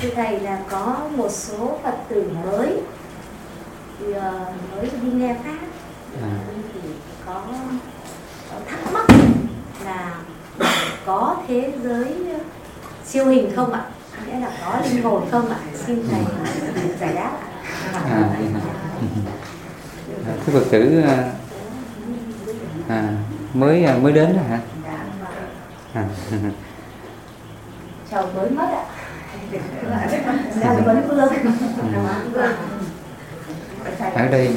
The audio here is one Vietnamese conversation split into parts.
Thưa thầy là có một số Phật tử mới thì ờ, mới đi nghe pháp à, thì có có thắc mắc là có thế giới siêu hình không ạ? Nghĩa là có linh hồn không ạ? Xin thầy giải đáp ạ. à, hả? à, cái phật tử à, à, mới à, mới đến đó hả à, Chồng mới mất ạ. Ở đây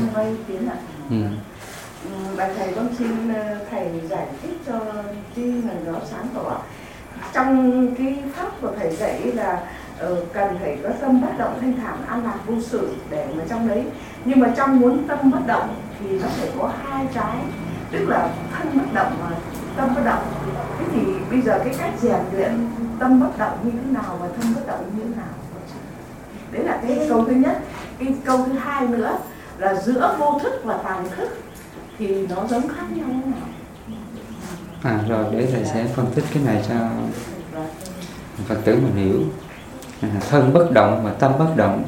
ừ, Bạch thầy con xin thầy giải thích cho chi làm nó sáng tỏ. Trong cái pháp của thầy dạy là ờ, cần phải có tâm bất động thanh thản an lạc vô sự để mà trong đấy nhưng mà trong muốn tâm bất động thì nó phải có hai cái tức là thân bất động mà tâm bất động. Thế thì bây giờ cái cách rèn luyện tâm bất động như thế nào và thân bất động như thế nào? Đấy là cái câu thứ nhất. Cái câu thứ hai nữa là giữa vô thức và tàng thức thì nó giống khác nhau thế nào? À rồi để thầy sẽ phân tích cái này cho phật tử mình hiểu. À, thân bất động và tâm bất động.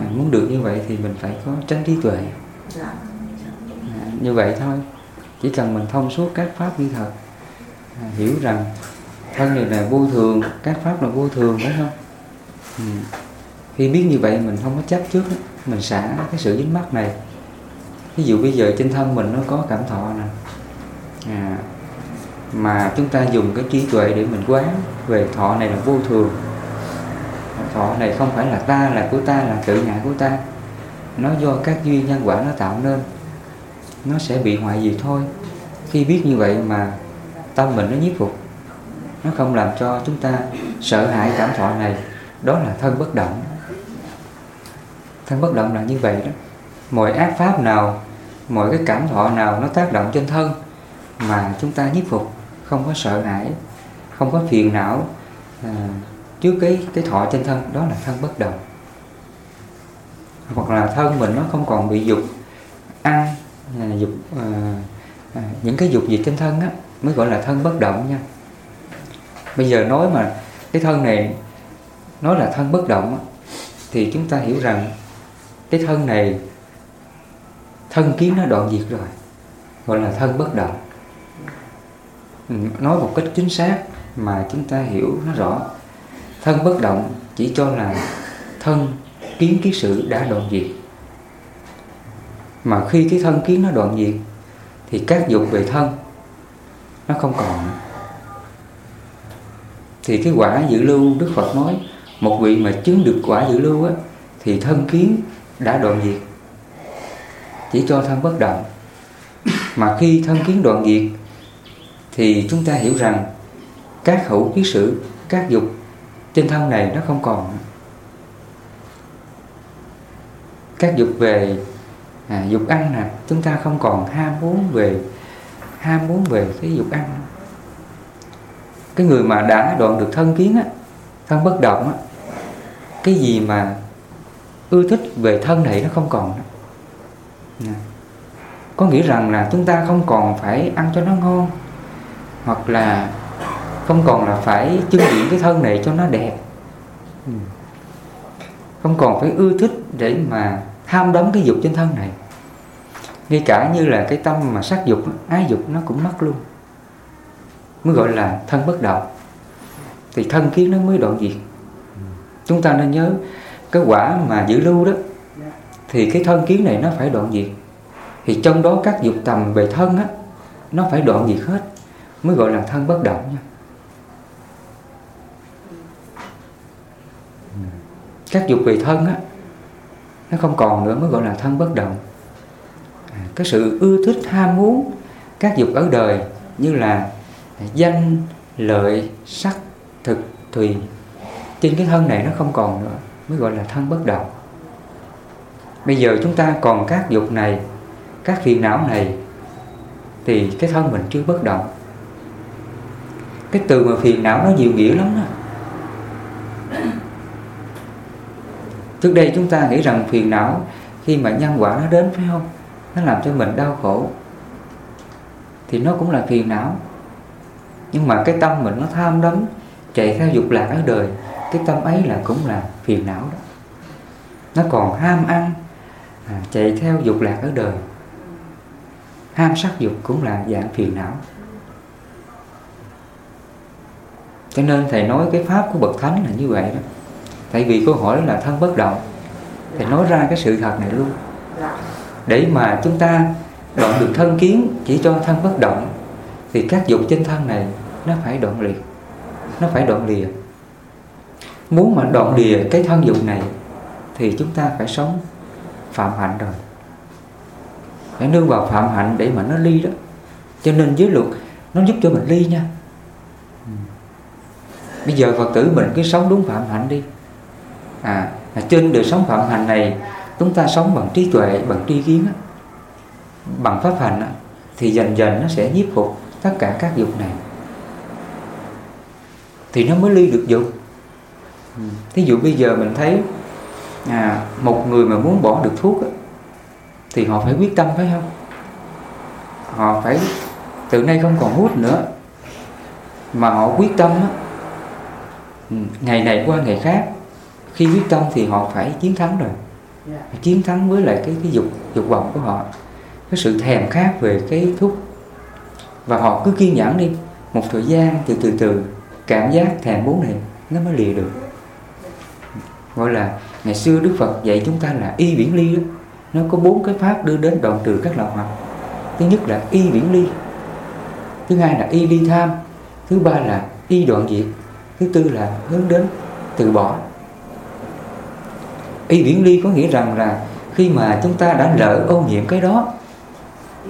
À, muốn được như vậy thì mình phải có tránh trí tuệ. Dạ. à, như vậy thôi. Chỉ cần mình thông suốt các pháp như thật À, hiểu rằng thân này là vô thường các pháp là vô thường phải không? Ừ. khi biết như vậy mình không có chấp trước mình xả cái sự dính mắc này. Ví dụ bây giờ trên thân mình nó có cảm thọ nè. À, mà chúng ta dùng cái trí tuệ để mình quán về thọ này là vô thường. Thọ này không phải là ta là của ta là tự ngã của ta. Nó do các duyên nhân quả nó tạo nên. Nó sẽ bị hoại diệt thôi. Khi biết như vậy mà tâm mình nó nhiếp phục. Nó không làm cho chúng ta sợ hãi cảm thọ này. Đó là thân bất động. Thân bất động là như vậy đó. Mọi ác pháp nào mọi cái cảm thọ nào nó tác động trên thân mà chúng ta nhiếp phục không có sợ hãi không có phiền não à, trước cái cái thọ trên thân đó là thân bất động. Hoặc là thân mình nó không còn bị dục ăn à, dục à, à, những cái dục gì trên thân á mới gọi là thân bất động nha. Bây giờ nói mà cái thân này, nói là thân bất động thì chúng ta hiểu rằng cái thân này, thân kiến nó đoạn diệt rồi, gọi là thân bất động. Ừ, nói một cách chính xác mà chúng ta hiểu nó rõ, thân bất động chỉ cho là thân kiến ký sự đã đoạn diệt. Mà khi cái thân kiến nó đoạn diệt, thì các dục về thân nó không còn. Thì cái quả dự lưu Đức Phật nói một vị mà chứng được quả dự lưu á, thì thân kiến đã đoạn diệt. Chỉ cho thân bất động. Mà khi thân kiến đoạn diệt thì chúng ta hiểu rằng các hữu ký sự các dục trên thân này nó không còn. Các dục về à, dục ăn nè chúng ta không còn ham muốn về ham muốn về cái dục ăn. Cái người mà đã đoạn được thân kiến á, thân bất động á, cái gì mà ưa thích về thân này nó không còn nữa. Có nghĩa rằng là chúng ta không còn phải ăn cho nó ngon, hoặc là không còn là phải trưng diện cái thân này cho nó đẹp. Ừ. Không còn phải ưa thích để mà tham đắm cái dục trên thân này ngay cả như là cái tâm mà sắc dục, ái dục nó cũng mất luôn. Mới gọi là thân bất động. Thì thân kiến nó mới đoạn diệt. Chúng ta nên nhớ, cái quả mà giữ lưu đó, thì cái thân kiến này nó phải đoạn diệt. Thì trong đó các dục tầm về thân á, nó phải đoạn diệt hết. Mới gọi là thân bất động nha. Các dục về thân á, nó không còn nữa, mới gọi là thân bất động cái sự ưa thích, ham muốn các dục ở đời như là danh, lợi, sắc, thực thùy trên cái thân này nó không còn nữa, mới gọi là thân bất động. Bây giờ chúng ta còn các dục này, các phiền não này, thì cái thân mình chưa bất động. Cái từ mà phiền não nó nhiều nghĩa lắm đó. Trước đây chúng ta nghĩ rằng phiền não khi mà nhân quả nó đến, phải không? Nó làm cho mình đau khổ. Thì nó cũng là phiền não. Nhưng mà cái tâm mình nó tham đắm chạy theo dục lạc ở đời cái tâm ấy là cũng là phiền não đó. Nó còn ham ăn à, chạy theo dục lạc ở đời. Ham sắc dục cũng là dạng phiền não. Cho nên thầy nói cái pháp của bậc thánh là như vậy đó. Tại vì câu hỏi là thân bất động. Thầy nói ra cái sự thật này luôn để mà chúng ta đoạn được thân kiến chỉ cho thân bất động, thì các dục trên thân này nó phải đoạn liệt nó phải đoạn lìa. Muốn mà đoạn lìa cái thân dục này, thì chúng ta phải sống phạm hạnh rồi. Phải nương vào phạm hạnh để mà nó ly đó. Cho nên giới luật nó giúp cho mình ly nha. Bây giờ phật tử mình cứ sống đúng phạm hạnh đi. À trên đời sống phạm hạnh này chúng ta sống bằng trí tuệ bằng tri kiến á, bằng pháp hành á, thì dần dần nó sẽ nhiếp phục tất cả các dục này. Thì nó mới ly được dục. Thí dụ bây giờ mình thấy à, một người mà muốn bỏ được thuốc á, thì họ phải quyết tâm phải không? Họ phải từ nay không còn hút nữa. Mà họ quyết tâm á, ừ, ngày này qua ngày khác khi quyết tâm thì họ phải chiến thắng rồi. Dạ. phải chiến thắng với lại cái cái dục dục vọng của họ. Cái sự thèm khát về cái thuốc. Và họ cứ kiên nhẫn đi. Một thời gian từ từ từ, cảm giác thèm muốn này nó mới lìa được. Gọi là ngày xưa Đức Phật dạy chúng ta là y viễn ly đó. Nó có bốn cái pháp đưa đến đoạn trừ các lậu hoặc. Thứ nhất là y viễn ly. Thứ hai là y ly tham. Thứ ba là y đoạn diệt. Thứ tư là hướng đến từ bỏ y viễn ly có nghĩa rằng là khi mà chúng ta đã lỡ ô nhiễm cái đó,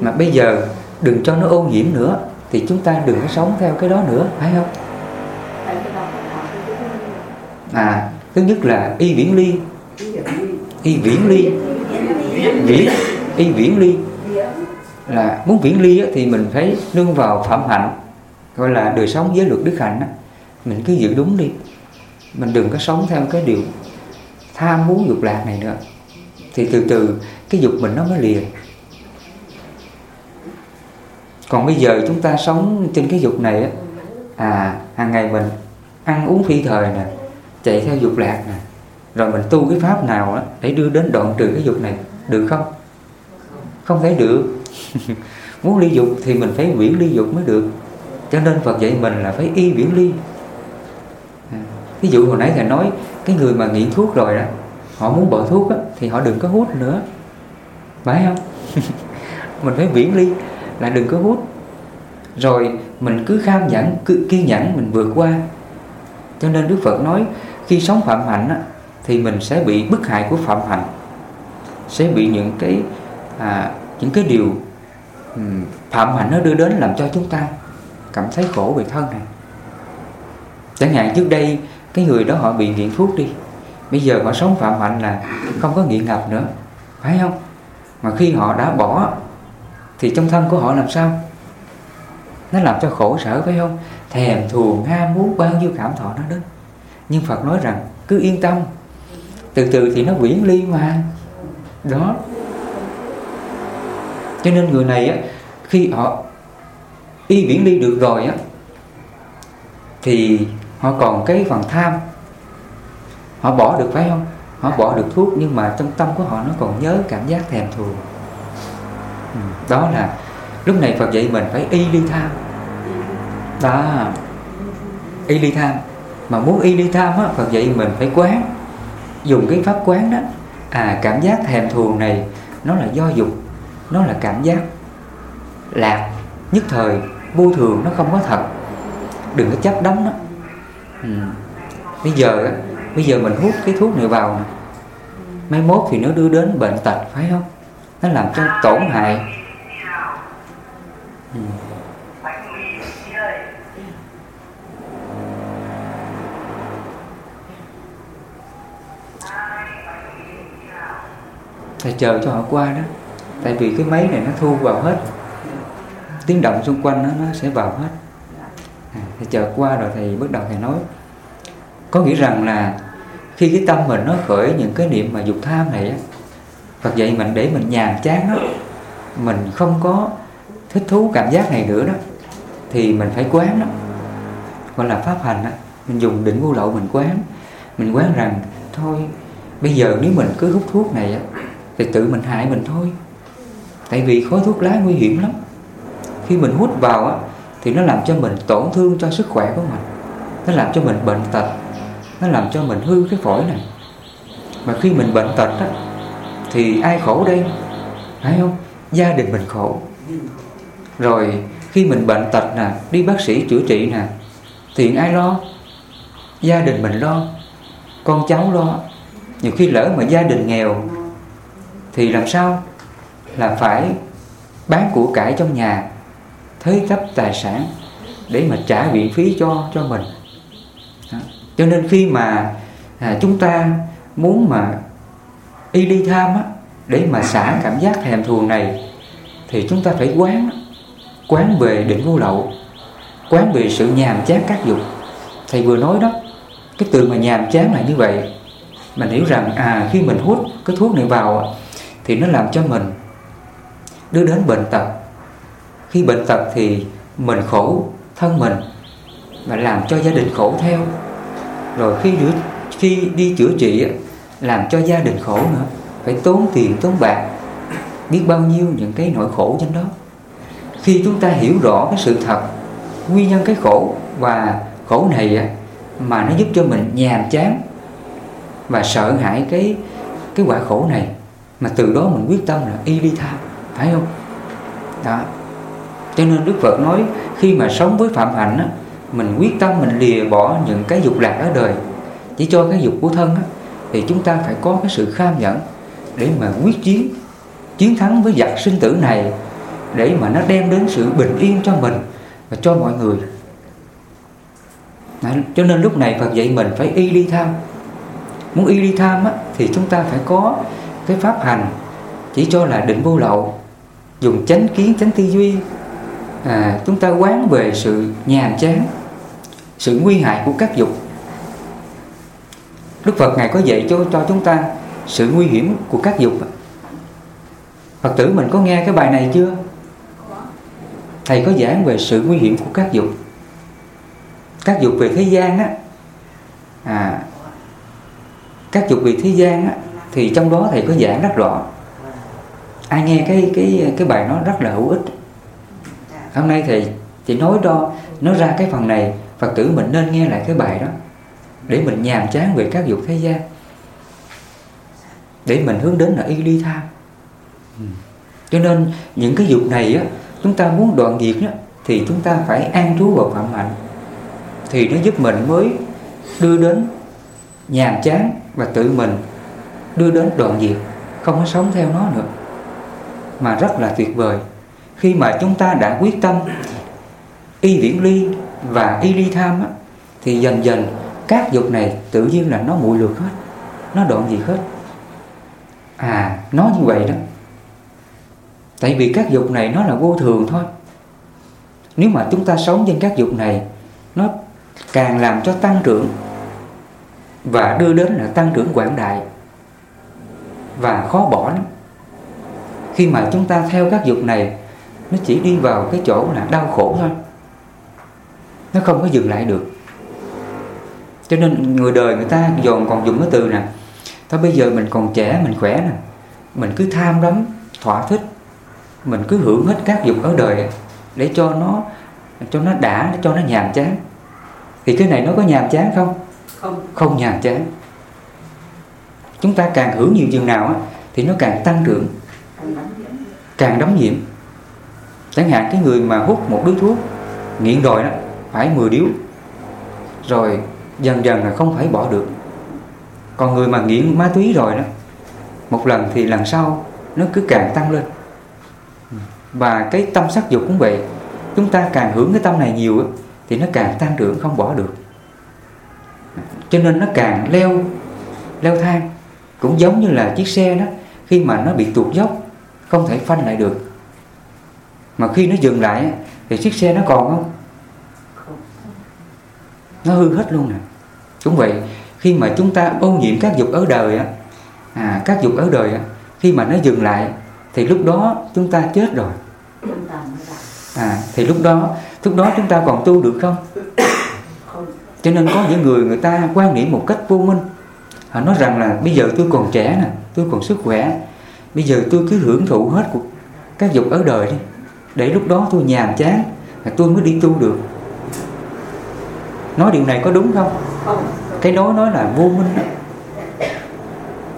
mà bây giờ đừng cho nó ô nhiễm nữa, thì chúng ta đừng có sống theo cái đó nữa, phải không? À thứ nhất là y viễn ly. Y viễn ly. Viễn y viễn ly. Là muốn viễn ly thì mình phải nương vào phạm hạnh, gọi là đời sống giới luật đức hạnh mình cứ giữ đúng đi. Mình đừng có sống theo cái điều tham muốn dục lạc này nữa. Thì từ từ cái dục mình nó mới liền. Còn bây giờ chúng ta sống trên cái dục này á à hàng ngày mình ăn uống phi thời nè chạy theo dục lạc nè rồi mình tu cái pháp nào á để đưa đến đoạn trừ cái dục này được không? Không thể được. Muốn ly dục thì mình phải viễn ly dục mới được. Cho nên Phật dạy mình là phải y viễn ly. À, ví dụ hồi nãy thầy nói cái người mà nghiện thuốc rồi đó họ muốn bỏ thuốc á, thì họ đừng có hút nữa. Phải không? Mình phải viễn ly là đừng có hút. Rồi mình cứ kham nhẫn cứ kiên nhẫn mình vượt qua. Cho nên Đức Phật nói khi sống phạm hạnh á, thì mình sẽ bị bức hại của phạm hạnh. Sẽ bị những cái à, những cái điều um, phạm hạnh nó đưa đến làm cho chúng ta cảm thấy khổ về thân này. Chẳng hạn trước đây cái người đó họ bị nghiện thuốc đi. Bây giờ họ sống phạm hạnh là không có nghiện ngập nữa. Phải không? Mà khi họ đã bỏ, thì trong thân của họ làm sao? Nó làm cho khổ sở, phải không? Thèm thuồng, ham muốn bao nhiêu cảm thọ nó đến. Nhưng Phật nói rằng, cứ yên tâm. Từ từ thì nó quyển ly mà. Đó. Cho nên người này á, khi họ y viễn ly được rồi á, thì họ còn cái phần tham. Họ bỏ được, phải không? Họ bỏ được thuốc, nhưng mà trong tâm của họ nó còn nhớ cảm giác thèm thuồng. Ừ, đó là lúc này Phật dạy mình phải y ly tham. Đó. Y ly tham. Mà muốn y ly tham á, Phật dạy mình phải quán. Dùng cái pháp quán đó. À cảm giác thèm thuồng này, nó là do dục, nó là cảm giác lạc. Nhất thời, vô thường nó không có thật. Đừng có chấp đắm nó ừ. bây giờ bây giờ mình hút cái thuốc này vào. Mai mốt thì nó đưa đến bệnh tật phải không? Nó làm cho tổn hại. Ừ. thầy chờ cho họ qua đó. Tại vì cái máy này nó thu vào hết. Tiếng động xung quanh nó, nó sẽ vào hết. À, thầy chờ qua rồi thầy bắt đầu thầy nói có nghĩa rằng là khi cái tâm mình nó khởi những cái niệm mà dục tham này á, Phật dạy mình để mình nhàn chán đó mình không có thích thú cảm giác này nữa đó, thì mình phải quán đó gọi là pháp hành đó mình dùng định vô lậu mình quán. Mình quán rằng, thôi, bây giờ nếu mình cứ hút thuốc này á, thì tự mình hại mình thôi. Tại vì khói thuốc lá nguy hiểm lắm. Khi mình hút vào á, thì nó làm cho mình tổn thương cho sức khỏe của mình. Nó làm cho mình bệnh tật nó làm cho mình hư cái phổi này. Mà khi mình bệnh tật á, thì ai khổ đây? Phải không? Gia đình mình khổ. Rồi khi mình bệnh tật nè, đi bác sĩ chữa trị nè, thì ai lo? Gia đình mình lo, con cháu lo. Nhiều khi lỡ mà gia đình nghèo, thì làm sao? Là phải bán của cải trong nhà, thế chấp tài sản để mà trả viện phí cho cho mình cho nên khi mà à, chúng ta muốn mà y đi tham á, để mà xả cảm giác thèm thuồng này thì chúng ta phải quán quán về định vô lậu quán về sự nhàm chán các dục. Thầy vừa nói đó cái từ mà nhàm chán là như vậy. Mình hiểu rằng à khi mình hút cái thuốc này vào thì nó làm cho mình đưa đến bệnh tật. Khi bệnh tật thì mình khổ thân mình và làm cho gia đình khổ theo rồi khi rửa khi đi chữa trị làm cho gia đình khổ nữa. Phải tốn tiền tốn bạc biết bao nhiêu những cái nỗi khổ trên đó. Khi chúng ta hiểu rõ cái sự thật nguyên nhân cái khổ và khổ này mà nó giúp cho mình nhàm chán và sợ hãi cái cái quả khổ này mà từ đó mình quyết tâm là y đi tham phải không? Đó. Cho nên Đức Phật nói khi mà sống với phạm hạnh á, mình quyết tâm mình lìa bỏ những cái dục lạc ở đời. Chỉ cho cái dục của thân á, thì chúng ta phải có cái sự kham nhẫn để mà quyết chiến chiến thắng với giặc sinh tử này để mà nó đem đến sự bình yên cho mình và cho mọi người. Đấy, cho nên lúc này Phật dạy mình phải y ly tham. Muốn y ly tham á, thì chúng ta phải có cái pháp hành chỉ cho là định vô lậu dùng chánh kiến chánh tư duy. À, chúng ta quán về sự nhàm chán sự nguy hại của các dục. Đức Phật Ngài có dạy cho cho chúng ta sự nguy hiểm của các dục. Phật tử mình có nghe cái bài này chưa? Thầy có giảng về sự nguy hiểm của các dục. Các dục về thế gian á à, Các dục về thế gian á Thì trong đó thầy có giảng rất rõ. Ai nghe cái cái cái bài nó rất là hữu ích. Hôm nay thầy chỉ nói đó Nói ra cái phần này. Phật tử mình nên nghe lại cái bài đó Để mình nhàm chán về các dục thế gian Để mình hướng đến là y ly tham ừ. Cho nên những cái dục này á chúng ta muốn đoạn diệt đó, thì chúng ta phải an trú vào phạm hạnh thì nó giúp mình mới đưa đến nhàm chán và tự mình đưa đến đoạn diệt không có sống theo nó nữa. Mà rất là tuyệt vời. Khi mà chúng ta đã quyết tâm y viễn ly và y ly tham á, thì dần dần các dục này tự nhiên là nó muội lược hết nó đoạn gì hết. À nó như vậy đó. Tại vì các dục này nó là vô thường thôi. Nếu mà chúng ta sống trên các dục này Nó càng làm cho tăng trưởng Và đưa đến là tăng trưởng quảng đại Và khó bỏ lắm. Khi mà chúng ta theo các dục này Nó chỉ đi vào cái chỗ là đau khổ thôi. Nó không có dừng lại được. Cho nên người đời người ta dồn còn dùng cái từ nè Thôi bây giờ mình còn trẻ mình khỏe nè Mình cứ tham lắm Thỏa thích mình cứ hưởng hết các dục ở đời để cho nó cho nó đã để cho nó nhàm chán. Thì cái này nó có nhàm chán không? Không. Không nhàm chán. Chúng ta càng hưởng nhiều chừng nào thì nó càng tăng trưởng càng đóng nhiễm. chẳng hạn cái người mà hút một điếu thuốc nghiện rồi đó phải 10 điếu. Rồi dần dần là không phải bỏ được. Còn người mà nghiện ma túy rồi đó, một lần thì lần sau nó cứ càng tăng lên. Và cái tâm sắc dục cũng vậy, chúng ta càng hưởng cái tâm này nhiều thì nó càng tăng trưởng không bỏ được. Cho nên nó càng leo leo thang, cũng giống như là chiếc xe đó, khi mà nó bị tuột dốc, không thể phanh lại được. Mà khi nó dừng lại thì chiếc xe nó còn không? Nó hư hết luôn nè cũng vậy. Khi mà chúng ta ô nhiễm các dục ở đời á à, các dục ở đời á khi mà nó dừng lại thì lúc đó chúng ta chết rồi. À, thì lúc đó lúc đó chúng ta còn tu được không? Cho nên có những người người ta quan niệm một cách vô minh. Họ nói rằng là bây giờ tôi còn trẻ nè tôi còn sức khỏe bây giờ tôi cứ hưởng thụ hết cuộc các dục ở đời đi. Để lúc đó tôi nhàm chán tôi mới đi tu được nói điều này có đúng không? Cái nói nói là vô minh. Đó.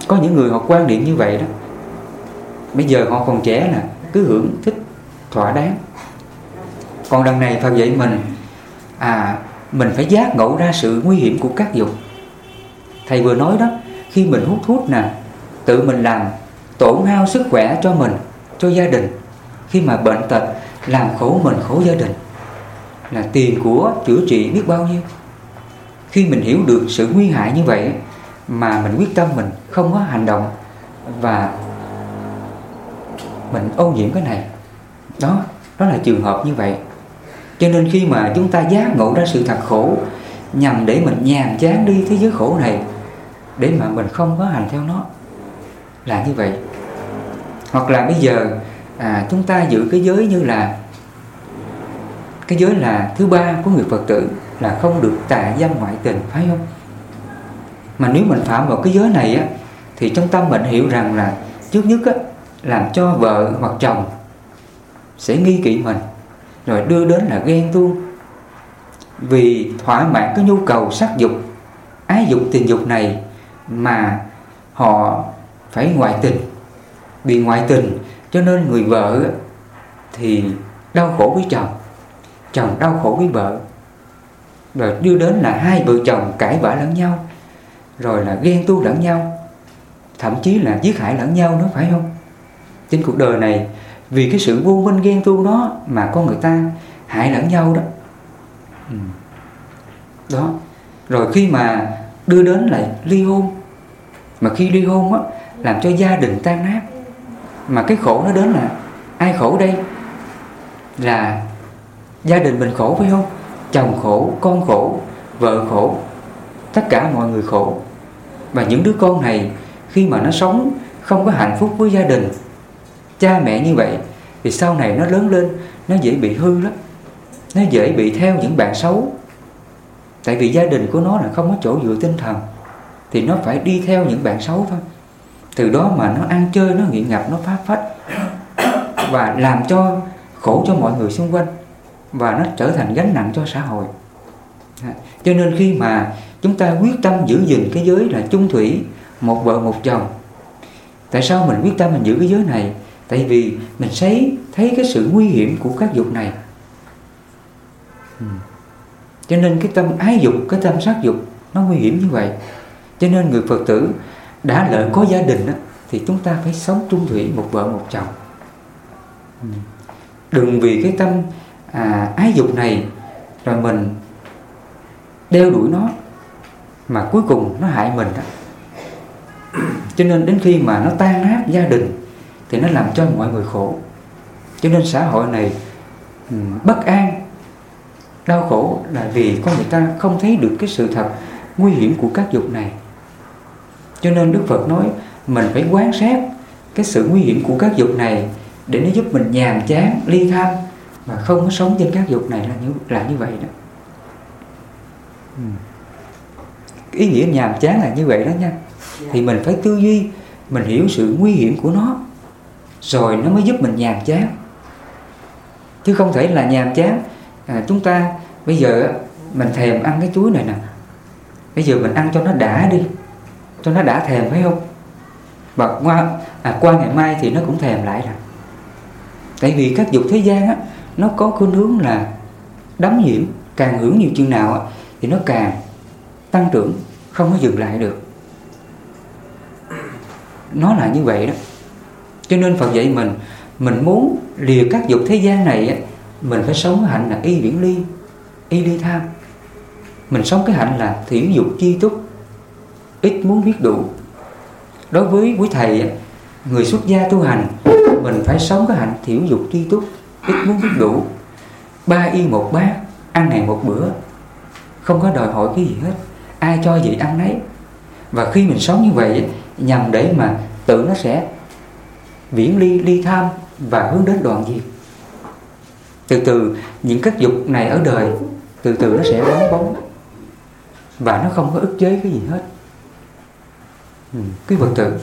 có những người họ quan niệm như vậy đó. Bây giờ họ còn trẻ nè cứ hưởng thích thỏa đáng. Còn đằng này Phật dạy mình à mình phải giác ngộ ra sự nguy hiểm của các dục. Thầy vừa nói đó khi mình hút thuốc nè tự mình làm tổn hao sức khỏe cho mình cho gia đình. Khi mà bệnh tật làm khổ mình khổ gia đình là tiền của chữa trị biết bao nhiêu. Khi mình hiểu được sự nguy hại như vậy mà mình quyết tâm mình không có hành động và mình ô nhiễm cái này đó đó là trường hợp như vậy. Cho nên khi mà chúng ta giác ngộ ra sự thật khổ nhằm để mình nhàm chán đi thế giới khổ này để mà mình không có hành theo nó là như vậy. Hoặc là bây giờ à, chúng ta giữ cái giới như là cái giới là thứ ba của người Phật tử là không được tà dâm ngoại tình, phải không? Mà nếu mình phạm vào cái giới này á, thì trong tâm mình hiểu rằng là trước nhất á, làm cho vợ hoặc chồng sẽ nghi kỵ mình, rồi đưa đến là ghen tuông. Vì thỏa mãn cái nhu cầu sắc dục, ái dục tình dục này mà họ phải ngoại tình. Vì ngoại tình cho nên người vợ thì đau khổ với chồng chồng đau khổ với vợ. Rồi đưa đến là hai vợ chồng cãi vã lẫn nhau, rồi là ghen tu lẫn nhau, thậm chí là giết hại lẫn nhau nữa, phải không? Trên cuộc đời này, vì cái sự vô minh ghen tu đó mà con người ta hại lẫn nhau đó. Ừ. đó. Rồi khi mà đưa đến lại ly hôn, mà khi ly hôn á, làm cho gia đình tan nát. Mà cái khổ nó đến là, ai khổ đây? Là gia đình mình khổ phải không? Chồng khổ, con khổ, vợ khổ, tất cả mọi người khổ. Và những đứa con này, khi mà nó sống, không có hạnh phúc với gia đình, cha mẹ như vậy, thì sau này nó lớn lên, nó dễ bị hư lắm. Nó dễ bị theo những bạn xấu. Tại vì gia đình của nó là không có chỗ dựa tinh thần, thì nó phải đi theo những bạn xấu thôi. Từ đó mà nó ăn chơi, nó nghiện ngập, nó phá phách và làm cho khổ cho mọi người xung quanh và nó trở thành gánh nặng cho xã hội. Dạ. Cho nên khi mà chúng ta quyết tâm giữ gìn cái giới là chung thủy, một vợ, một chồng, tại sao mình quyết tâm mình giữ cái giới này? Tại vì mình thấy thấy cái sự nguy hiểm của các dục này. Ừ. cho nên cái tâm ái dục, cái tâm sát dục nó nguy hiểm như vậy. Cho nên người phật tử đã lợi có gia đình thì chúng ta phải sống chung thủy, một vợ, một chồng. Ừ. đừng vì cái tâm à, ái dục này rồi mình đeo đuổi nó mà cuối cùng nó hại mình đó. Cho nên đến khi mà nó tan nát gia đình thì nó làm cho mọi người khổ. Cho nên xã hội này bất an đau khổ là vì con người ta không thấy được cái sự thật nguy hiểm của các dục này. Cho nên Đức Phật nói mình phải quán sát cái sự nguy hiểm của các dục này để nó giúp mình nhàm chán ly tham và không có sống trên các dục này là như là như vậy đó. Ừ. ý nghĩa nhàm chán là như vậy đó nha. Thì mình phải tư duy mình hiểu sự nguy hiểm của nó rồi nó mới giúp mình nhàm chán. Chứ không thể là nhàm chán à, chúng ta bây giờ mình thèm ăn cái chuối này nè. Bây giờ mình ăn cho nó đã đi cho nó đã thèm phải không? Và qua à, qua ngày mai thì nó cũng thèm lại rồi tại vì các dục thế gian á nó có khuynh hướng là đắm nhiễm càng hưởng nhiều chừng nào thì nó càng tăng trưởng không có dừng lại được. Nó là như vậy đó. Cho nên Phật dạy mình mình muốn lìa các dục thế gian này á, mình phải sống cái hạnh là y viễn ly y ly tham. Mình sống cái hạnh là thiểu dục chi túc ít muốn biết đủ. Đối với quý thầy người xuất gia tu hành mình phải sống cái hạnh thiểu dục tri túc ít muốn biết đủ. Ba y một bát ăn ngày một bữa. Không có đòi hỏi cái gì hết. Ai cho gì ăn nấy. Và khi mình sống như vậy nhằm để mà tự nó sẽ viễn ly ly tham và hướng đến đoạn diệt. Từ từ những các dục này ở đời từ từ nó sẽ bóng bóng và nó không có ức chế cái gì hết. Ừ, cái vật tự.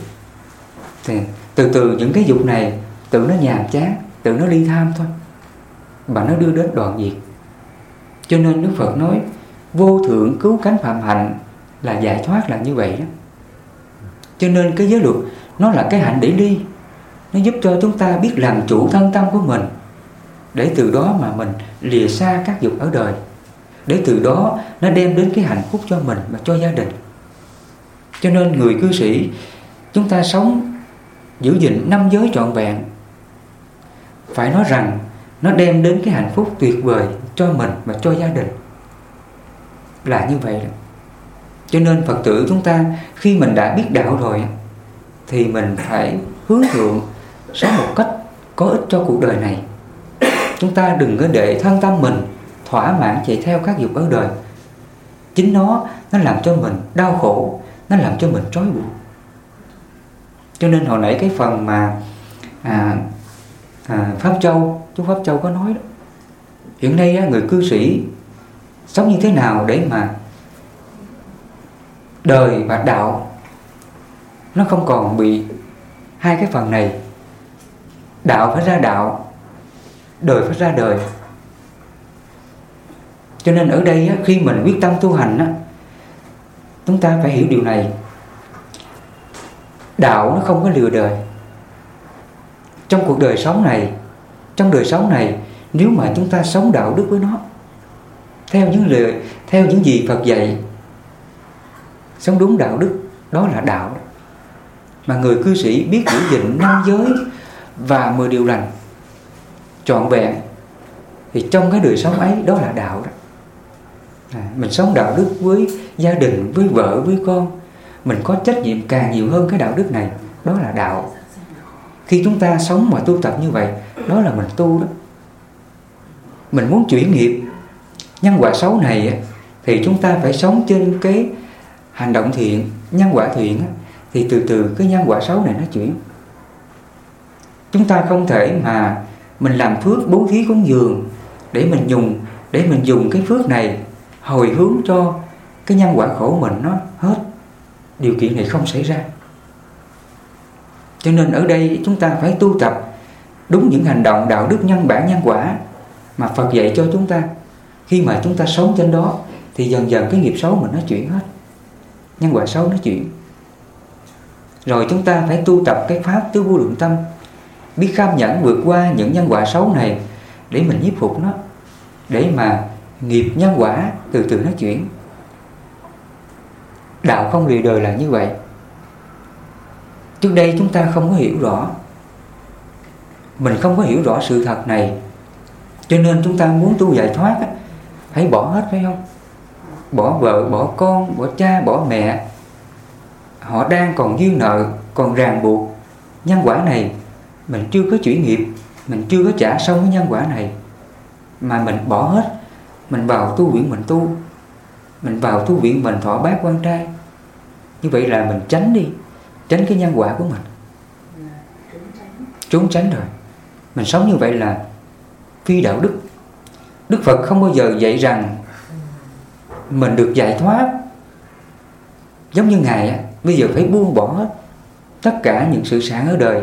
Thì từ từ những cái dục này tự nó nhàm chán tự nó ly tham thôi và nó đưa đến đoạn diệt. Cho nên Đức Phật nói, vô thượng cứu cánh phạm hạnh là giải thoát là như vậy đó. Cho nên cái giới luật, nó là cái hạnh để đi. Nó giúp cho chúng ta biết làm chủ thân tâm của mình. Để từ đó mà mình lìa xa các dục ở đời. Để từ đó nó đem đến cái hạnh phúc cho mình và cho gia đình. Cho nên người cư sĩ, chúng ta sống giữ gìn năm giới trọn vẹn. Phải nói rằng nó đem đến cái hạnh phúc tuyệt vời cho mình và cho gia đình. Là như vậy đó. cho nên phật tử chúng ta khi mình đã biết đạo rồi thì mình phải hướng thượng sống một cách có ích cho cuộc đời này. Chúng ta đừng có để thân tâm mình thỏa mãn chạy theo các dục ở đời. Chính nó nó làm cho mình đau khổ nó làm cho mình trói buộc. Cho nên hồi nãy cái phần mà à, à, pháp châu chú pháp châu có nói đó. Hiện nay á, người cư sĩ sống như thế nào để mà đời và đạo nó không còn bị hai cái phần này. Đạo phải ra đạo đời phải ra đời. Cho nên ở đây á, khi mình quyết tâm tu hành á, chúng ta phải hiểu điều này. Đạo nó không có lừa đời. Trong cuộc đời sống này trong đời sống này nếu mà chúng ta sống đạo đức với nó theo những lời theo những gì Phật dạy sống đúng đạo đức đó là đạo. Mà người cư sĩ biết giữ gìn năm giới và mười điều lành trọn vẹn thì trong cái đời sống ấy đó là đạo đó. À, mình sống đạo đức với gia đình với vợ với con mình có trách nhiệm càng nhiều hơn cái đạo đức này đó là đạo khi chúng ta sống mà tu tập như vậy, đó là mình tu đó. Mình muốn chuyển nghiệp. Nhân quả xấu này thì chúng ta phải sống trên cái hành động thiện, nhân quả thiện thì từ từ cái nhân quả xấu này nó chuyển. Chúng ta không thể mà mình làm phước, bố thí cúng dường để mình dùng, để mình dùng cái phước này hồi hướng cho cái nhân quả khổ mình nó hết. Điều kiện này không xảy ra cho nên ở đây chúng ta phải tu tập đúng những hành động đạo đức nhân bản nhân quả mà Phật dạy cho chúng ta. Khi mà chúng ta sống trên đó thì dần dần cái nghiệp xấu mình nó chuyển hết. Nhân quả xấu nó chuyển. Rồi chúng ta phải tu tập cái pháp tứ vô lượng tâm, biết kham nhẫn vượt qua những nhân quả xấu này để mình nhiếp phục nó, để mà nghiệp nhân quả từ từ nó chuyển. Đạo không lìa đời là như vậy trước đây chúng ta không có hiểu rõ. Mình không có hiểu rõ sự thật này. Cho nên chúng ta muốn tu giải thoát hãy bỏ hết phải không? Bỏ vợ, bỏ con, bỏ cha, bỏ mẹ. Họ đang còn duyên nợ, còn ràng buộc. Nhân quả này, mình chưa có chuyển nghiệp, mình chưa có trả xong cái nhân quả này. Mà mình bỏ hết, mình vào tu viện mình tu. Mình vào tu viện mình thọ bát quan trai. Như vậy là mình tránh đi tránh cái nhân quả của mình. Trốn tránh rồi. Mình sống như vậy là phi đạo đức. Đức phật không bao giờ dạy rằng mình được giải thoát. Giống như ngài á, bây giờ phải buông bỏ hết tất cả những sự sản ở đời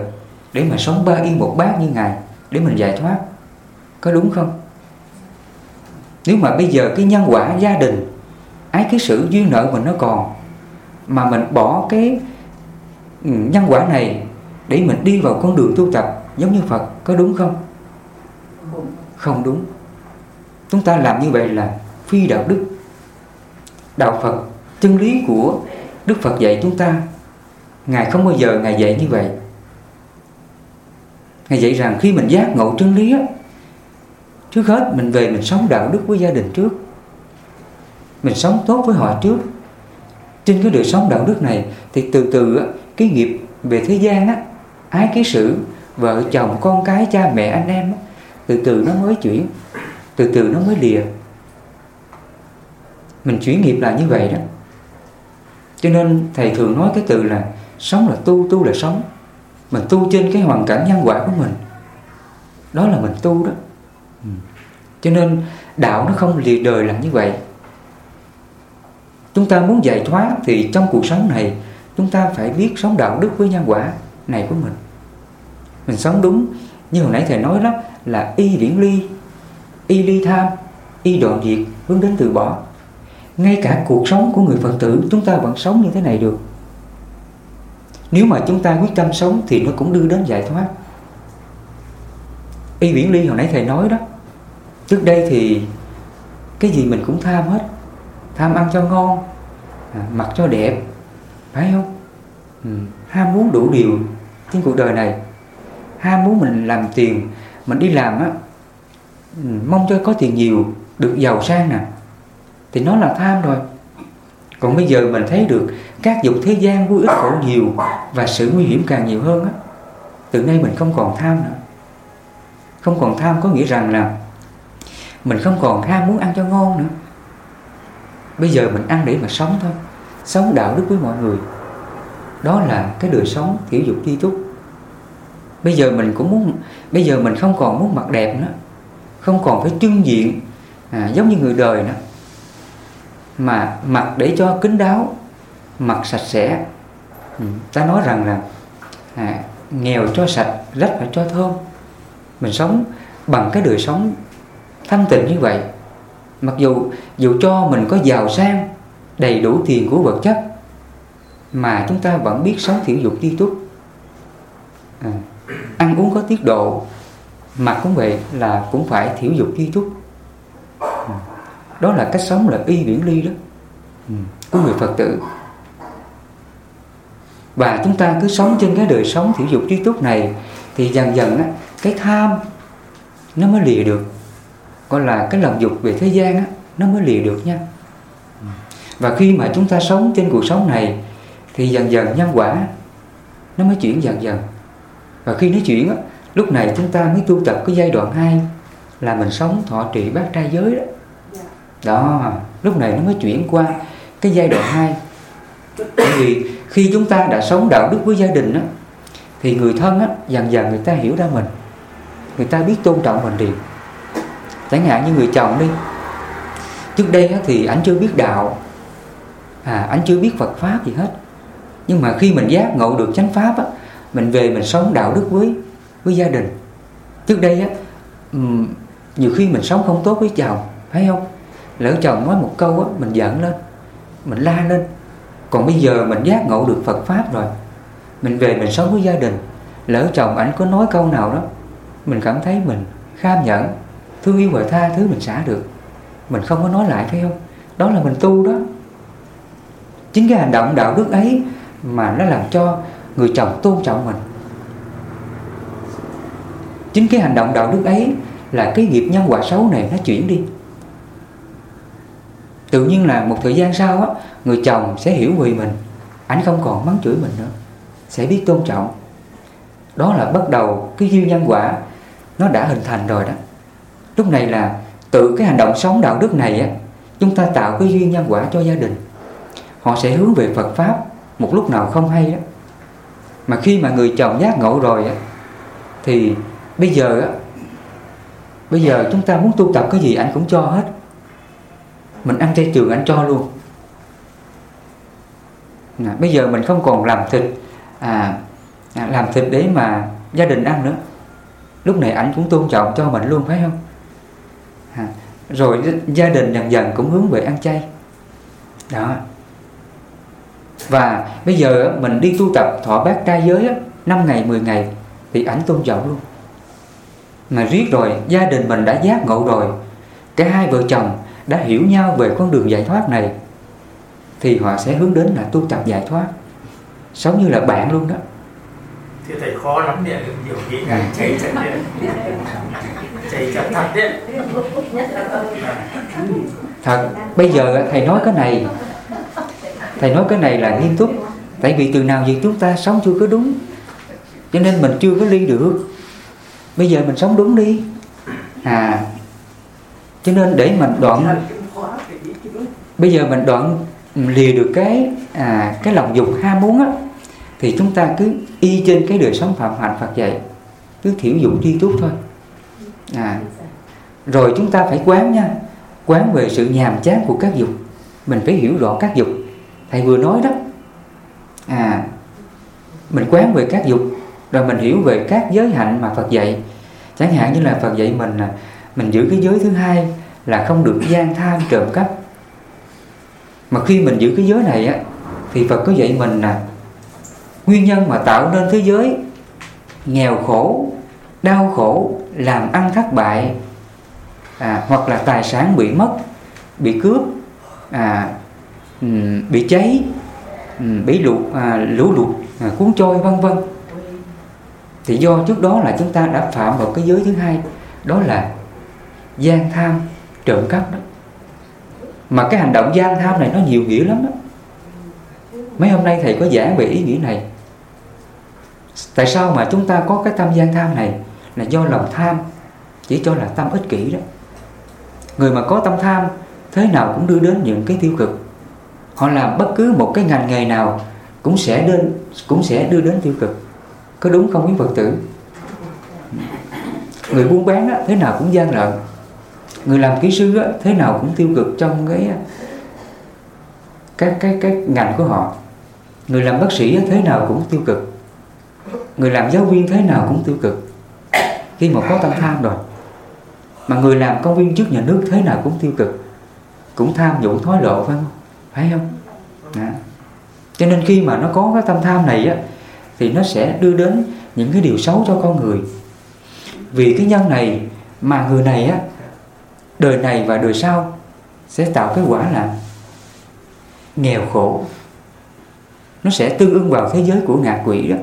để mà sống ba yên một bát như ngài để mình giải thoát. Có đúng không? Nếu mà bây giờ cái nhân quả gia đình, ái cái sự duyên nợ mình nó còn, mà mình bỏ cái Ừ, nhân quả này để mình đi vào con đường tu tập giống như Phật có đúng không? Không đúng. Chúng ta làm như vậy là phi đạo đức. Đạo Phật, chân lý của Đức Phật dạy chúng ta Ngài không bao giờ Ngài dạy như vậy Ngài dạy rằng khi mình giác ngộ chân lý á, Trước hết mình về mình sống đạo đức với gia đình trước Mình sống tốt với họ trước Trên cái đời sống đạo đức này Thì từ từ á, cái nghiệp về thế gian á, ái ký sự vợ chồng, con cái, cha mẹ, anh em từ từ nó mới chuyển, từ từ nó mới lìa. Mình chuyển nghiệp là như vậy đó. Cho nên thầy thường nói cái từ là sống là tu tu là sống. Mình tu trên cái hoàn cảnh nhân quả của mình. Đó là mình tu đó. Ừ. Cho nên đạo nó không lìa đời là như vậy. Chúng ta muốn giải thoát thì trong cuộc sống này chúng ta phải biết sống đạo đức với nhân quả này của mình. Mình sống đúng như hồi nãy thầy nói đó là y điển ly y ly tham y đoạn diệt hướng đến từ bỏ. Ngay cả cuộc sống của người phật tử chúng ta vẫn sống như thế này được. Nếu mà chúng ta quyết tâm sống thì nó cũng đưa đến giải thoát. Y viễn ly hồi nãy thầy nói đó trước đây thì cái gì mình cũng tham hết. Tham ăn cho ngon à, mặc cho đẹp phải không? Ừ. ham muốn đủ điều trên cuộc đời này. Ham muốn mình làm tiền, mình đi làm á ừ, mong cho có tiền nhiều, được giàu sang nè. Thì nó là tham rồi. Còn bây giờ mình thấy được các dục thế gian vui ích khổ nhiều và sự nguy hiểm càng nhiều hơn á, từ nay mình không còn tham nữa. Không còn tham có nghĩa rằng là mình không còn ham muốn ăn cho ngon nữa. Bây giờ mình ăn để mà sống thôi sống đạo đức với mọi người. Đó là cái đời sống thiểu dục tri túc bây giờ mình cũng muốn bây giờ mình không còn muốn mặc đẹp nữa. Không còn phải trưng diện à, giống như người đời nữa. Mà mặc để cho kín đáo mặc sạch sẽ. Ừ, ta nói rằng là à, nghèo cho sạch rách phải cho thơm. Mình sống bằng cái đời sống thanh tịnh như vậy. Mặc dù dù cho mình có giàu sang đầy đủ tiền của vật chất mà chúng ta vẫn biết sống thiểu dục đi túc. À, ăn uống có tiết độ mặc cũng vậy là cũng phải thiểu dục đi túc. À, đó là cách sống là y viễn ly đó. Ừ, của người phật tử. Và chúng ta cứ sống trên cái đời sống thiểu dục tri túc này thì dần dần á, cái tham nó mới lìa được. Gọi là cái lòng dục về thế gian á, nó mới lìa được nha và khi mà chúng ta sống trên cuộc sống này thì dần dần nhân quả nó mới chuyển dần dần. Và khi nó chuyển á, lúc này chúng ta mới tu tập cái giai đoạn 2 là mình sống thọ trì bát trai giới đó. Đó lúc này nó mới chuyển qua cái giai đoạn 2 bởi vì khi chúng ta đã sống đạo đức với gia đình á, thì người thân á, dần dần người ta hiểu ra mình. Người ta biết tôn trọng mình liền. Chẳng hạn như người chồng đi. Trước đây á, thì anh chưa biết đạo à anh chưa biết Phật pháp gì hết. Nhưng mà khi mình giác ngộ được chánh pháp á, mình về mình sống đạo đức với với gia đình. Trước đây á nhiều khi mình sống không tốt với chồng phải không? Lỡ chồng nói một câu á, mình giận lên mình la lên. Còn bây giờ mình giác ngộ được Phật pháp rồi mình về mình sống với gia đình. Lỡ chồng ảnh có nói câu nào đó mình cảm thấy mình kham nhẫn thương yêu và tha thứ mình xả được. Mình không có nói lại phải không? Đó là mình tu đó chính cái hành động đạo đức ấy mà nó làm cho người chồng tôn trọng mình. Chính cái hành động đạo đức ấy là cái nghiệp nhân quả xấu này nó chuyển đi. Tự nhiên là một thời gian sau á, người chồng sẽ hiểu về mình. Anh không còn mắng chửi mình nữa. Sẽ biết tôn trọng. Đó là bắt đầu cái duyên nhân quả nó đã hình thành rồi đó. Lúc này là tự cái hành động sống đạo đức này á, chúng ta tạo cái duyên nhân quả cho gia đình họ sẽ hướng về Phật pháp một lúc nào không hay đó mà khi mà người chồng giác ngộ rồi á thì bây giờ á bây giờ chúng ta muốn tu tập cái gì anh cũng cho hết. Mình ăn chay trường anh cho luôn. Bây giờ mình không còn làm thịt à, à, làm thịt để mà gia đình ăn nữa. Lúc này anh cũng tôn trọng cho mình luôn phải không? À, rồi gia đình dần dần cũng hướng về ăn chay. Đó và bây giờ mình đi tu tập thọ bát trai giới 5 ngày 10 ngày thì ảnh tôn trọng luôn. Mà riết rồi gia đình mình đã giác ngộ rồi cả hai vợ chồng đã hiểu nhau về con đường giải thoát này thì họ sẽ hướng đến là tu tập giải thoát. Sống như là bạn luôn đó. Thì thầy khó lắm nhỉ nhiều khi ngài à. chạy chạy chạy chậm thật đấy. Thật bây giờ thầy nói cái này thầy nói cái này là nghiêm túc. Tại vì từ nào gì chúng ta sống chưa có đúng. Cho nên mình chưa có ly được. Bây giờ mình sống đúng đi. À cho nên để mình đoạn bây giờ mình đoạn lìa được cái à, cái lòng dục ham muốn á thì chúng ta cứ y trên cái đời sống phạm hạnh Phật dạy. Cứ thiểu dụng tri túc thôi. À, rồi chúng ta phải quán nha. Quán về sự nhàm chán của các dục. Mình phải hiểu rõ các dục thầy vừa nói đó. À mình quán về các dục rồi mình hiểu về các giới hạnh mà Phật dạy. Chẳng hạn như là Phật dạy mình là mình giữ cái giới thứ hai là không được gian tham trộm cắp. Mà khi mình giữ cái giới này á thì Phật có dạy mình là nguyên nhân mà tạo nên thế giới nghèo khổ đau khổ làm ăn thất bại à, hoặc là tài sản bị mất bị cướp à, Ừ, bị cháy ừ, bị lụt à, lũ lụt à, cuốn trôi vân vân. Thì do trước đó là chúng ta đã phạm vào cái giới thứ hai đó là gian tham trộm cắp đó. Mà cái hành động gian tham này nó nhiều nghĩa lắm đó. Mấy hôm nay thầy có giảng về ý nghĩa này. Tại sao mà chúng ta có cái tâm gian tham này? Là do lòng tham chỉ cho là tâm ích kỷ đó. Người mà có tâm tham thế nào cũng đưa đến những cái tiêu cực họ làm bất cứ một cái ngành nghề nào cũng sẽ đến cũng sẽ đưa đến tiêu cực. Có đúng không quý phật tử? Người buôn bán đó, thế nào cũng gian lận. Người làm kỹ sư đó, thế nào cũng tiêu cực trong cái cái cái cái ngành của họ. Người làm bác sĩ thế nào cũng tiêu cực. Người làm giáo viên thế nào cũng tiêu cực. Khi mà có tâm tham rồi mà người làm công viên trước nhà nước thế nào cũng tiêu cực. Cũng tham nhũng thói lộ phải không? Phải không? Đó. cho nên khi mà nó có cái tâm tham này á, thì nó sẽ đưa đến những cái điều xấu cho con người. Vì cái nhân này mà người này á, đời này và đời sau sẽ tạo cái quả là nghèo khổ. Nó sẽ tương ưng vào thế giới của ngạ quỷ đó.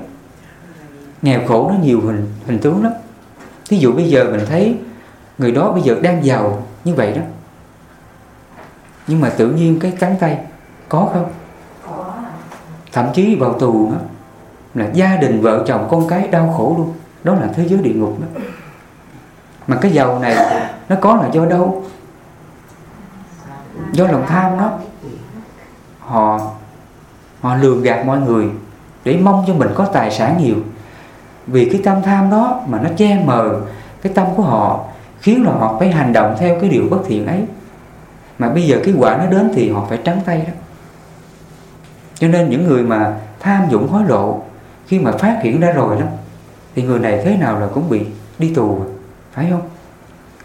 Nghèo khổ nó nhiều hình hình tướng lắm. Thí dụ bây giờ mình thấy người đó bây giờ đang giàu như vậy đó nhưng mà tự nhiên cái cánh tay có không? Thậm chí vào tù nữa là gia đình vợ chồng con cái đau khổ luôn. Đó là thế giới địa ngục đó. Mà cái giàu này nó có là do đâu? Do lòng tham đó. Họ họ lường gạt mọi người để mong cho mình có tài sản nhiều. Vì cái tâm tham đó mà nó che mờ cái tâm của họ khiến là họ phải hành động theo cái điều bất thiện ấy mà bây giờ cái quả nó đến thì họ phải trắng tay đó. Cho nên những người mà tham dũng hối lộ, khi mà phát hiện ra rồi đó, thì người này thế nào là cũng bị đi tù, phải không?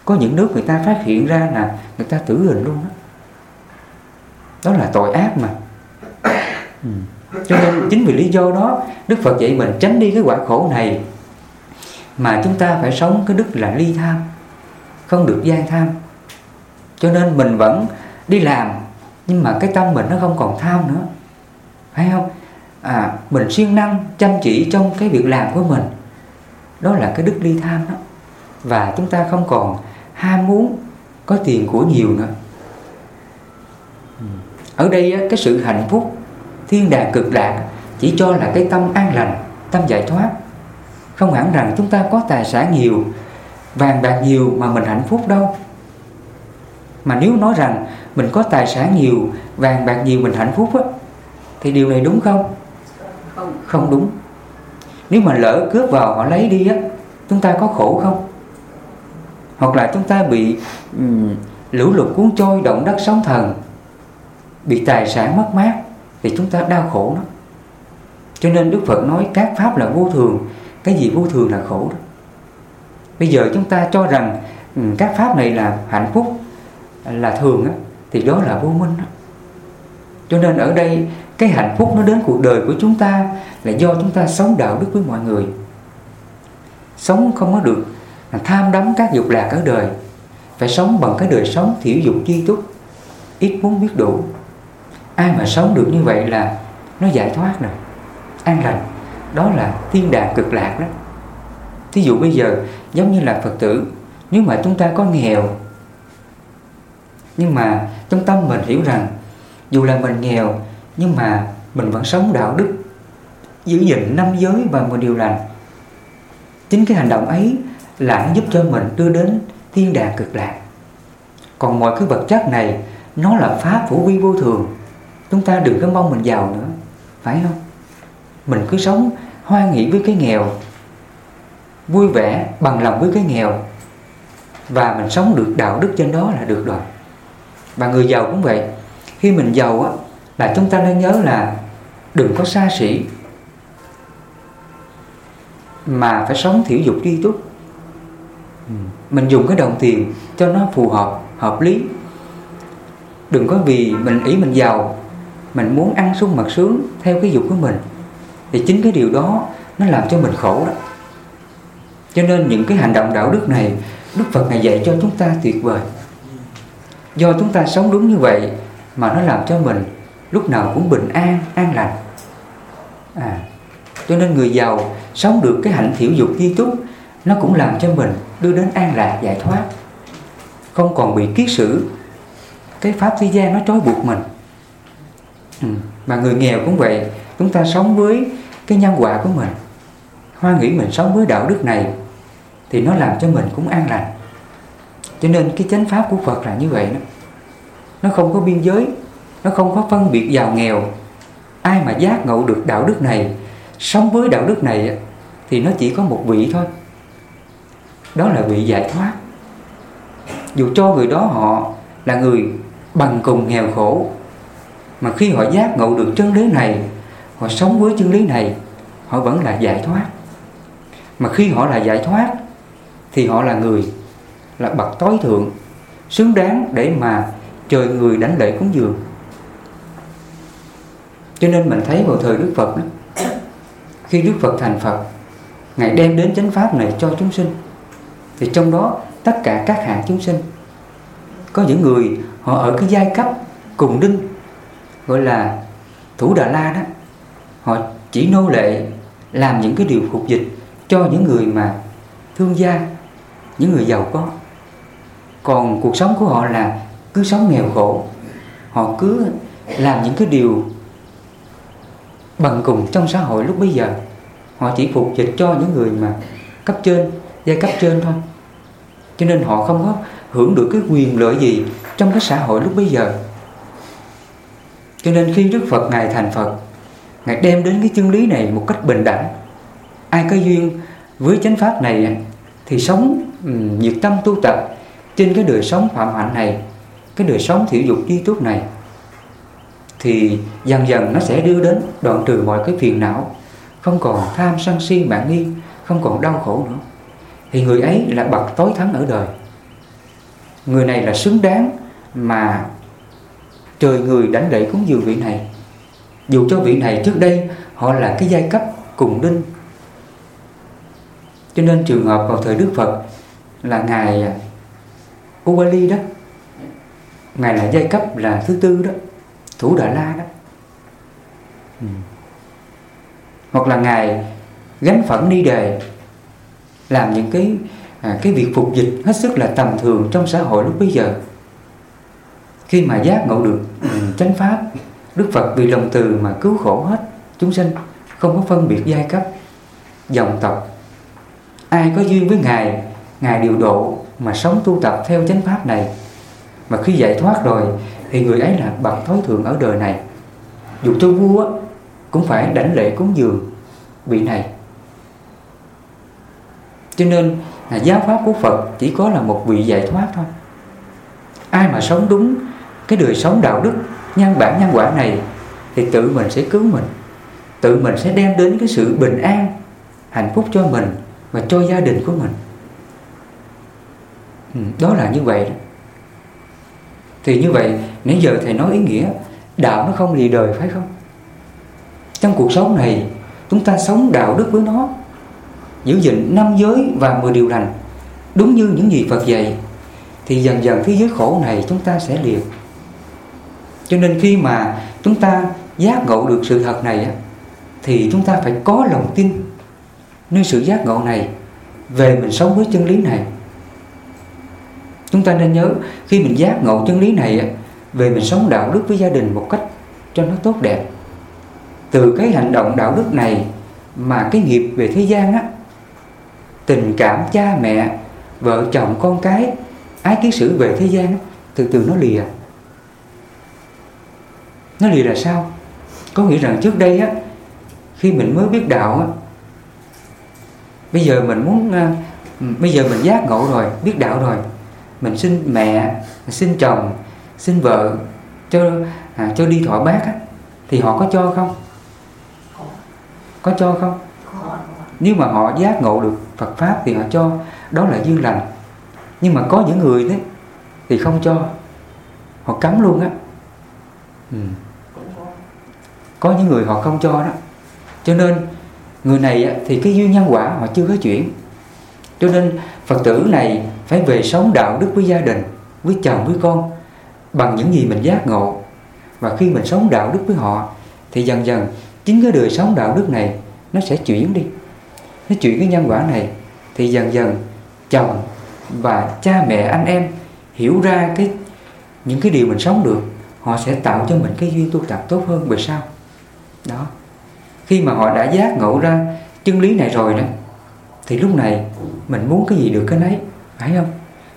Có những nước người ta phát hiện ra là người ta tử hình luôn đó. Đó là tội ác mà. Ừ. cho nên chính vì lý do đó, đức phật dạy mình tránh đi cái quả khổ này, mà chúng ta phải sống cái đức là ly tham, không được gian tham cho nên mình vẫn đi làm, nhưng mà cái tâm mình nó không còn tham nữa. Phải không? À mình siêng năng chăm chỉ trong cái việc làm của mình. Đó là cái đức ly tham đó. Và chúng ta không còn ham muốn có tiền của nhiều nữa. Ừ. Ở đây cái sự hạnh phúc, thiên đàng cực lạc chỉ cho là cái tâm an lành, tâm giải thoát. Không hẳn rằng chúng ta có tài sản nhiều, vàng bạc nhiều mà mình hạnh phúc đâu mà nếu nói rằng mình có tài sản nhiều vàng bạc nhiều mình hạnh phúc á thì điều này đúng không? Không. Không đúng. Nếu mà lỡ cướp vào họ lấy đi á chúng ta có khổ không? Hoặc là chúng ta bị um, lũ lụt cuốn trôi động đất sóng thần bị tài sản mất mát thì chúng ta đau khổ đó cho nên Đức Phật nói các pháp là vô thường cái gì vô thường là khổ đó. Bây giờ chúng ta cho rằng các pháp này là hạnh phúc là thường á, thì đó là vô minh đó. cho nên ở đây cái hạnh phúc nó đến cuộc đời của chúng ta là do chúng ta sống đạo đức với mọi người. Sống không có được tham đắm các dục lạc ở đời. Phải sống bằng cái đời sống thiểu dục chi túc ít muốn biết đủ. Ai mà sống được như vậy là nó giải thoát rồi. An lành đó là thiên đàng cực lạc đó. Thí dụ bây giờ giống như là phật tử nếu mà chúng ta có nghèo nhưng mà trong tâm mình hiểu rằng, dù là mình nghèo, nhưng mà mình vẫn sống đạo đức, giữ gìn năm giới và một điều lành. Chính cái hành động ấy là giúp cho mình đưa đến thiên đàng cực lạc. Còn mọi cái vật chất này, nó là pháp vũ vi vô thường. Chúng ta đừng có mong mình giàu nữa, phải không? Mình cứ sống hoan hỷ với cái nghèo, vui vẻ bằng lòng với cái nghèo, và mình sống được đạo đức trên đó là được rồi và người giàu cũng vậy. Khi mình giàu á, là chúng ta nên nhớ là đừng có xa xỉ, mà phải sống thiểu dục tri túc mình dùng cái đồng tiền cho nó phù hợp hợp lý. Đừng có vì mình, ý mình giàu, mình muốn ăn sung mặc sướng theo cái dục của mình. Thì chính cái điều đó nó làm cho mình khổ đó. Cho nên những cái hành động đạo đức này, Đức Phật này dạy cho chúng ta tuyệt vời do chúng ta sống đúng như vậy mà nó làm cho mình lúc nào cũng bình an an lành. À cho nên người giàu sống được cái hạnh thiểu dục di túc nó cũng làm cho mình đưa đến an lạc, giải thoát. Không còn bị kiết sử, cái pháp thế gian nó trói buộc mình. Ừ. mà người nghèo cũng vậy, chúng ta sống với cái nhân quả của mình. Hoa nghĩ mình sống với đạo đức này thì nó làm cho mình cũng an lành cho nên cái chánh pháp của Phật là như vậy đó. Nó không có biên giới, nó không có phân biệt giàu nghèo. Ai mà giác ngộ được đạo đức này, sống với đạo đức này thì nó chỉ có một vị thôi. Đó là vị giải thoát. Dù cho người đó họ là người bằng cùng nghèo khổ, mà khi họ giác ngộ được chân lý này, họ sống với chân lý này, họ vẫn là giải thoát. Mà khi họ là giải thoát, thì họ là người là bậc tối thượng xứng đáng để mà trời người đánh lễ cúng dường. Cho nên mình thấy vào thời Đức Phật đó, khi Đức Phật thành Phật Ngài đem đến chánh pháp này cho chúng sinh. Thì trong đó tất cả các hạng chúng sinh có những người họ ở cái giai cấp cùng đinh gọi là thủ đà la đó họ chỉ nô lệ làm những cái điều phục dịch cho những người mà thương gia những người giàu có còn cuộc sống của họ là cứ sống nghèo khổ. Họ cứ làm những cái điều bằng cùng trong xã hội lúc bây giờ. Họ chỉ phục dịch cho những người mà cấp trên giai cấp trên thôi. Cho nên họ không có hưởng được cái quyền lợi gì trong cái xã hội lúc bây giờ. Cho nên khi Đức Phật Ngài thành Phật Ngài đem đến cái chân lý này một cách bình đẳng. Ai có duyên với chánh pháp này thì sống um, nhiệt tâm tu tập trên cái đời sống phạm hạnh này, cái đời sống thiểu dục di túc này, thì dần dần nó sẽ đưa đến đoạn trừ mọi cái phiền não, không còn tham sân si mạng nghi, không còn đau khổ nữa. Thì người ấy là bậc tối thắng ở đời. Người này là xứng đáng mà trời người đánh đẩy cúng dường vị này. Dù cho vị này trước đây họ là cái giai cấp cùng đinh. Cho nên trường hợp vào thời Đức Phật là ngài Ubali đó. Ngài là giai cấp là thứ tư đó. Thủ đà la đó. Ừ. hoặc là ngài gánh phận đi đề làm những cái à, cái việc phục dịch hết sức là tầm thường trong xã hội lúc bây giờ. Khi mà giác ngộ được ừ, chánh pháp đức phật vì lòng từ mà cứu khổ hết chúng sinh không có phân biệt giai cấp dòng tộc. Ai có duyên với ngài ngài điều độ mà sống tu tập theo chánh pháp này. Mà khi giải thoát rồi, thì người ấy là bậc tối thượng ở đời này. Dù cho vua cũng phải đảnh lễ cúng dường vị này. Cho nên là giáo pháp của Phật chỉ có là một vị giải thoát thôi. Ai mà sống đúng cái đời sống đạo đức, nhân bản nhân quả này, thì tự mình sẽ cứu mình. Tự mình sẽ đem đến cái sự bình an, hạnh phúc cho mình và cho gia đình của mình. Ừ, đó là như vậy. Thì như vậy, nãy giờ thầy nói ý nghĩa, đạo nó không lì đời, phải không? Trong cuộc sống này, chúng ta sống đạo đức với nó, giữ gìn năm giới và 10 điều lành, đúng như những gì Phật dạy, thì dần dần thế giới khổ này chúng ta sẽ liệt. cho nên khi mà chúng ta giác ngộ được sự thật này thì chúng ta phải có lòng tin. Nơi sự giác ngộ này, về mình sống với chân lý này chúng ta nên nhớ khi mình giác ngộ chân lý này về mình sống đạo đức với gia đình một cách cho nó tốt đẹp. Từ cái hành động đạo đức này mà cái nghiệp về thế gian á tình cảm cha mẹ vợ chồng con cái ái kiến xử về thế gian từ từ nó lìa. Nó lìa là sao? Có nghĩa rằng trước đây á khi mình mới biết đạo á bây giờ mình muốn à, bây giờ mình giác ngộ rồi biết đạo rồi mình xin mẹ xin chồng xin vợ cho à, cho đi thọ bác á, thì họ có cho không? Có. Cho không? Nếu mà họ giác ngộ được Phật pháp thì họ cho. Đó là duyên lành. Nhưng mà có những người đấy thì không cho. Họ cấm luôn á. Ừ. có. Những người họ không cho đó. Cho nên người này thì cái duyên nhân quả họ chưa có chuyển. Cho nên phật tử này phải về sống đạo đức với gia đình, với chồng, với con, bằng những gì mình giác ngộ. Và khi mình sống đạo đức với họ, thì dần dần chính cái đời sống đạo đức này nó sẽ chuyển đi. Nó chuyển cái nhân quả này, thì dần dần chồng và cha mẹ, anh em hiểu ra cái, những cái điều mình sống được, họ sẽ tạo cho mình cái duyên tu tập tốt hơn về sau. Đó. Khi mà họ đã giác ngộ ra chân lý này rồi đó, thì lúc này mình muốn cái gì được cái nấy phải không?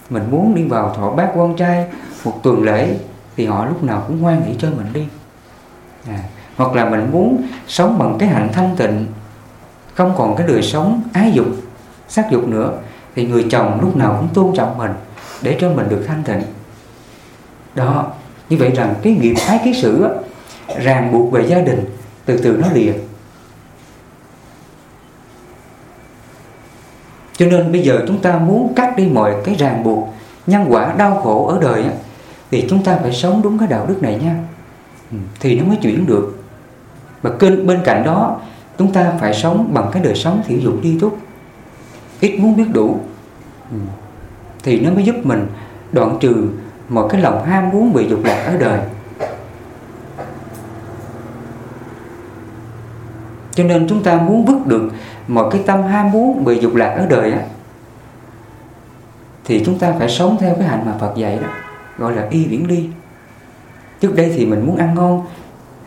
Mình muốn đi vào thọ bác quan trai một tuần lễ thì họ lúc nào cũng ngoan nghĩ cho mình đi. À, hoặc là mình muốn sống bằng cái hạnh thanh tịnh không còn cái đời sống ái dục sắc dục nữa thì người chồng lúc nào cũng tôn trọng mình để cho mình được thanh tịnh. Đó như vậy rằng cái nghiệp ái ký sự ràng buộc về gia đình từ từ nó lìa. Cho nên bây giờ chúng ta muốn cắt đi mọi cái ràng buộc nhân quả đau khổ ở đời á, thì chúng ta phải sống đúng cái đạo đức này nha. Ừ, thì nó mới chuyển được. Và bên cạnh đó chúng ta phải sống bằng cái đời sống thiểu dụng đi túc ít muốn biết đủ. Ừ, thì nó mới giúp mình đoạn trừ một cái lòng ham muốn bị dục lạc ở đời. Cho nên chúng ta muốn vứt được một cái tâm ham muốn bị dục lạc ở đời á, thì chúng ta phải sống theo cái hạnh mà Phật dạy đó gọi là y viễn ly. Trước đây thì mình muốn ăn ngon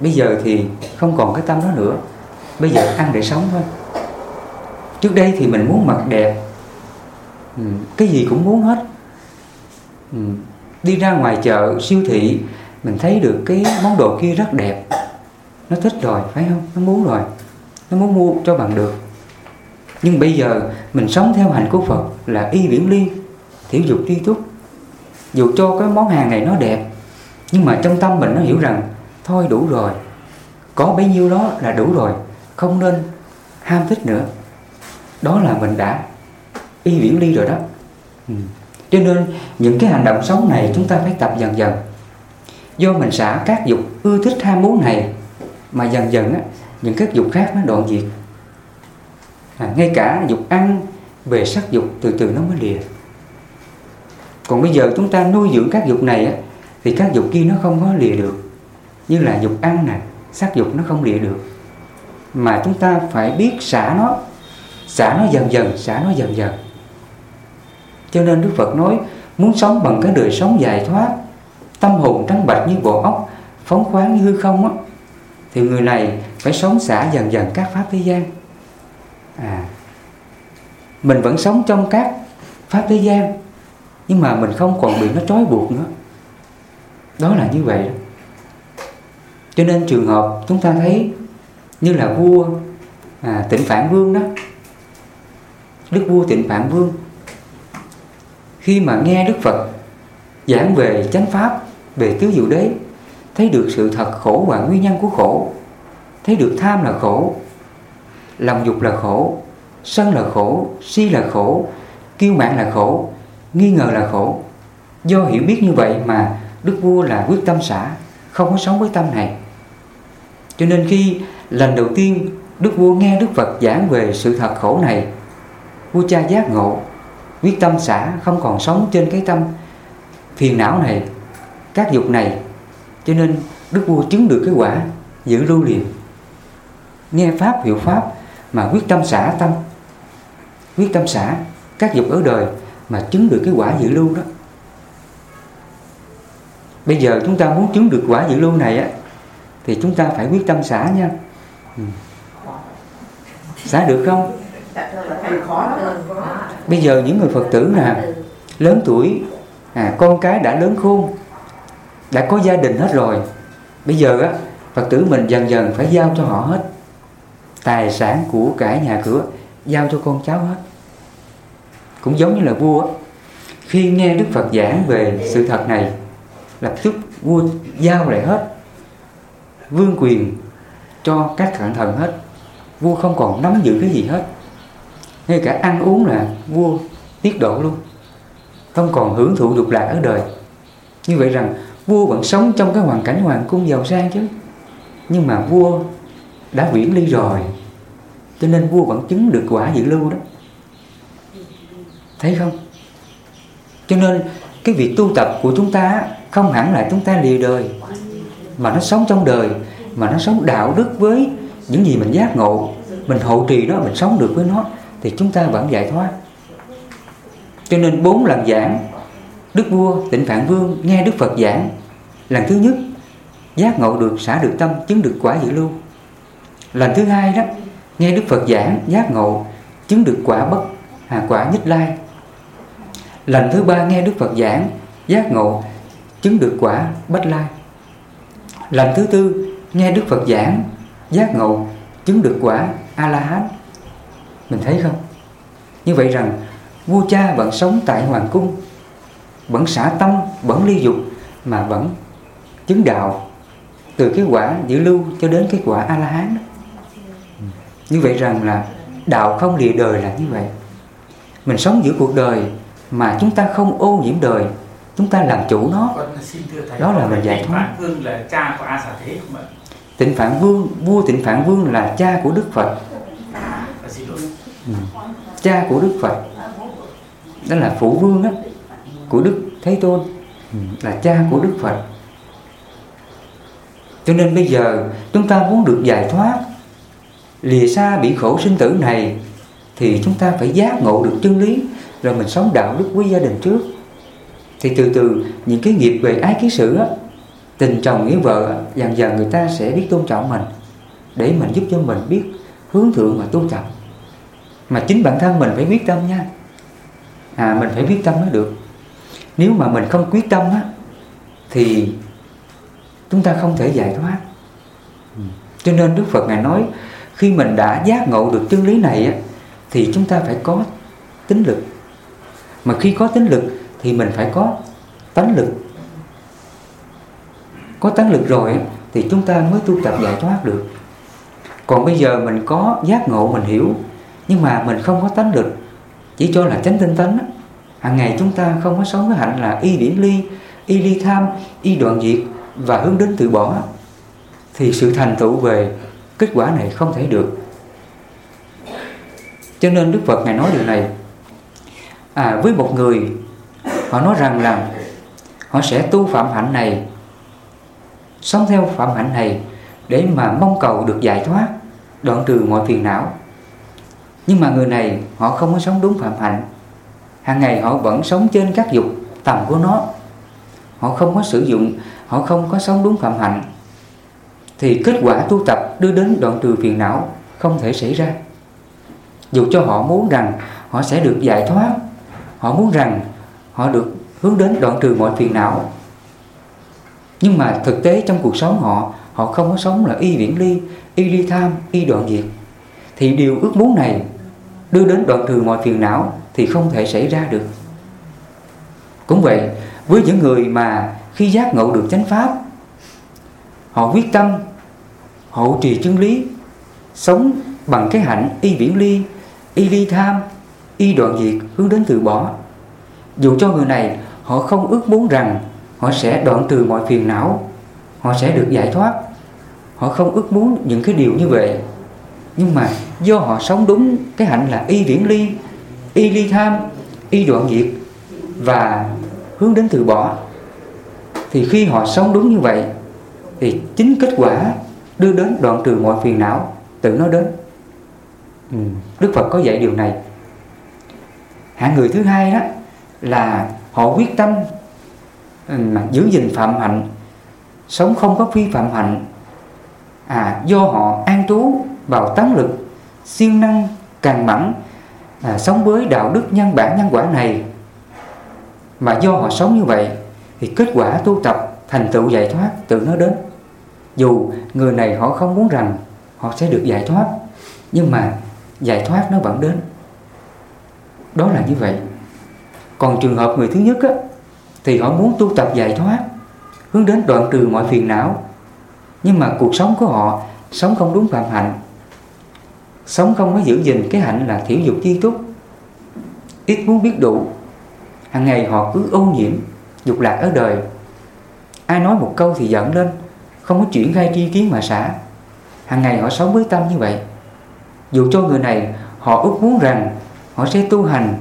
bây giờ thì không còn cái tâm đó nữa. Bây giờ ăn để sống thôi. Trước đây thì mình muốn mặc đẹp. Ừ, cái gì cũng muốn hết. Ừ, đi ra ngoài chợ siêu thị mình thấy được cái món đồ kia rất đẹp. Nó thích rồi phải không? Nó muốn rồi nó muốn mua cho bằng được. Nhưng bây giờ mình sống theo hành của Phật là y viễn ly thiểu dục tri túc dù cho cái món hàng này nó đẹp nhưng mà trong tâm mình nó hiểu rằng thôi đủ rồi có bấy nhiêu đó là đủ rồi không nên ham thích nữa. Đó là mình đã y viễn ly rồi đó. Ừ. cho nên những cái hành động sống này chúng ta phải tập dần dần. Do mình xả các dục ưa thích ham muốn này mà dần dần á, những các dục khác nó đoạn diệt. À, ngay cả dục ăn về sắc dục từ từ nó mới lìa. Còn bây giờ chúng ta nuôi dưỡng các dục này á, thì các dục kia nó không có lìa được. Như là dục ăn nè sắc dục nó không lìa được. Mà chúng ta phải biết xả nó xả nó dần dần xả nó dần dần. Cho nên Đức Phật nói muốn sống bằng cái đời sống giải thoát tâm hồn trắng bạch như bộ óc phóng khoáng như hư không á thì người này phải sống xả dần dần các pháp thế gian. À mình vẫn sống trong các pháp thế gian nhưng mà mình không còn bị nó trói buộc nữa. Đó là như vậy. Cho nên trường hợp chúng ta thấy như là vua à, tịnh phản vương đó đức vua tịnh phản vương khi mà nghe đức phật giảng về chánh pháp về tứ diệu đế thấy được sự thật khổ và nguyên nhân của khổ thấy được tham là khổ, lòng dục là khổ, sân là khổ, si là khổ, kiêu mạn là khổ, nghi ngờ là khổ. Do hiểu biết như vậy mà đức vua là quyết tâm xả, không có sống với tâm này. Cho nên khi lần đầu tiên đức vua nghe đức phật giảng về sự thật khổ này, vua cha giác ngộ, quyết tâm xả, không còn sống trên cái tâm phiền não này, các dục này. Cho nên đức vua chứng được cái quả giữ lưu liền nghe pháp hiệu pháp mà quyết tâm xả tâm. Quyết tâm xả các dục ở đời mà chứng được cái quả dự lưu đó. Bây giờ chúng ta muốn chứng được quả dự lưu này á thì chúng ta phải quyết tâm xả nha. Ừ. xả được không? Bây giờ những người phật tử nè lớn tuổi à, con cái đã lớn khôn đã có gia đình hết rồi. Bây giờ á phật tử mình dần dần phải giao cho họ hết tài sản của cải nhà cửa, giao cho con cháu hết. Cũng giống như là vua khi nghe đức phật giảng về sự thật này, lập tức vua giao lại hết vương quyền cho các cận thần hết. Vua không còn nắm giữ cái gì hết. Ngay cả ăn uống là vua tiết độ luôn, không còn hưởng thụ dục lạc ở đời. Như vậy rằng vua vẫn sống trong cái hoàn cảnh hoàng cung giàu sang chứ. Nhưng mà vua đã viễn ly rồi. Cho nên vua vẫn chứng được quả dự lưu đó. Thấy không? Cho nên cái việc tu tập của chúng ta không hẳn là chúng ta lìa đời, mà nó sống trong đời, mà nó sống đạo đức với những gì mình giác ngộ. Mình hộ trì đó, mình sống được với nó, thì chúng ta vẫn giải thoát. Cho nên bốn lần giảng, đức vua tịnh phạn vương nghe đức phật giảng, lần thứ nhất, giác ngộ được, xả được tâm, chứng được quả dự lưu lần thứ hai đó nghe đức phật giảng giác ngộ chứng được quả bất à, quả nhất lai. Lần thứ ba nghe đức phật giảng giác ngộ chứng được quả bất lai. Lần thứ tư nghe đức phật giảng giác ngộ chứng được quả a la hán mình thấy không? Như vậy rằng vua cha vẫn sống tại hoàng cung vẫn xả tâm vẫn ly dục mà vẫn chứng đạo từ cái quả giữ lưu cho đến cái quả a la hán như vậy rằng là đạo không lìa đời là như vậy. Mình sống giữa cuộc đời mà chúng ta không ô nhiễm đời chúng ta làm chủ nó. Thầy. Đó là mình giải thoát. Tịnh phạn vương vua tịnh phạn vương là cha của đức phật. Ừ. cha của đức phật. Đó là phụ vương á của đức thế tôn. Ừ, là cha của đức phật. Cho nên bây giờ chúng ta muốn được giải thoát lìa xa bị khổ sinh tử này, thì chúng ta phải giác ngộ được chân lý, rồi mình sống đạo đức với gia đình trước. Thì từ từ, những cái nghiệp về ái ký sự á, tình chồng nghĩa vợ, dần dần người ta sẽ biết tôn trọng mình, để mình giúp cho mình biết hướng thượng mà tôn trọng. Mà chính bản thân mình phải quyết tâm nha. À mình phải quyết tâm mới được. Nếu mà mình không quyết tâm á, thì chúng ta không thể giải thoát. Ừ. Cho nên đức phật ngài nói khi mình đã giác ngộ được chân lý này thì chúng ta phải có tính lực. Mà khi có tính lực thì mình phải có tánh lực. Có tánh lực rồi thì chúng ta mới tu tập giải thoát được. Còn bây giờ mình có giác ngộ, mình hiểu, nhưng mà mình không có tánh lực, chỉ cho là chánh tinh tánh hàng ngày chúng ta không có sống với hạnh là y điển ly, y ly tham, y đoạn diệt và hướng đến từ bỏ, thì sự thành tựu về kết quả này không thể được. Cho nên đức phật ngài nói điều này. À, với một người họ nói rằng là họ sẽ tu phạm hạnh này sống theo phạm hạnh này để mà mong cầu được giải thoát đoạn trừ mọi phiền não. Nhưng mà người này họ không có sống đúng phạm hạnh. Hàng ngày họ vẫn sống trên các dục tầm của nó. Họ không có sử dụng họ không có sống đúng phạm hạnh thì kết quả tu tập đưa đến đoạn trừ phiền não không thể xảy ra. Dù cho họ muốn rằng họ sẽ được giải thoát, họ muốn rằng họ được hướng đến đoạn trừ mọi phiền não, nhưng mà thực tế trong cuộc sống họ họ không có sống là y viễn ly, y ly tham, y đoạn diệt. Thì điều ước muốn này đưa đến đoạn trừ mọi phiền não thì không thể xảy ra được. Cũng vậy, với những người mà khi giác ngộ được chánh pháp, họ quyết tâm hộ trì chân lý, sống bằng cái hạnh y viễn ly, y ly tham, y đoạn diệt hướng đến từ bỏ. Dù cho người này họ không ước muốn rằng họ sẽ đoạn trừ mọi phiền não, họ sẽ được giải thoát. Họ không ước muốn những cái điều như vậy. Nhưng mà do họ sống đúng cái hạnh là y viễn ly, y ly tham, y đoạn diệt và hướng đến từ bỏ, thì khi họ sống đúng như vậy, thì chính kết quả đưa đến đoạn trừ mọi phiền não tự nó đến. Ừ. Đức Phật có dạy điều này. Hạng người thứ hai đó là họ quyết tâm ừ, mà giữ gìn phạm hạnh sống không có phi phạm hạnh. À do họ an trú vào tánh lực siêng năng càng mẫn à, sống với đạo đức nhân bản nhân quả này. Mà do họ sống như vậy thì kết quả tu tập thành tựu giải thoát tự nó đến dù người này họ không muốn rằng họ sẽ được giải thoát nhưng mà giải thoát nó vẫn đến. Đó là như vậy. Còn trường hợp người thứ nhất á, thì họ muốn tu tập giải thoát hướng đến đoạn trừ mọi phiền não. Nhưng mà cuộc sống của họ sống không đúng phạm hạnh. Sống không có giữ gìn cái hạnh là thiểu dục chi túc. Ít muốn biết đủ. Hàng ngày họ cứ ô nhiễm dục lạc ở đời. Ai nói một câu thì giận lên không có chuyển khai tri kiến mà xả. Hàng ngày họ sống với tâm như vậy. Dù cho người này, họ ước muốn rằng họ sẽ tu hành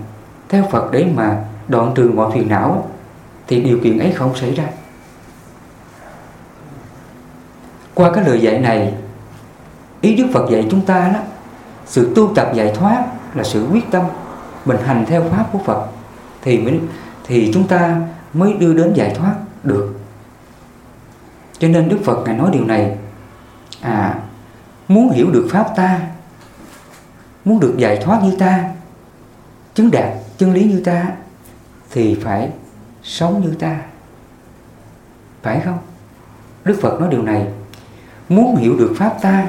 theo Phật để mà đoạn trừ mọi phiền não, thì điều kiện ấy không xảy ra. Qua cái lời dạy này, ý Đức Phật dạy chúng ta đó, sự tu tập giải thoát là sự quyết tâm mình hành theo pháp của Phật, thì mình, thì chúng ta mới đưa đến giải thoát được cho nên Đức Phật ngài nói điều này. À muốn hiểu được pháp ta, muốn được giải thoát như ta, chứng đạt chân lý như ta, thì phải sống như ta. Phải không? Đức Phật nói điều này. Muốn hiểu được pháp ta,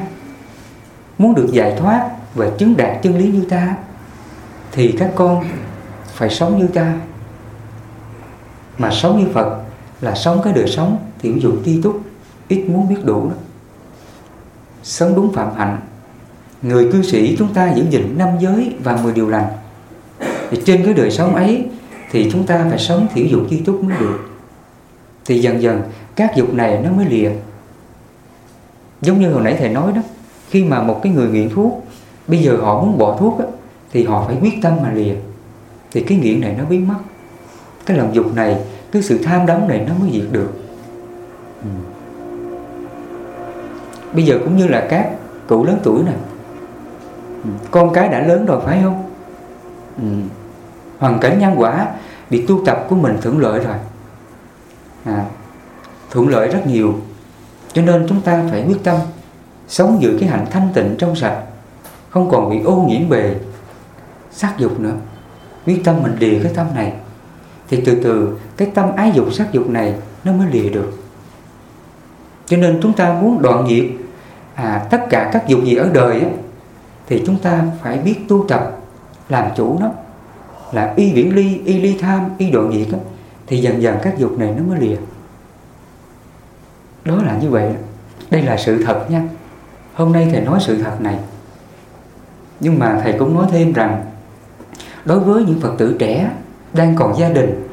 muốn được giải thoát và chứng đạt chân lý như ta, thì các con phải sống như ta. Mà sống như Phật là sống cái đời sống tiểu dụng ti túc ít muốn biết đủ đó. sống đúng phạm hạnh người cư sĩ chúng ta giữ gìn năm giới và 10 điều lành. Thì trên cái đời sống ấy thì chúng ta phải sống thiểu dục chi túc mới được. Thì dần dần các dục này nó mới lìa. Giống như hồi nãy thầy nói đó khi mà một cái người nghiện thuốc bây giờ họ muốn bỏ thuốc đó, thì họ phải quyết tâm mà lìa. Thì cái nghiện này nó biến mất. Cái lòng dục này cái sự tham đắm này nó mới diệt được ừ. bây giờ cũng như là các cụ lớn tuổi này ừ. con cái đã lớn rồi phải không ừ. hoàn cảnh nhân quả bị tu tập của mình thuận lợi rồi à, thuận lợi rất nhiều cho nên chúng ta phải quyết tâm sống giữ cái hạnh thanh tịnh trong sạch không còn bị ô nhiễm bề sắc dục nữa quyết tâm mình lìa cái tâm này thì từ từ cái tâm ái dục sắc dục này nó mới lìa được cho nên chúng ta muốn đoạn diệt à, tất cả các dục gì ở đời ấy, thì chúng ta phải biết tu tập làm chủ nó. Là y viễn ly y ly tham y đoạn diệt ấy, thì dần dần các dục này nó mới lìa. Đó là như vậy. Đây là sự thật nha. Hôm nay thầy nói sự thật này. Nhưng mà thầy cũng nói thêm rằng đối với những phật tử trẻ đang còn gia đình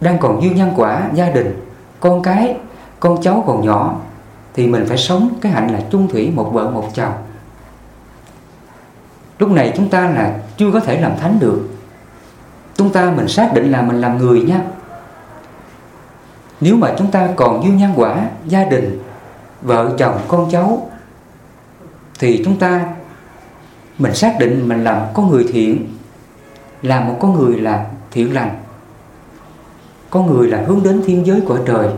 đang còn duyên nhân quả gia đình con cái con cháu còn nhỏ, thì mình phải sống cái hạnh là chung thủy một vợ một chồng. Lúc này chúng ta là chưa có thể làm thánh được. Chúng ta mình xác định là mình làm người nha. Nếu mà chúng ta còn duyên nhân quả, gia đình, vợ chồng, con cháu, thì chúng ta mình xác định mình làm con người thiện là một con người là thiện lành, con người là hướng đến thiên giới của trời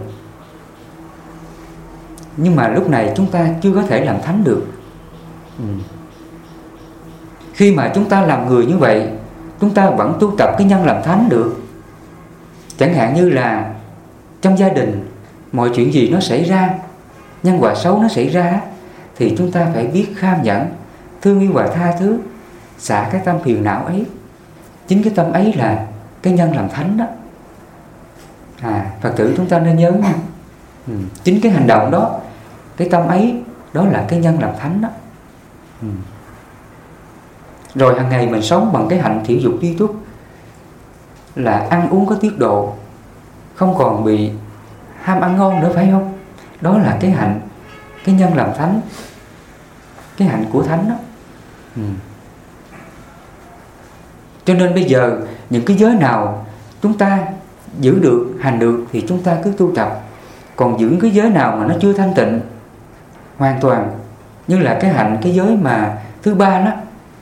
nhưng mà lúc này chúng ta chưa có thể làm thánh được ừ. khi mà chúng ta làm người như vậy, chúng ta vẫn tu tập cái nhân làm thánh được chẳng hạn như là trong gia đình, mọi chuyện gì nó xảy ra, nhân quả xấu nó xảy ra, thì chúng ta phải biết kham nhẫn, thương yêu và tha thứ, xả cái tâm phiền não ấy chính cái tâm ấy là cái nhân làm thánh đó à phật tử chúng ta nên nhớ nha ừ. chính cái hành động đó cái tâm ấy, đó là cái nhân làm thánh đó ừ. rồi hàng ngày mình sống bằng cái hạnh thiểu dục tri túc là ăn uống có tiết độ, không còn bị ham ăn ngon nữa, phải không đó là cái hạnh, cái nhân làm thánh, cái hạnh của thánh đó ừ. cho nên bây giờ, những cái giới nào chúng ta giữ được, hành được thì chúng ta cứ tu tập còn giữ cái giới nào mà nó chưa thanh tịnh hoàn toàn như là cái hạnh cái giới mà thứ ba đó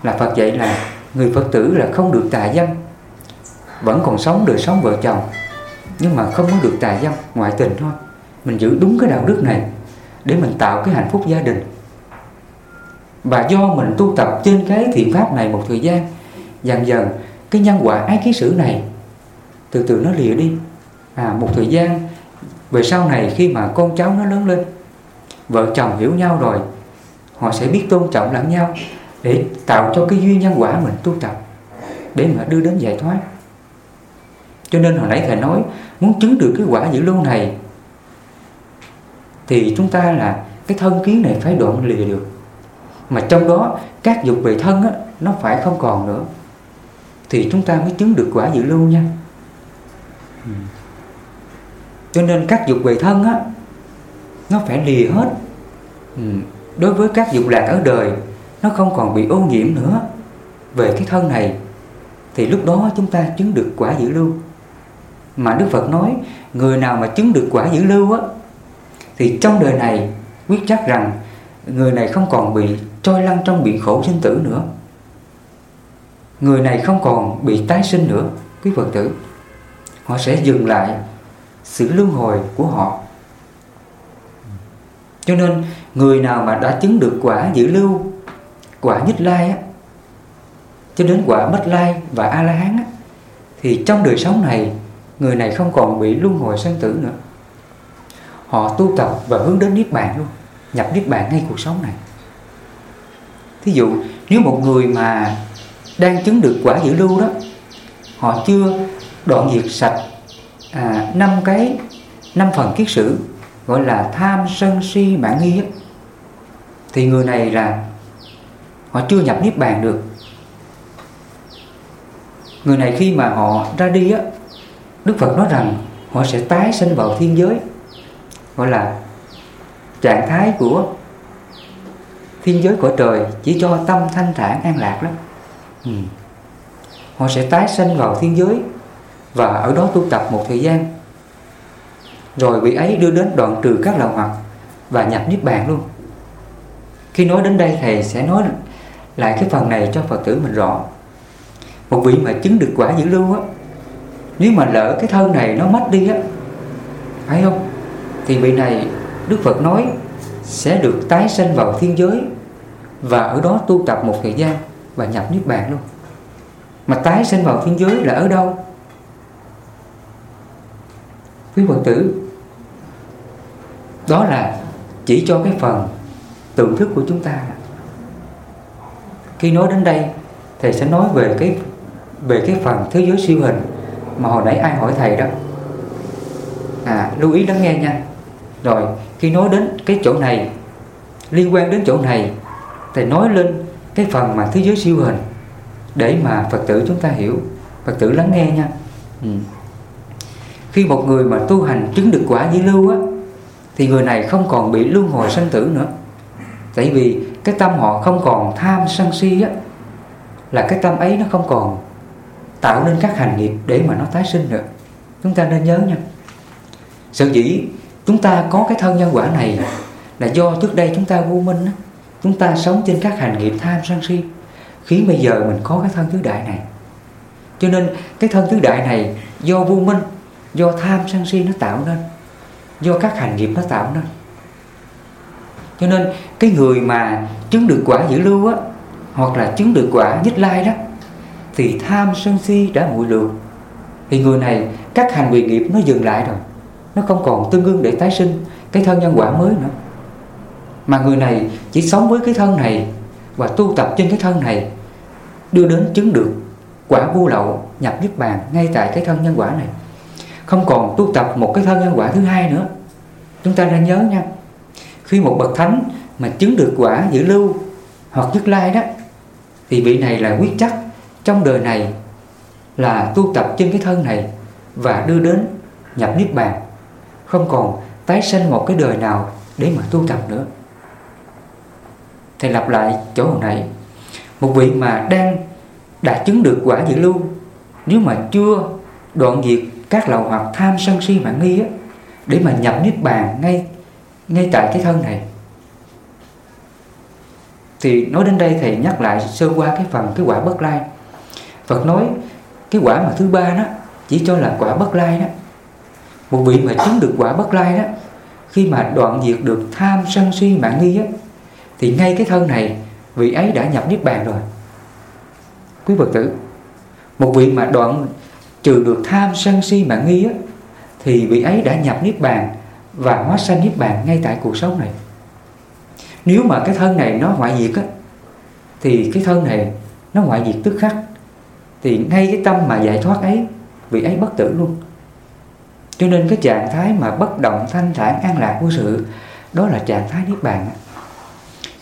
là Phật dạy là người Phật tử là không được tà dâm vẫn còn sống đời sống vợ chồng nhưng mà không có được tà dâm ngoại tình thôi. Mình giữ đúng cái đạo đức này để mình tạo cái hạnh phúc gia đình. Và do mình tu tập trên cái thiện pháp này một thời gian dần dần cái nhân quả ái ký sử này từ từ nó lìa đi. À, một thời gian về sau này khi mà con cháu nó lớn lên vợ chồng hiểu nhau rồi họ sẽ biết tôn trọng lẫn nhau để tạo cho cái duyên nhân quả mình tu tập để mà đưa đến giải thoát. Cho nên hồi nãy thầy nói muốn chứng được cái quả giữ lưu này thì chúng ta là cái thân kiến này phải đoạn lìa được. Mà trong đó các dục về thân á, nó phải không còn nữa. Thì chúng ta mới chứng được quả dự lưu nha. Ừ. cho nên các dục về thân á nó phải lìa hết. Ừ. đối với các dục lạc ở đời, nó không còn bị ô nhiễm nữa. Về cái thân này, thì lúc đó chúng ta chứng được quả dự lưu. Mà Đức Phật nói, người nào mà chứng được quả dự lưu á, thì trong đời này quyết chắc rằng người này không còn bị trôi lăn trong biển khổ sinh tử nữa. Người này không còn bị tái sinh nữa, quý Phật tử. Họ sẽ dừng lại sự luân hồi của họ cho nên người nào mà đã chứng được quả giữ lưu quả nhất lai á cho đến quả bất lai và a la hán á thì trong đời sống này người này không còn bị luân hồi sanh tử nữa. Họ tu tập và hướng đến niết bàn luôn nhập niết bàn ngay cuộc sống này. Thí dụ nếu một người mà đang chứng được quả giữ lưu đó họ chưa đoạn diệt sạch à, năm cái năm phần kiết sử gọi là tham sân si mãn nghi ấy, thì người này là họ chưa nhập niết bàn được. Người này khi mà họ ra đi á đức phật nói rằng họ sẽ tái sinh vào thiên giới gọi là trạng thái của thiên giới của trời chỉ cho tâm thanh thản an lạc lắm. Ừ. họ sẽ tái sinh vào thiên giới và ở đó tu tập một thời gian rồi vị ấy đưa đến đoạn trừ các lậu hoặc và nhập niết bàn luôn. Khi nói đến đây, thầy sẽ nói lại cái phần này cho phật tử mình rõ. Một vị mà chứng được quả dữ lưu á, nếu mà lỡ cái thân này nó mất đi á, phải không? Thì vị này, đức phật nói, sẽ được tái sinh vào thiên giới và ở đó tu tập một thời gian và nhập niết bàn luôn. Mà tái sinh vào thiên giới là ở đâu? Quý phật tử đó là chỉ cho cái phần tưởng thức của chúng ta. Khi nói đến đây, thầy sẽ nói về cái về cái phần thế giới siêu hình mà hồi nãy ai hỏi thầy đó. À lưu ý lắng nghe nha. Rồi, khi nói đến cái chỗ này, liên quan đến chỗ này, thầy nói lên cái phần mà thế giới siêu hình để mà phật tử chúng ta hiểu, phật tử lắng nghe nha. Ừ. khi một người mà tu hành chứng được quả di lưu á thì người này không còn bị luân hồi sanh tử nữa. Tại vì cái tâm họ không còn tham sân si á, là cái tâm ấy nó không còn tạo nên các hành nghiệp để mà nó tái sinh nữa. Chúng ta nên nhớ nha. Sở dĩ chúng ta có cái thân nhân quả này là do trước đây chúng ta vô minh á, chúng ta sống trên các hành nghiệp tham sân si, khiến bây giờ mình có cái thân tứ đại này. Cho nên cái thân tứ đại này do vô minh, do tham sân si nó tạo nên do các hành nghiệp nó tạo nên. Cho nên cái người mà chứng được quả giữ lưu á hoặc là chứng được quả nhất lai đó thì tham sân si đã muội lược, thì người này các hành vi nghiệp nó dừng lại rồi. Nó không còn tương ương để tái sinh cái thân nhân quả mới nữa. Mà người này chỉ sống với cái thân này và tu tập trên cái thân này đưa đến chứng được quả vô lậu nhập niết bàn ngay tại cái thân nhân quả này không còn tu tập một cái thân nhân quả thứ hai nữa. Chúng ta nên nhớ nha. Khi một bậc thánh mà chứng được quả giữ lưu hoặc nhất lai đó, thì vị này là quyết chắc trong đời này là tu tập trên cái thân này và đưa đến nhập niết bàn. Không còn tái sinh một cái đời nào để mà tu tập nữa. Thầy lặp lại chỗ hồi nãy. Một vị mà đang đã chứng được quả dự lưu, nếu mà chưa đoạn diệt các lậu hoặc tham sân si mạng nghi á, để mà nhập niết bàn ngay ngay tại cái thân này. Thì nói đến đây thầy nhắc lại sơ qua cái phần cái quả bất lai. Phật nói cái quả mà thứ ba đó chỉ cho là quả bất lai đó. Một vị mà chứng được quả bất lai đó khi mà đoạn diệt được tham sân si mạng nghi á thì ngay cái thân này vị ấy đã nhập niết bàn rồi. Quý phật tử một vị mà đoạn trừ được tham sân si mạng nghi á, thì vị ấy đã nhập niết bàn và hóa sanh niết bàn ngay tại cuộc sống này. Nếu mà cái thân này nó ngoại diệt á thì cái thân này nó ngoại diệt tức khắc. Thì ngay cái tâm mà giải thoát ấy vị ấy bất tử luôn. Cho nên cái trạng thái mà bất động thanh thản an lạc của sự đó là trạng thái niết bàn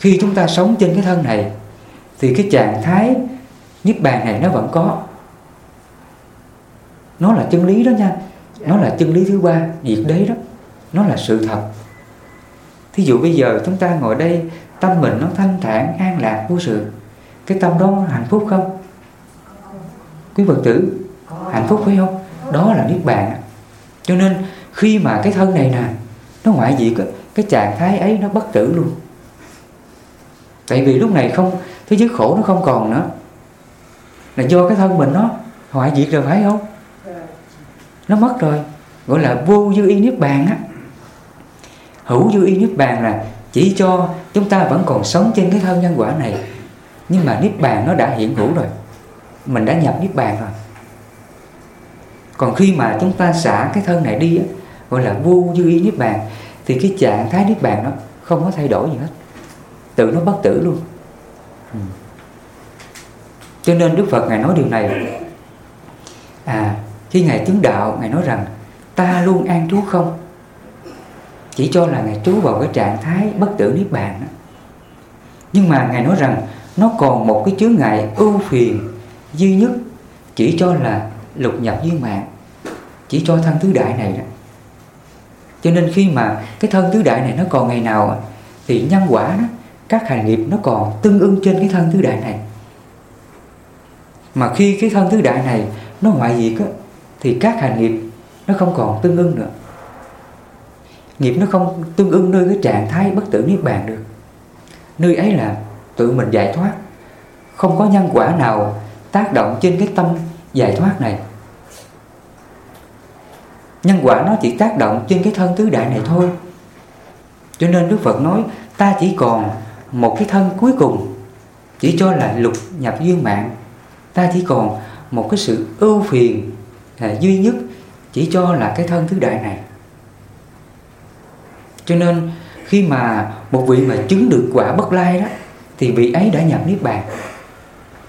khi chúng ta sống trên cái thân này thì cái trạng thái niết bàn này nó vẫn có nó là chân lý đó nha. Nó là chân lý thứ ba diệt đế đó. Nó là sự thật. Thí dụ bây giờ chúng ta ngồi đây tâm mình nó thanh thản an lạc vô sự. Cái tâm đó hạnh phúc không? Quý phật tử hạnh phúc phải không? Đó là niết bàn. Cho nên khi mà cái thân này nè nó ngoại diệt cái trạng thái ấy nó bất tử luôn. Tại vì lúc này không thế giới khổ nó không còn nữa. Là do cái thân mình nó hoại diệt rồi phải không nó mất rồi. Gọi là vô dư y niết bàn á. Hữu dư y niết bàn là chỉ cho chúng ta vẫn còn sống trên cái thân nhân quả này. Nhưng mà niết bàn nó đã hiện hữu rồi. Mình đã nhập niết bàn rồi. Còn khi mà chúng ta xả cái thân này đi á, gọi là vô dư y niết bàn thì cái trạng thái niết bàn nó không có thay đổi gì hết. Tự nó bất tử luôn. Ừ. Cho nên đức phật ngài nói điều này. À khi ngài chứng đạo ngài nói rằng ta luôn an trú không? Chỉ cho là ngài trú vào cái trạng thái bất tử niết bàn nhưng mà ngài nói rằng nó còn một cái chướng ngại ưu phiền duy nhất chỉ cho là lục nhập duyên mạng chỉ cho thân tứ đại này đó. Cho nên khi mà cái thân tứ đại này nó còn ngày nào thì nhân quả đó, các hành nghiệp nó còn tương ưng trên cái thân tứ đại này. Mà khi cái thân tứ đại này nó ngoại diệt á, thì các hành nghiệp nó không còn tương ưng nữa. Nghiệp nó không tương ưng nơi cái trạng thái bất tử niết bàn được. Nơi ấy là tự mình giải thoát. Không có nhân quả nào tác động trên cái tâm giải thoát này. Nhân quả nó chỉ tác động trên cái thân tứ đại này thôi. Cho nên Đức Phật nói, ta chỉ còn một cái thân cuối cùng, chỉ cho là lục nhập duyên mạng. Ta chỉ còn một cái sự ưu phiền là duy nhất chỉ cho là cái thân tứ đại này. Cho nên khi mà một vị mà chứng được quả bất lai đó thì vị ấy đã nhập niết bàn.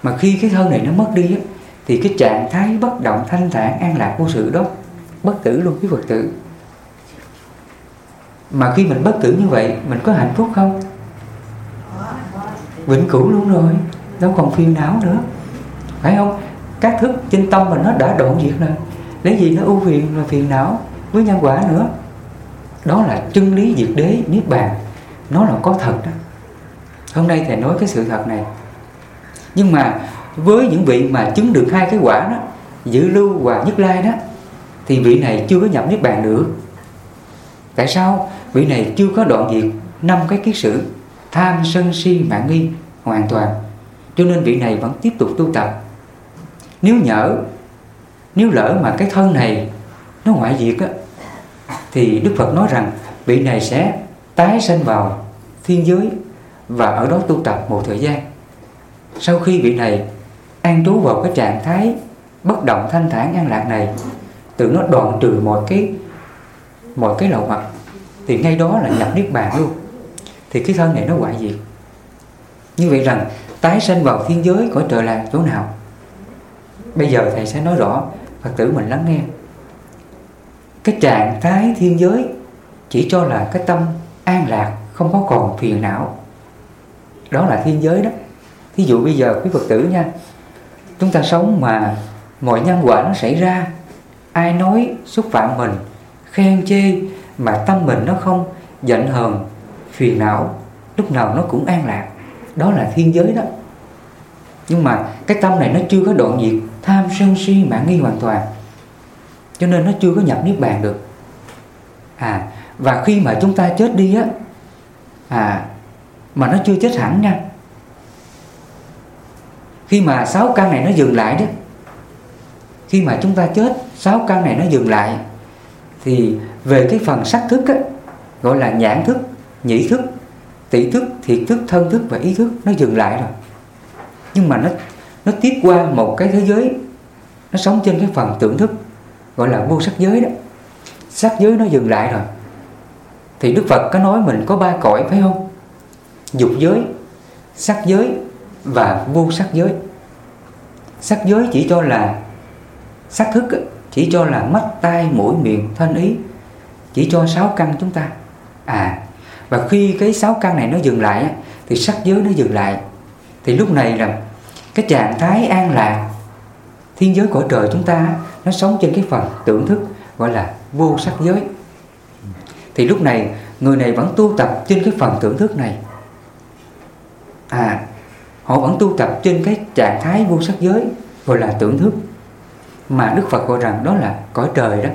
Mà khi cái thân này nó mất đi á, thì cái trạng thái bất động thanh thản an lạc vô sự đó bất tử luôn cái vật tử. Mà khi mình bất tử như vậy mình có hạnh phúc không? Vĩnh cửu luôn rồi đâu còn phiền não nữa. Phải không? Các thức trên tâm mình nó đã đoạn diệt rồi. Lấy gì nó ưu phiền rồi phiền não với nhân quả nữa. Đó là chân lý diệt đế, niết bàn. Nó là có thật đó. Hôm nay thầy nói cái sự thật này. Nhưng mà với những vị mà chứng được hai cái quả đó giữ lưu và nhất lai đó, thì vị này chưa có nhập niết bàn được. Tại sao? Vị này chưa có đoạn diệt năm cái kiết sử tham sân si mạng nghi hoàn toàn. Cho nên vị này vẫn tiếp tục tu tập nếu nhỡ, nếu lỡ mà cái thân này nó ngoại diệt á, thì Đức Phật nói rằng vị này sẽ tái sanh vào thiên giới và ở đó tu tập một thời gian. Sau khi vị này an trú vào cái trạng thái bất động thanh thản an lạc này, tự nó đoạn trừ mọi cái mọi cái lậu hoặc thì ngay đó là nhập niết bàn luôn. Thì cái thân này nó hoại diệt. Như vậy rằng tái sanh vào thiên giới cõi trời là chỗ nào? Bây giờ thầy sẽ nói rõ, phật tử mình lắng nghe. Cái trạng thái thiên giới chỉ cho là cái tâm an lạc, không có còn phiền não. Đó là thiên giới đó. Thí dụ bây giờ quý phật tử nha, chúng ta sống mà mọi nhân quả nó xảy ra, ai nói xúc phạm mình, khen chê mà tâm mình nó không giận hờn, phiền não, lúc nào nó cũng an lạc. Đó là thiên giới đó. Nhưng mà cái tâm này nó chưa có đoạn diệt tham sân si mãn nghi hoàn toàn. Cho nên nó chưa có nhập niết bàn được. À và khi mà chúng ta chết đi á à mà nó chưa chết hẳn nha. Khi mà sáu căn này nó dừng lại đó khi mà chúng ta chết sáu căn này nó dừng lại thì về cái phần sắc thức á, gọi là nhãn thức nhĩ thức tỷ thức thiệt thức thân thức và ý thức nó dừng lại rồi. Nhưng mà nó nó tiếp qua một cái thế giới. Nó sống trên cái phần tưởng thức, gọi là vô sắc giới đó. Sắc giới nó dừng lại rồi. Thì Đức Phật có nói mình có ba cõi, phải không? Dục giới, sắc giới và vô sắc giới. Sắc giới chỉ cho là sắc thức chỉ cho là mắt, tai, mũi, miệng, thân ý. Chỉ cho sáu căn chúng ta. À và khi cái sáu căn này nó dừng lại thì sắc giới nó dừng lại. Thì lúc này là cái trạng thái an lạc, thiên giới cõi trời chúng ta nó sống trên cái phần tưởng thức, gọi là vô sắc giới. Thì lúc này, người này vẫn tu tập trên cái phần tưởng thức này. À họ vẫn tu tập trên cái trạng thái vô sắc giới, gọi là tưởng thức. Mà Đức Phật gọi rằng đó là cõi trời đó.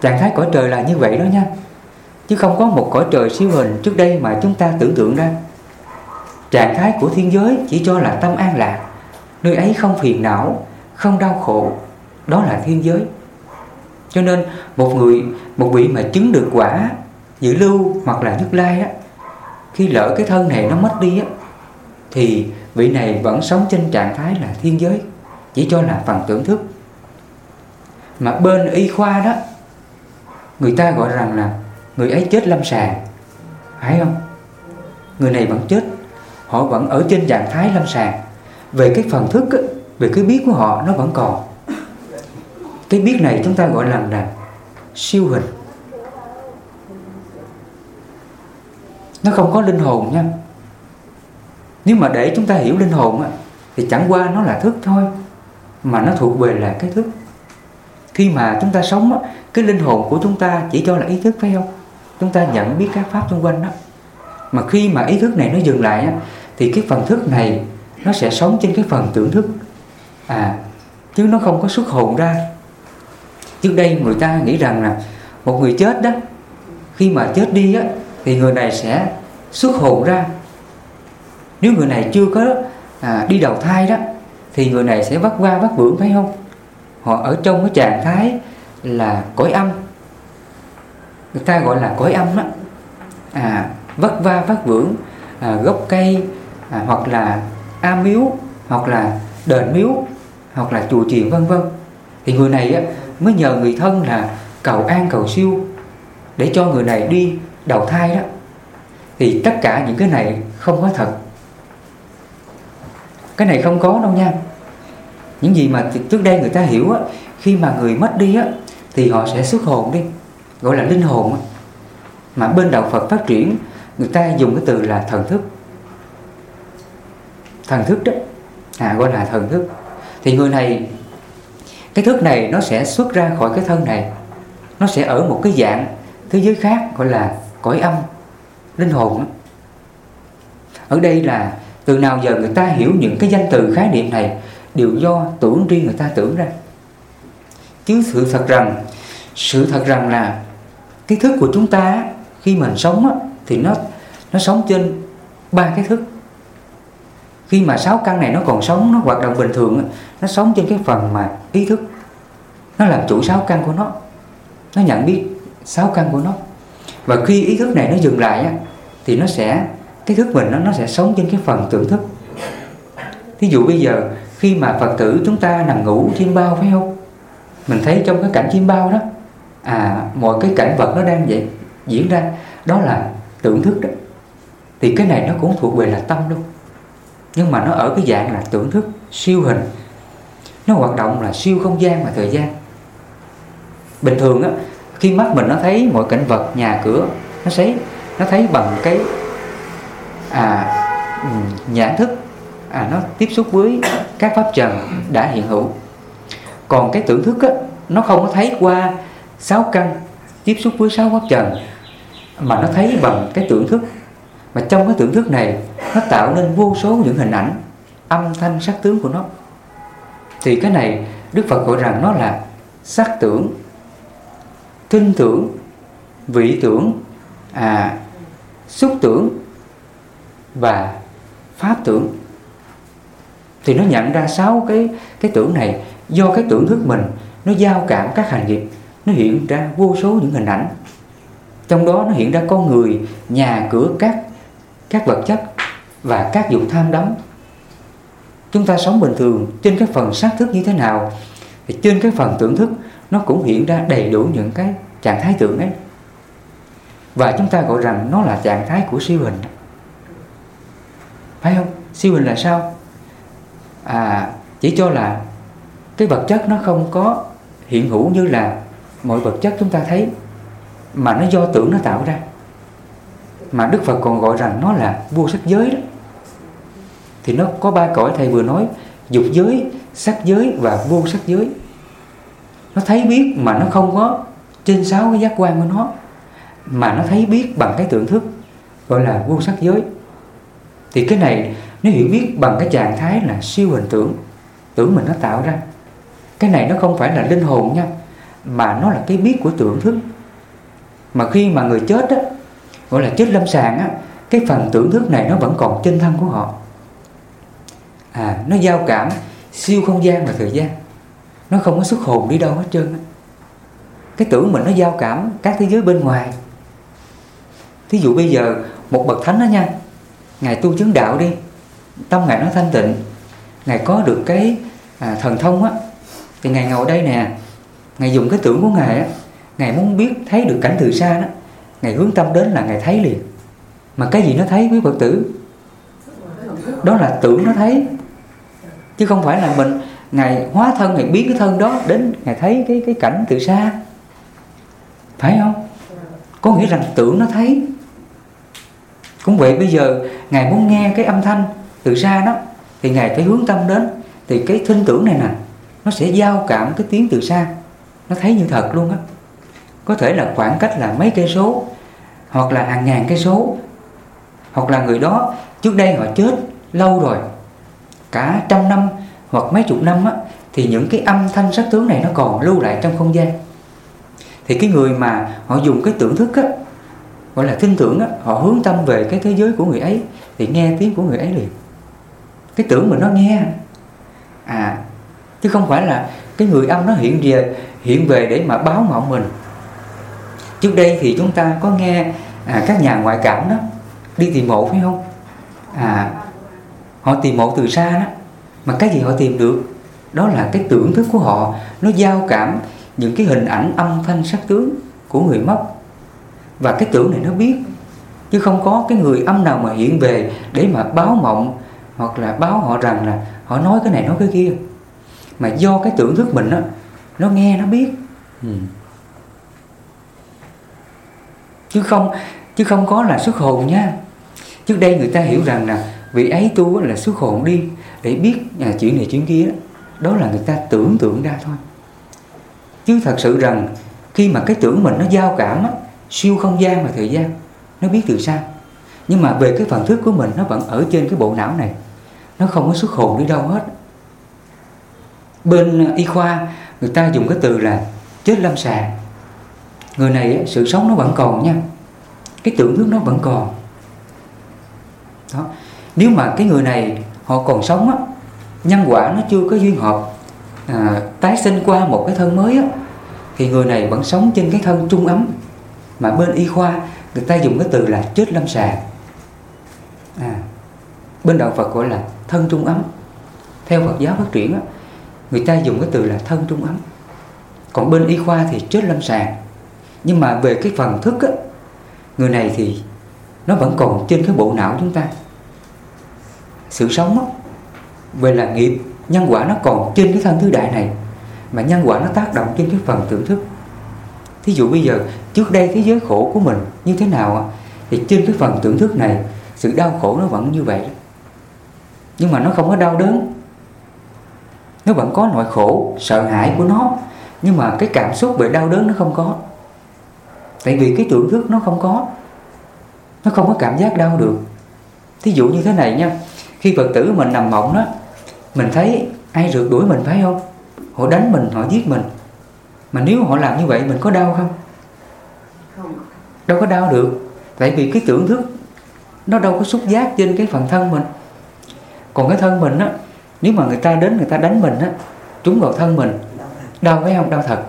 Trạng thái cõi trời là như vậy đó nha. Chứ không có một cõi trời siêu hình trước đây mà chúng ta tưởng tượng ra trạng thái của thiên giới chỉ cho là tâm an lạc. Nơi ấy không phiền não, không đau khổ. Đó là thiên giới. Cho nên một người, một vị mà chứng được quả dự lưu hoặc là nhất lai á, khi lỡ cái thân này nó mất đi á, thì vị này vẫn sống trên trạng thái là thiên giới, chỉ cho là phần tưởng thức. Mà bên y khoa đó, người ta gọi rằng là người ấy chết lâm sàng. Phải không? Người này vẫn chết họ vẫn ở trên trạng thái lâm sàng. Về cái phần thức về cái biết của họ, nó vẫn còn. Cái biết này chúng ta gọi là là siêu hình. Nó không có linh hồn nha. Nếu mà để chúng ta hiểu linh hồn thì chẳng qua nó là thức thôi, mà nó thuộc về là cái thức. Khi mà chúng ta sống cái linh hồn của chúng ta chỉ cho là ý thức, phải không? Chúng ta nhận biết các pháp xung quanh đó. Mà khi mà ý thức này nó dừng lại thì cái phần thức này nó sẽ sống trên cái phần tưởng thức. À chứ nó không có xuất hồn ra. Trước đây người ta nghĩ rằng là một người chết đó khi mà chết đi á thì người này sẽ xuất hồn ra. Nếu người này chưa có à, đi đầu thai đó thì người này sẽ vắt qua vắt vưởng phải không? Họ ở trong cái trạng thái là cõi âm. Người ta gọi là cõi âm đó. À, vắt va vắt vưởng à, gốc cây à, hoặc là a miếu hoặc là đền miếu hoặc là chùa chiền vân vân. Thì người này á, mới nhờ người thân là cầu an cầu siêu để cho người này đi đầu thai đó. Thì tất cả những cái này không có thật. Cái này không có đâu nha. Những gì mà trước đây người ta hiểu á khi mà người mất đi á thì họ sẽ xuất hồn đi gọi là linh hồn á. mà bên đạo Phật phát triển người ta dùng cái từ là thần thức thần thức đó. À, gọi là thần thức. Thì người này cái thức này nó sẽ xuất ra khỏi cái thân này. Nó sẽ ở một cái dạng thế giới khác gọi là cõi âm linh hồn. Ở đây là từ nào giờ người ta hiểu những cái danh từ khái niệm này đều do tưởng riêng người ta tưởng ra. Chứ sự thật rằng sự thật rằng là cái thức của chúng ta khi mình sống á, thì nó nó sống trên ba cái thức khi mà sáu căn này nó còn sống nó hoạt động bình thường nó sống trên cái phần mà ý thức. Nó làm chủ sáu căn của nó. Nó nhận biết sáu căn của nó. Và khi ý thức này nó dừng lại á, thì nó sẽ cái thức mình nó nó sẽ sống trên cái phần tưởng thức. Thí dụ bây giờ khi mà phật tử chúng ta nằm ngủ chim bao phải không? Mình thấy trong cái cảnh chim bao đó à mọi cái cảnh vật nó đang vậy diễn ra đó là tưởng thức đó. Thì cái này nó cũng thuộc về là tâm luôn nhưng mà nó ở cái dạng là tưởng thức, siêu hình. Nó hoạt động là siêu không gian và thời gian. Bình thường á, khi mắt mình nó thấy mọi cảnh vật, nhà cửa, nó thấy nó thấy bằng cái à ừ, nhãn thức à nó tiếp xúc với các pháp trần đã hiện hữu. Còn cái tưởng thức á, nó không có thấy qua sáu căn, tiếp xúc với sáu pháp trần, mà nó thấy bằng cái tưởng thức mà trong cái tưởng thức này, nó tạo nên vô số những hình ảnh, âm thanh sắc tướng của nó. Thì cái này, Đức Phật gọi rằng nó là sắc tưởng tinh tưởng, vị tưởng à xúc tưởng và pháp tưởng. Thì nó nhận ra sáu cái cái tưởng này. Do cái tưởng thức mình, nó giao cảm các hành nghiệp, nó hiện ra vô số những hình ảnh. Trong đó nó hiện ra con người, nhà cửa các các vật chất và các dụng tham đắm. Chúng ta sống bình thường trên cái phần xác thức như thế nào, thì trên cái phần tưởng thức nó cũng hiện ra đầy đủ những cái trạng thái tưởng ấy. Và chúng ta gọi rằng nó là trạng thái của siêu hình. Phải không? Siêu hình là sao? À chỉ cho là cái vật chất nó không có hiện hữu như là mọi vật chất chúng ta thấy, mà nó do tưởng nó tạo ra mà Đức Phật còn gọi rằng nó là vô sắc giới đó. Thì nó có ba cõi thầy vừa nói, dục giới, sắc giới và vô sắc giới. Nó thấy biết mà nó không có trên sáu cái giác quan của nó, mà nó thấy biết bằng cái tưởng thức gọi là vô sắc giới. Thì cái này nó hiểu biết bằng cái trạng thái là siêu hình tưởng tưởng mình nó tạo ra, cái này nó không phải là linh hồn nha, mà nó là cái biết của tưởng thức. Mà khi mà người chết á gọi là chết lâm sàng á cái phần tưởng thức này nó vẫn còn trên thân của họ. À nó giao cảm siêu không gian và thời gian. Nó không có xuất hồn đi đâu hết trơn á. Cái tưởng mình nó giao cảm các thế giới bên ngoài. Thí dụ bây giờ một bậc thánh đó nha ngài tu chứng đạo đi tâm ngài nó thanh tịnh ngài có được cái à, thần thông á thì ngài ngồi đây nè ngài dùng cái tưởng của ngài á ngài muốn biết thấy được cảnh từ xa đó ngài hướng tâm đến là ngài thấy liền. Mà cái gì nó thấy, quý phật tử? Đó là tưởng nó thấy. Chứ không phải là mình ngài hóa thân ngài biến cái thân đó đến ngài thấy cái cái cảnh từ xa. Phải không? Có nghĩa rằng tưởng nó thấy. Cũng vậy bây giờ, ngài muốn nghe cái âm thanh từ xa đó, thì ngài phải hướng tâm đến. Thì cái thinh tưởng này nè, nó sẽ giao cảm cái tiếng từ xa. Nó thấy như thật luôn á có thể là khoảng cách là mấy cây số hoặc là hàng ngàn cây số. Hoặc là người đó trước đây họ chết lâu rồi cả trăm năm hoặc mấy chục năm á, thì những cái âm thanh sắc tướng này nó còn lưu lại trong không gian. Thì cái người mà họ dùng cái tưởng thức á, gọi là tin tưởng á, họ hướng tâm về cái thế giới của người ấy thì nghe tiếng của người ấy liền. Cái tưởng mình nó nghe à chứ không phải là cái người âm nó hiện về hiện về để mà báo mộng mình trước đây thì chúng ta có nghe à, các nhà ngoại cảm đó đi tìm mộ phải không? À họ tìm mộ từ xa đó mà cái gì họ tìm được? Đó là cái tưởng thức của họ nó giao cảm những cái hình ảnh âm thanh sắc tướng của người mất và cái tưởng này nó biết chứ không có cái người âm nào mà hiện về để mà báo mộng hoặc là báo họ rằng là họ nói cái này nói cái kia. Mà do cái tưởng thức mình đó, nó nghe nó biết. Ừ chứ không chứ không có là xuất hồn nha. Trước đây người ta hiểu rằng là vị ấy tu là xuất hồn đi để biết à, chuyện này chuyện kia đó là người ta tưởng tượng ra thôi. Chứ thật sự rằng khi mà cái tưởng mình nó giao cảm á, siêu không gian và thời gian nó biết từ xa. Nhưng mà về cái phần thức của mình nó vẫn ở trên cái bộ não này. Nó không có xuất hồn đi đâu hết. Bên y khoa người ta dùng cái từ là chết lâm sàng người này sự sống nó vẫn còn nha. Cái tưởng thức nó vẫn còn. Đó. Nếu mà cái người này họ còn sống á nhân quả nó chưa có duyên hợp à, tái sinh qua một cái thân mới á thì người này vẫn sống trên cái thân trung ấm. Mà bên y khoa người ta dùng cái từ là chết lâm sàng. À, bên đạo Phật gọi là thân trung ấm. Theo Phật giáo phát triển á, người ta dùng cái từ là thân trung ấm. Còn bên y khoa thì chết lâm sàng nhưng mà về cái phần thức á, người này thì nó vẫn còn trên cái bộ não chúng ta. Sự sống á, về là nghiệp nhân quả nó còn trên cái thân thứ đại này mà nhân quả nó tác động trên cái phần tưởng thức. Thí dụ bây giờ trước đây thế giới khổ của mình như thế nào thì trên cái phần tưởng thức này sự đau khổ nó vẫn như vậy. Nhưng mà nó không có đau đớn. Nó vẫn có nỗi khổ sợ hãi của nó. Nhưng mà cái cảm xúc về đau đớn nó không có tại vì cái tưởng thức nó không có. Nó không có cảm giác đau được. Thí dụ như thế này nha. Khi phật tử mình nằm mộng đó mình thấy ai rượt đuổi mình phải không? Họ đánh mình họ giết mình. Mà nếu họ làm như vậy mình có đau không? Không. Đâu có đau được. Tại vì cái tưởng thức nó đâu có xúc giác trên cái phần thân mình. Còn cái thân mình á nếu mà người ta đến người ta đánh mình á trúng vào thân mình đau phải không? Đau thật.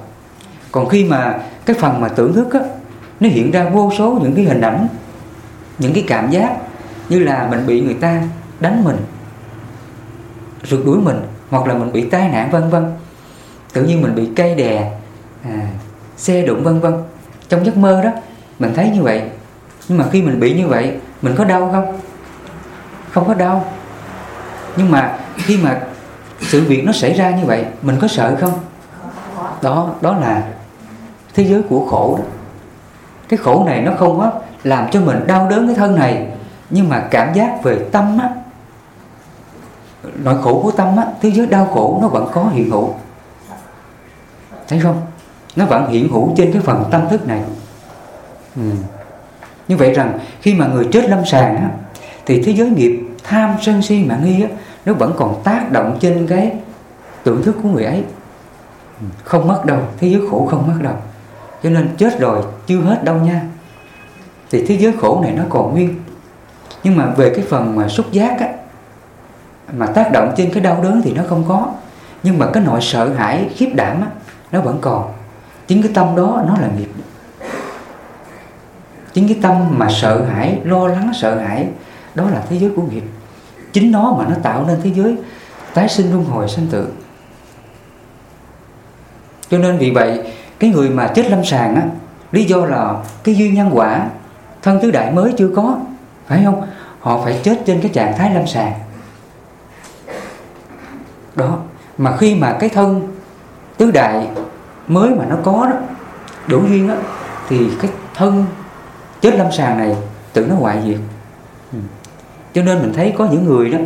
Còn khi mà cái phần mà tưởng thức á nó hiện ra vô số những cái hình ảnh những cái cảm giác như là mình bị người ta đánh mình rượt đuổi mình hoặc là mình bị tai nạn vân vân. Tự nhiên mình bị cây đè à, xe đụng vân vân. Trong giấc mơ đó mình thấy như vậy. Nhưng mà khi mình bị như vậy mình có đau không? Không có đau. Nhưng mà khi mà sự việc nó xảy ra như vậy mình có sợ không? Đó đó là thế giới của khổ đó cái khổ này nó không có làm cho mình đau đớn cái thân này. Nhưng mà cảm giác về tâm á, nỗi khổ của tâm á, thế giới đau khổ nó vẫn có hiện hữu. Thấy không? Nó vẫn hiện hữu trên cái phần tâm thức này. Ừ. như vậy rằng, khi mà người chết lâm sàng á, thì thế giới nghiệp tham sân si mạng nghi á, nó vẫn còn tác động trên cái tưởng thức của người ấy. Ừ. Không mất đâu, thế giới khổ không mất đâu cho nên chết rồi, chưa hết đâu nha. Thì thế giới khổ này nó còn nguyên. Nhưng mà về cái phần mà xúc giác á, mà tác động trên cái đau đớn thì nó không có. Nhưng mà cái nỗi sợ hãi, khiếp đảm á, nó vẫn còn. Chính cái tâm đó nó là nghiệp. Chính cái tâm mà sợ hãi, lo lắng sợ hãi, đó là thế giới của nghiệp. Chính nó mà nó tạo nên thế giới tái sinh luân hồi sanh tử. Cho nên vì vậy cái người mà chết lâm sàng á, lý do là cái duyên nhân quả, thân tứ đại mới chưa có, phải không? Họ phải chết trên cái trạng thái lâm sàng. Đó, mà khi mà cái thân tứ đại mới mà nó có đó, đủ duyên đó thì cái thân chết lâm sàng này tự nó hoại diệt. Ừ. cho nên mình thấy có những người đó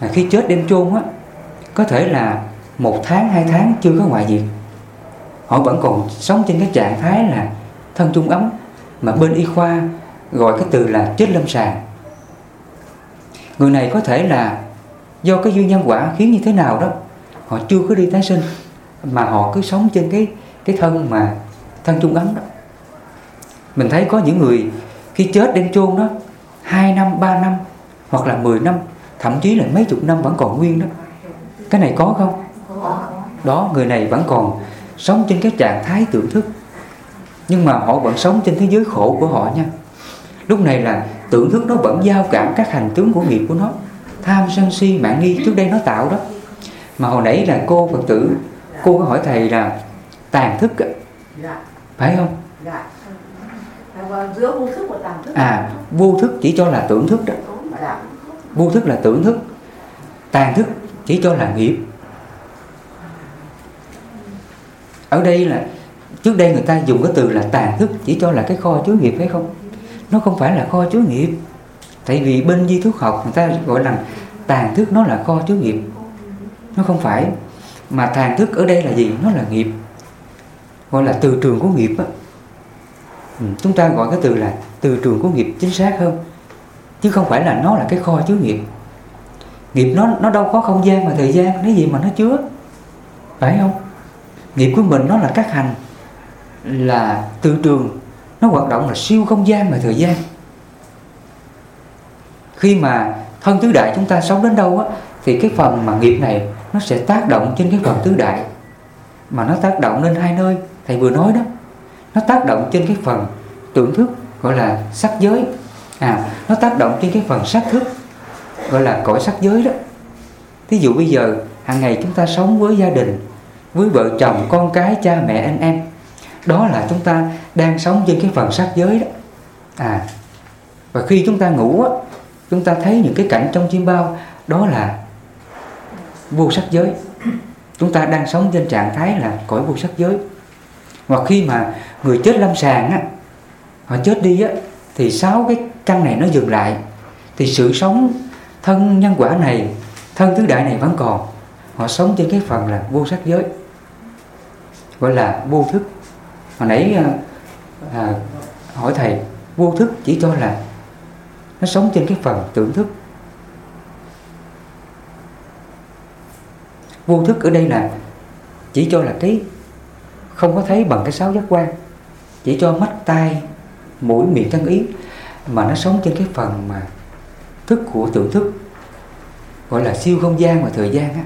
là khi chết đem chôn á, có thể là một tháng, hai tháng chưa có hoại diệt họ vẫn còn sống trên cái trạng thái là thân trung ấm, mà bên y khoa gọi cái từ là chết lâm sàng. Người này có thể là do cái duyên nhân quả khiến như thế nào đó, họ chưa có đi tái sinh, mà họ cứ sống trên cái cái thân mà thân trung ấm đó. Mình thấy có những người khi chết đem chôn đó, hai năm, ba năm hoặc là 10 năm, thậm chí là mấy chục năm vẫn còn nguyên đó. Cái này có không? Đó, người này vẫn còn sống trên cái trạng thái tưởng thức. Nhưng mà họ vẫn sống trên thế giới khổ của họ nha. Lúc này là tưởng thức nó vẫn giao cảm các hành tướng của nghiệp của nó. Tham sân si mạng nghi trước đây nó tạo đó. Mà hồi nãy là cô phật tử cô có hỏi thầy là tàn thức dạ. phải không? Dạ. giữa vô thức và tàn thức. À vô thức chỉ cho là tưởng thức đó. Dạ. vô thức là tưởng thức tàn thức chỉ cho là nghiệp ở đây là trước đây người ta dùng cái từ là tàn thức chỉ cho là cái kho chứa nghiệp hay không? Nó không phải là kho chứa nghiệp. Tại vì bên di thức học người ta gọi là tàn thức nó là kho chứa nghiệp. Nó không phải. Mà tàn thức ở đây là gì? Nó là nghiệp. Gọi là từ trường của nghiệp á. Ừ, chúng ta gọi cái từ là từ trường của nghiệp chính xác hơn. Chứ không phải là nó là cái kho chứa nghiệp. Nghiệp nó nó đâu có không gian và thời gian cái gì mà nó chứa? Phải không? Nghiệp của mình nó là các hành, là từ trường nó hoạt động là siêu không gian và thời gian. Khi mà thân tứ đại chúng ta sống đến đâu á, thì cái phần mà nghiệp này nó sẽ tác động trên cái phần tứ đại. Mà nó tác động lên hai nơi, thầy vừa nói đó. Nó tác động trên cái phần tưởng thức, gọi là sắc giới. À nó tác động trên cái phần sắc thức, gọi là cõi sắc giới đó. Thí dụ bây giờ, hàng ngày chúng ta sống với gia đình với vợ chồng, con cái, cha mẹ, anh em. Đó là chúng ta đang sống trên cái phần sắc giới đó. À và khi chúng ta ngủ á, chúng ta thấy những cái cảnh trong chim bao, đó là vô sắc giới. Chúng ta đang sống trên trạng thái là cõi vô sắc giới. Hoặc khi mà người chết lâm sàng á, họ chết đi á, thì sáu cái căn này nó dừng lại. Thì sự sống thân nhân quả này, thân tứ đại này vẫn còn họ sống trên cái phần là vô sắc giới gọi là vô thức. Hồi nãy à, à, hỏi thầy vô thức chỉ cho là nó sống trên cái phần tưởng thức. Vô thức ở đây là chỉ cho là cái không có thấy bằng cái sáu giác quan chỉ cho mắt tai mũi miệng thân ý mà nó sống trên cái phần mà thức của tưởng thức gọi là siêu không gian và thời gian á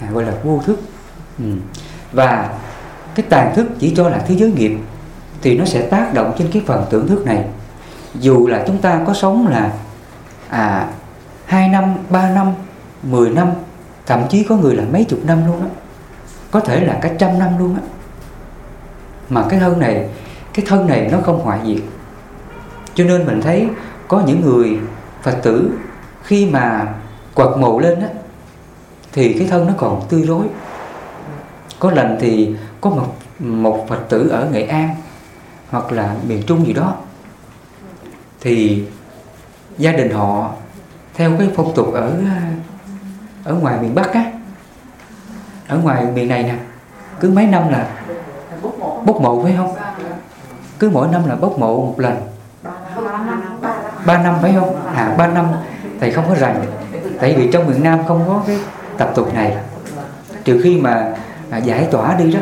à, gọi là vô thức. Ừ. và cái tàn thức chỉ cho là thế giới nghiệp thì nó sẽ tác động trên cái phần tưởng thức này. Dù là chúng ta có sống là à, 2 năm, 3 năm, 10 năm Thậm chí có người là mấy chục năm luôn á. Có thể là cả trăm năm luôn á. Mà cái thân này Cái thân này nó không hoại diệt. Cho nên mình thấy Có những người Phật tử Khi mà quật mộ lên á thì cái thân nó còn tươi rối. Có lần thì Có một, một Phật tử ở Nghệ An Hoặc là miền Trung gì đó Thì Gia đình họ Theo cái phong tục ở ở ngoài miền Bắc á ở ngoài miền này nè cứ mấy năm là bốc mộ phải không? Cứ mỗi năm là bốc mộ một lần. Ba năm phải không? À ba năm thầy không có rành. Tại vì trong miền Nam không có cái tập tục này. Trừ khi mà à, giải tỏa đi đó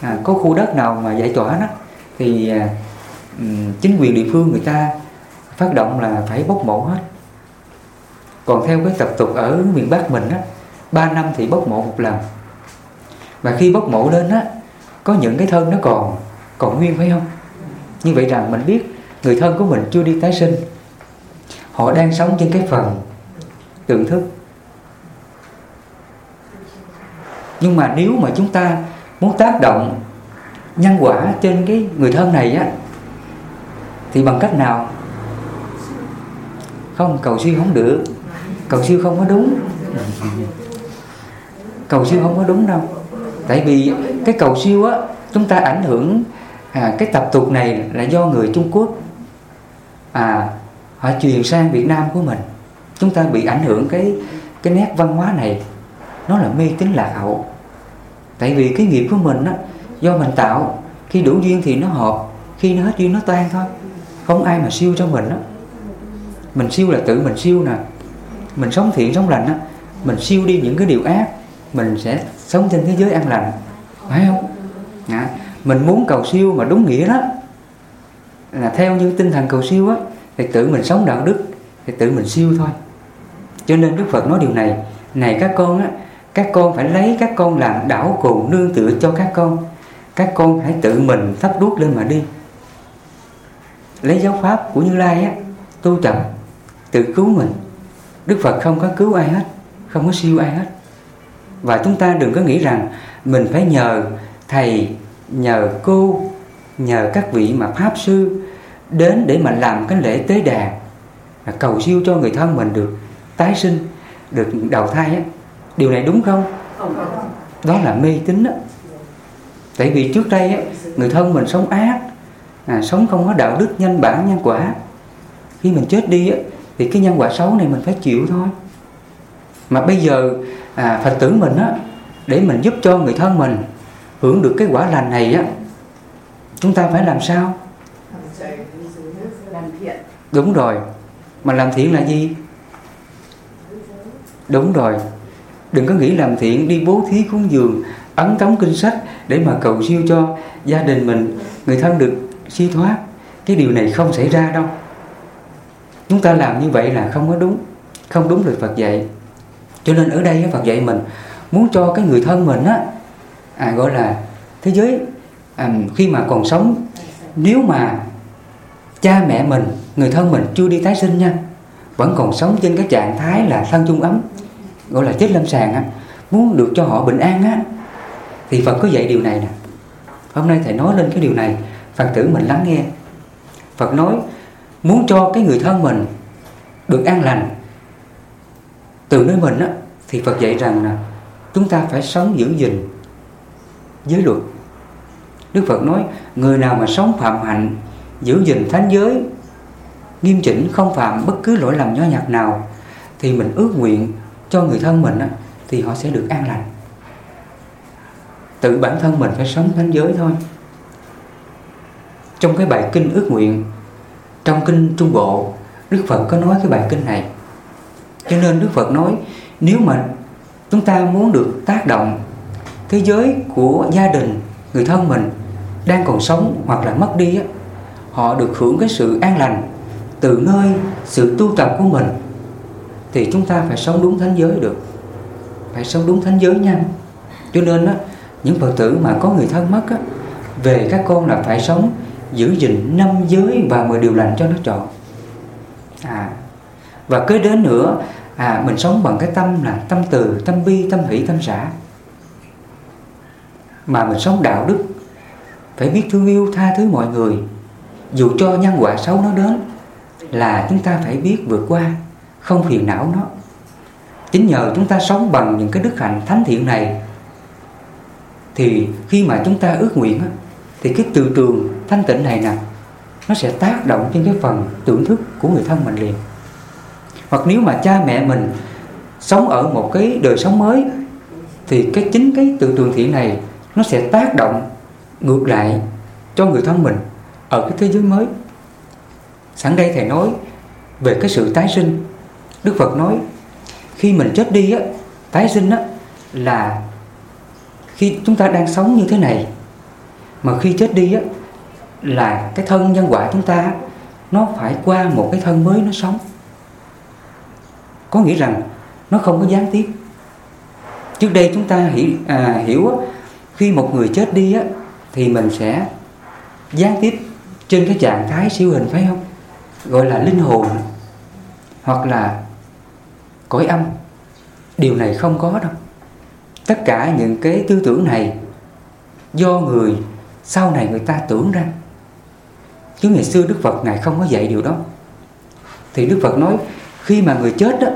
à, có khu đất nào mà giải tỏa đó thì à, chính quyền địa phương người ta phát động là phải bốc mộ hết. Còn theo cái tập tục ở miền Bắc mình á 3 năm thì bốc mộ một lần. Và khi bốc mộ lên á có những cái thân nó còn còn nguyên phải không? Như vậy rằng mình biết người thân của mình chưa đi tái sinh. Họ đang sống trên cái phần tưởng thức. Nhưng mà nếu mà chúng ta muốn tác động nhân quả trên cái người thân này á thì bằng cách nào? Không cầu siêu không được. Cầu siêu không có đúng. Cầu siêu không có đúng đâu. Tại vì cái cầu siêu á chúng ta ảnh hưởng à, cái tập tục này là do người Trung Quốc à họ truyền sang Việt Nam của mình. Chúng ta bị ảnh hưởng cái cái nét văn hóa này nó là mê tín lạc hậu. Tại vì cái nghiệp của mình á do mình tạo khi đủ duyên thì nó hợp khi nó hết duyên nó tan thôi. Không ai mà siêu cho mình á. Mình siêu là tự mình siêu nè. Mình sống thiện sống lành á mình siêu đi những cái điều ác mình sẽ sống trên thế giới an lành. Phải không? À, mình muốn cầu siêu mà đúng nghĩa đó. Là theo như tinh thần cầu siêu á thì tự mình sống đạo đức thì tự mình siêu thôi. Cho nên đức phật nói điều này. Này các con á các con phải lấy các con làm đảo cồn nương tựa cho các con. Các con hãy tự mình thắp đuốc lên mà đi. Lấy giáo pháp của như lai á, tu tập tự cứu mình. Đức Phật không có cứu ai hết, Không có siêu ai hết. Và chúng ta đừng có nghĩ rằng Mình phải nhờ thầy, Nhờ cô, Nhờ các vị mà Pháp Sư Đến để mà làm cái lễ tế đàn Cầu siêu cho người thân mình được Tái sinh, Được đầu thai á. Điều này đúng không? Đó là mê tín đó. Tại vì trước đây á, người thân mình sống ác à, Sống không có đạo đức nhân bản nhân quả. Khi mình chết đi á, thì cái nhân quả xấu này mình phải chịu thôi. Mà bây giờ à, phật tử mình á để mình giúp cho người thân mình hưởng được cái quả lành này á chúng ta phải làm sao? Đúng rồi. Mà làm thiện là gì? Đúng rồi đừng có nghĩ làm thiện đi bố thí cúng dường ấn tống kinh sách để mà cầu siêu cho gia đình mình. Người thân được siêu thoát cái điều này không xảy ra đâu. Chúng ta làm như vậy là không có đúng không đúng lời Phật dạy. Cho nên ở đây Phật dạy mình muốn cho cái người thân mình á à, gọi là thế giới à, khi mà còn sống nếu mà cha mẹ mình người thân mình chưa đi tái sinh nha vẫn còn sống trên cái trạng thái là thân chung ấm gọi là chết lâm sàng á muốn được cho họ bình an á. Thì Phật có dạy điều này nè. Hôm nay thầy nói lên cái điều này Phật tử mình lắng nghe. Phật nói muốn cho cái người thân mình được an lành từ nơi mình á, thì Phật dạy rằng là chúng ta phải sống giữ gìn giới luật. Đức Phật nói người nào mà sống phạm hạnh giữ gìn thánh giới nghiêm chỉnh không phạm bất cứ lỗi lầm nhỏ nhặt nào thì mình ước nguyện cho người thân mình thì họ sẽ được an lành. Tự bản thân mình phải sống thánh giới thôi. Trong cái bài kinh ước nguyện, trong kinh Trung Bộ, Đức Phật có nói cái bài kinh này. Cho nên Đức Phật nói, nếu mà chúng ta muốn được tác động thế giới của gia đình, người thân mình đang còn sống hoặc là mất đi họ được hưởng cái sự an lành từ nơi sự tu tập của mình thì chúng ta phải sống đúng thánh giới được. Phải sống đúng thánh giới nha cho nên á, những phật tử mà có người thân mất á, về các con là phải sống giữ gìn năm giới và mười điều lành cho nó trọn à và kế đến nữa à mình sống bằng cái tâm là tâm từ tâm bi tâm hỷ tâm xã. Mà mình sống đạo đức phải biết thương yêu tha thứ mọi người. Dù cho nhân quả xấu nó đến là chúng ta phải biết vượt qua không phiền não nó. Chính nhờ chúng ta sống bằng những cái đức hạnh thánh thiện này, thì khi mà chúng ta ước nguyện thì cái từ trường thanh tịnh này nè, nó sẽ tác động trên cái phần tưởng thức của người thân mình liền. Hoặc nếu mà cha mẹ mình sống ở một cái đời sống mới, thì cái chính cái từ trường thiện này nó sẽ tác động ngược lại cho người thân mình ở cái thế giới mới. Sẵn đây thầy nói về cái sự tái sinh đức phật nói khi mình chết đi á tái sinh á là khi chúng ta đang sống như thế này mà khi chết đi á là cái thân nhân quả chúng ta nó phải qua một cái thân mới nó sống. Có nghĩa rằng nó không có gián tiếp. Trước đây chúng ta hiểu à, hiểu á, khi một người chết đi á thì mình sẽ gián tiếp trên cái trạng thái siêu hình phải không? Gọi là linh hồn hoặc là cõi âm. Điều này không có đâu. Tất cả những cái tư tưởng này do người sau này người ta tưởng ra. Chứ ngày xưa Đức Phật Ngài không có dạy điều đó. Thì Đức Phật nói, khi mà người chết đó,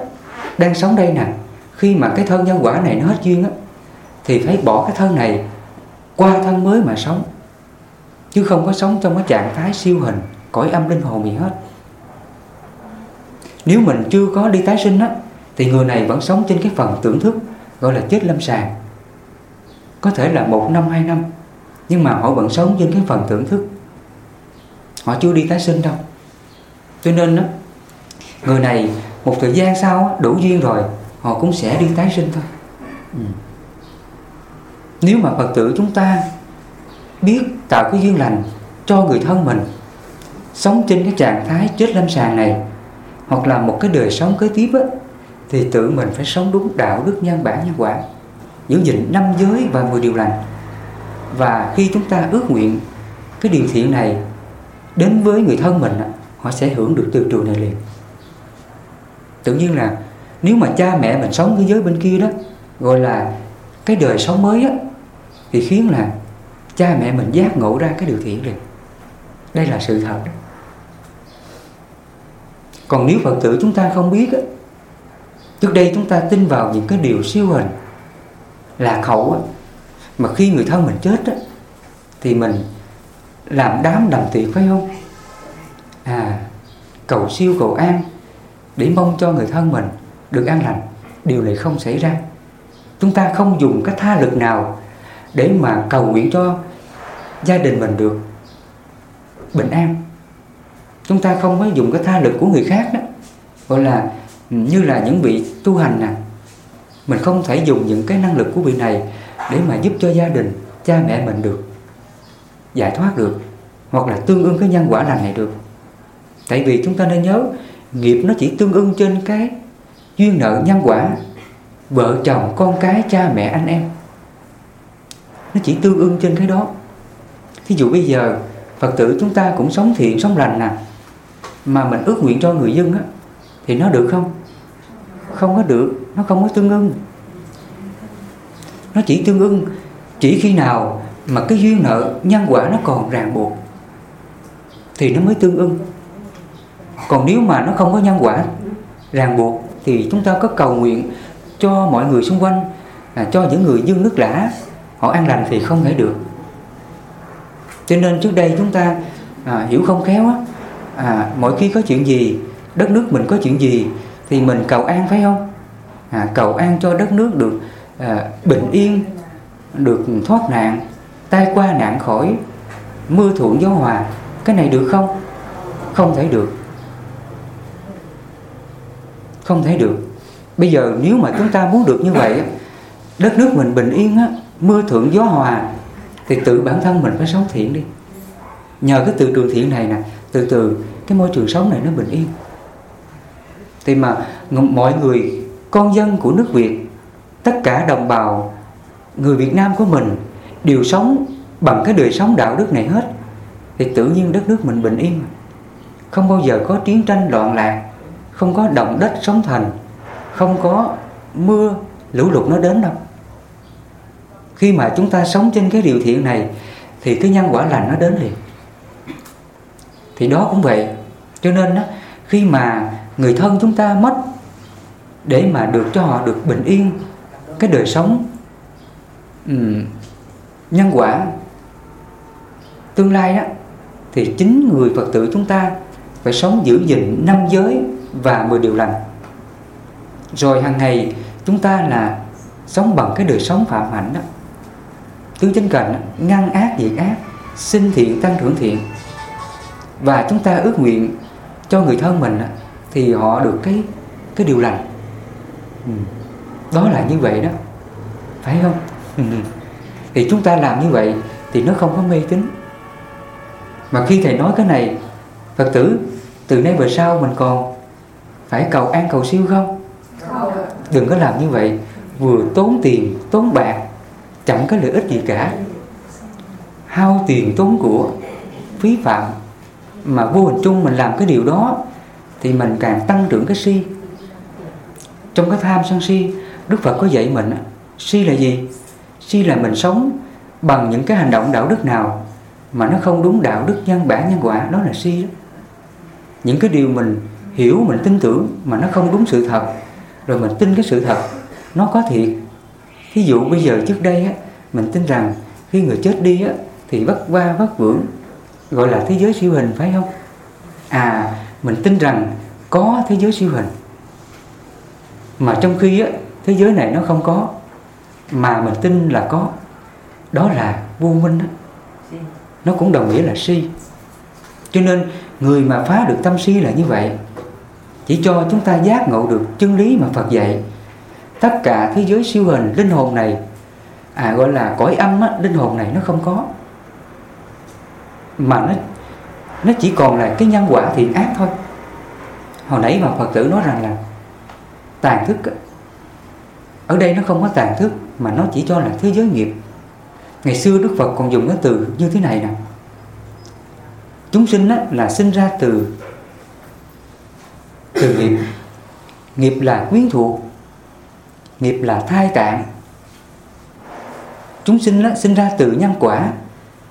đang sống đây nè, khi mà cái thân nhân quả này nó hết duyên á, thì phải bỏ cái thân này qua thân mới mà sống. Chứ không có sống trong cái trạng thái siêu hình, cõi âm linh hồn gì hết. Nếu mình chưa có đi tái sinh á thì người này vẫn sống trên cái phần tưởng thức gọi là chết lâm sàng. Có thể là một năm hai năm nhưng mà họ vẫn sống trên cái phần tưởng thức. Họ chưa đi tái sinh đâu. Cho nên đó, người này một thời gian sau đủ duyên rồi họ cũng sẽ đi tái sinh thôi. Ừ. nếu mà phật tử chúng ta biết tạo cái duyên lành cho người thân mình sống trên cái trạng thái chết lâm sàng này hoặc là một cái đời sống kế tiếp á, thì tự mình phải sống đúng đạo đức nhân bản nhân quả. Giữ gìn năm giới và mười điều lành. Và khi chúng ta ước nguyện cái điều thiện này đến với người thân mình họ sẽ hưởng được từ trường này liền. Tự nhiên là nếu mà cha mẹ mình sống cái giới bên kia đó, gọi là cái đời sống mới á, thì khiến là cha mẹ mình giác ngộ ra cái điều thiện liền. Đây là sự thật. Đó còn nếu phật tử chúng ta không biết á trước đây chúng ta tin vào những cái điều siêu hình lạc hậu á. Mà khi người thân mình chết á, thì mình làm đám đầm tiệc, phải không? À cầu siêu cầu an để mong cho người thân mình được an lành. Điều này không xảy ra. Chúng ta không dùng cái tha lực nào để mà cầu nguyện cho gia đình mình được bình an. Chúng ta không có dùng cái tha lực của người khác đó, gọi là như là những vị tu hành nè. Mình không thể dùng những cái năng lực của vị này để mà giúp cho gia đình, cha mẹ mình được giải thoát được, hoặc là tương ưng cái nhân quả lành này được. Tại vì chúng ta nên nhớ, nghiệp nó chỉ tương ưng trên cái duyên nợ nhân quả, vợ chồng, con cái, cha mẹ, anh em. Nó chỉ tương ưng trên cái đó. Thí dụ bây giờ, phật tử chúng ta cũng sống thiện, sống lành nè, mà mình ước nguyện cho người dân á, thì nó được không? Không có được nó không có tương ưng. Nó chỉ tương ưng chỉ khi nào mà cái duyên nợ nhân quả nó còn ràng buộc thì nó mới tương ưng. Còn nếu mà nó không có nhân quả ràng buộc thì chúng ta có cầu nguyện cho mọi người xung quanh à, cho những người dương nước lã họ an lành thì không thể được. Cho nên trước đây chúng ta à, hiểu không khéo á à, mỗi khi có chuyện gì đất nước mình có chuyện gì thì mình cầu an phải không? À, cầu an cho đất nước được à, bình yên được thoát nạn tai qua nạn khỏi mưa thuận gió hòa. Cái này được không? Không thể được. Không thể được. Bây giờ nếu mà chúng ta muốn được như vậy đất nước mình bình yên á, mưa thuận gió hòa thì tự bản thân mình phải sống thiện đi. Nhờ cái từ trường thiện này nè từ từ cái môi trường sống này nó bình yên thì mà mọi người con dân của nước Việt tất cả đồng bào người Việt Nam của mình đều sống bằng cái đời sống đạo đức này hết. Thì tự nhiên đất nước mình bình yên. Không bao giờ có chiến tranh loạn lạc không có động đất sóng thần không có mưa lũ lụt nó đến đâu. Khi mà chúng ta sống trên cái điều thiện này thì cái nhân quả lành nó đến liền. Thì đó cũng vậy. Cho nên đó, khi mà người thân chúng ta mất để mà được cho họ được bình yên cái đời sống. Ừ, nhân quả tương lai đó thì chính người Phật tử chúng ta phải sống giữ gìn năm giới và mười điều lành. Rồi hàng ngày chúng ta là sống bằng cái đời sống phạm hạnh đó. Tứ chánh cạnh ngăn ác diệt ác sinh thiện tăng trưởng thiện. Và chúng ta ước nguyện cho người thân mình thì họ được cái cái điều lành. Ừ. đó là như vậy đó. Phải không? Ừ. thì chúng ta làm như vậy thì nó không có mê tín. Mà khi thầy nói cái này phật tử từ nay về sau mình còn phải cầu an cầu siêu không? Đừng có làm như vậy. Vừa tốn tiền tốn bạc chẳng có lợi ích gì cả. Hao tiền tốn của phí phạm mà vô hình chung mình làm cái điều đó thì mình càng tăng trưởng cái si trong cái tham sân si đức phật có dạy mình si là gì si là mình sống bằng những cái hành động đạo đức nào mà nó không đúng đạo đức nhân bản nhân quả đó là si đó. những cái điều mình hiểu mình tin tưởng mà nó không đúng sự thật rồi mình tin cái sự thật nó có thiệt Ví dụ bây giờ trước đây á, mình tin rằng khi người chết đi á, thì vất va vất vưởng gọi là thế giới siêu hình phải không? À mình tin rằng có thế giới siêu hình. Mà trong khi á, thế giới này nó không có mà mình tin là có. Đó là vô minh đó. nó cũng đồng nghĩa là si. Cho nên người mà phá được tâm si là như vậy. Chỉ cho chúng ta giác ngộ được chân lý mà Phật dạy. Tất cả thế giới siêu hình linh hồn này à gọi là cõi âm á, linh hồn này nó không có. Mà nó nó chỉ còn là cái nhân quả thiện ác thôi. Hồi nãy mà phật tử nói rằng là tàn thức ở đây nó không có tàn thức mà nó chỉ cho là thế giới nghiệp. Ngày xưa đức phật còn dùng cái từ như thế này nè. Chúng sinh á, là sinh ra từ từ nghiệp. Nghiệp là quyến thuộc nghiệp là thai tạng. Chúng sinh á, sinh ra từ nhân quả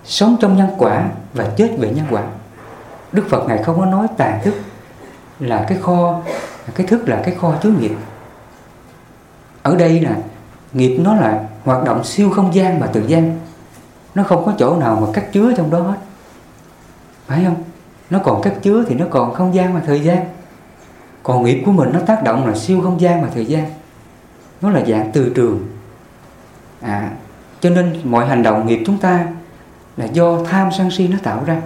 sống trong nhân quả và chết về nhân quả đức phật ngài không có nói tàn thức là cái kho cái thức là cái kho chứa nghiệp. Ở đây là nghiệp nó là hoạt động siêu không gian và tự gian. Nó không có chỗ nào mà cắt chứa trong đó hết. Phải không? Nó còn cắt chứa thì nó còn không gian và thời gian. Còn nghiệp của mình nó tác động là siêu không gian và thời gian. Nó là dạng từ trường. À, cho nên mọi hành động nghiệp chúng ta là do tham sân si nó tạo ra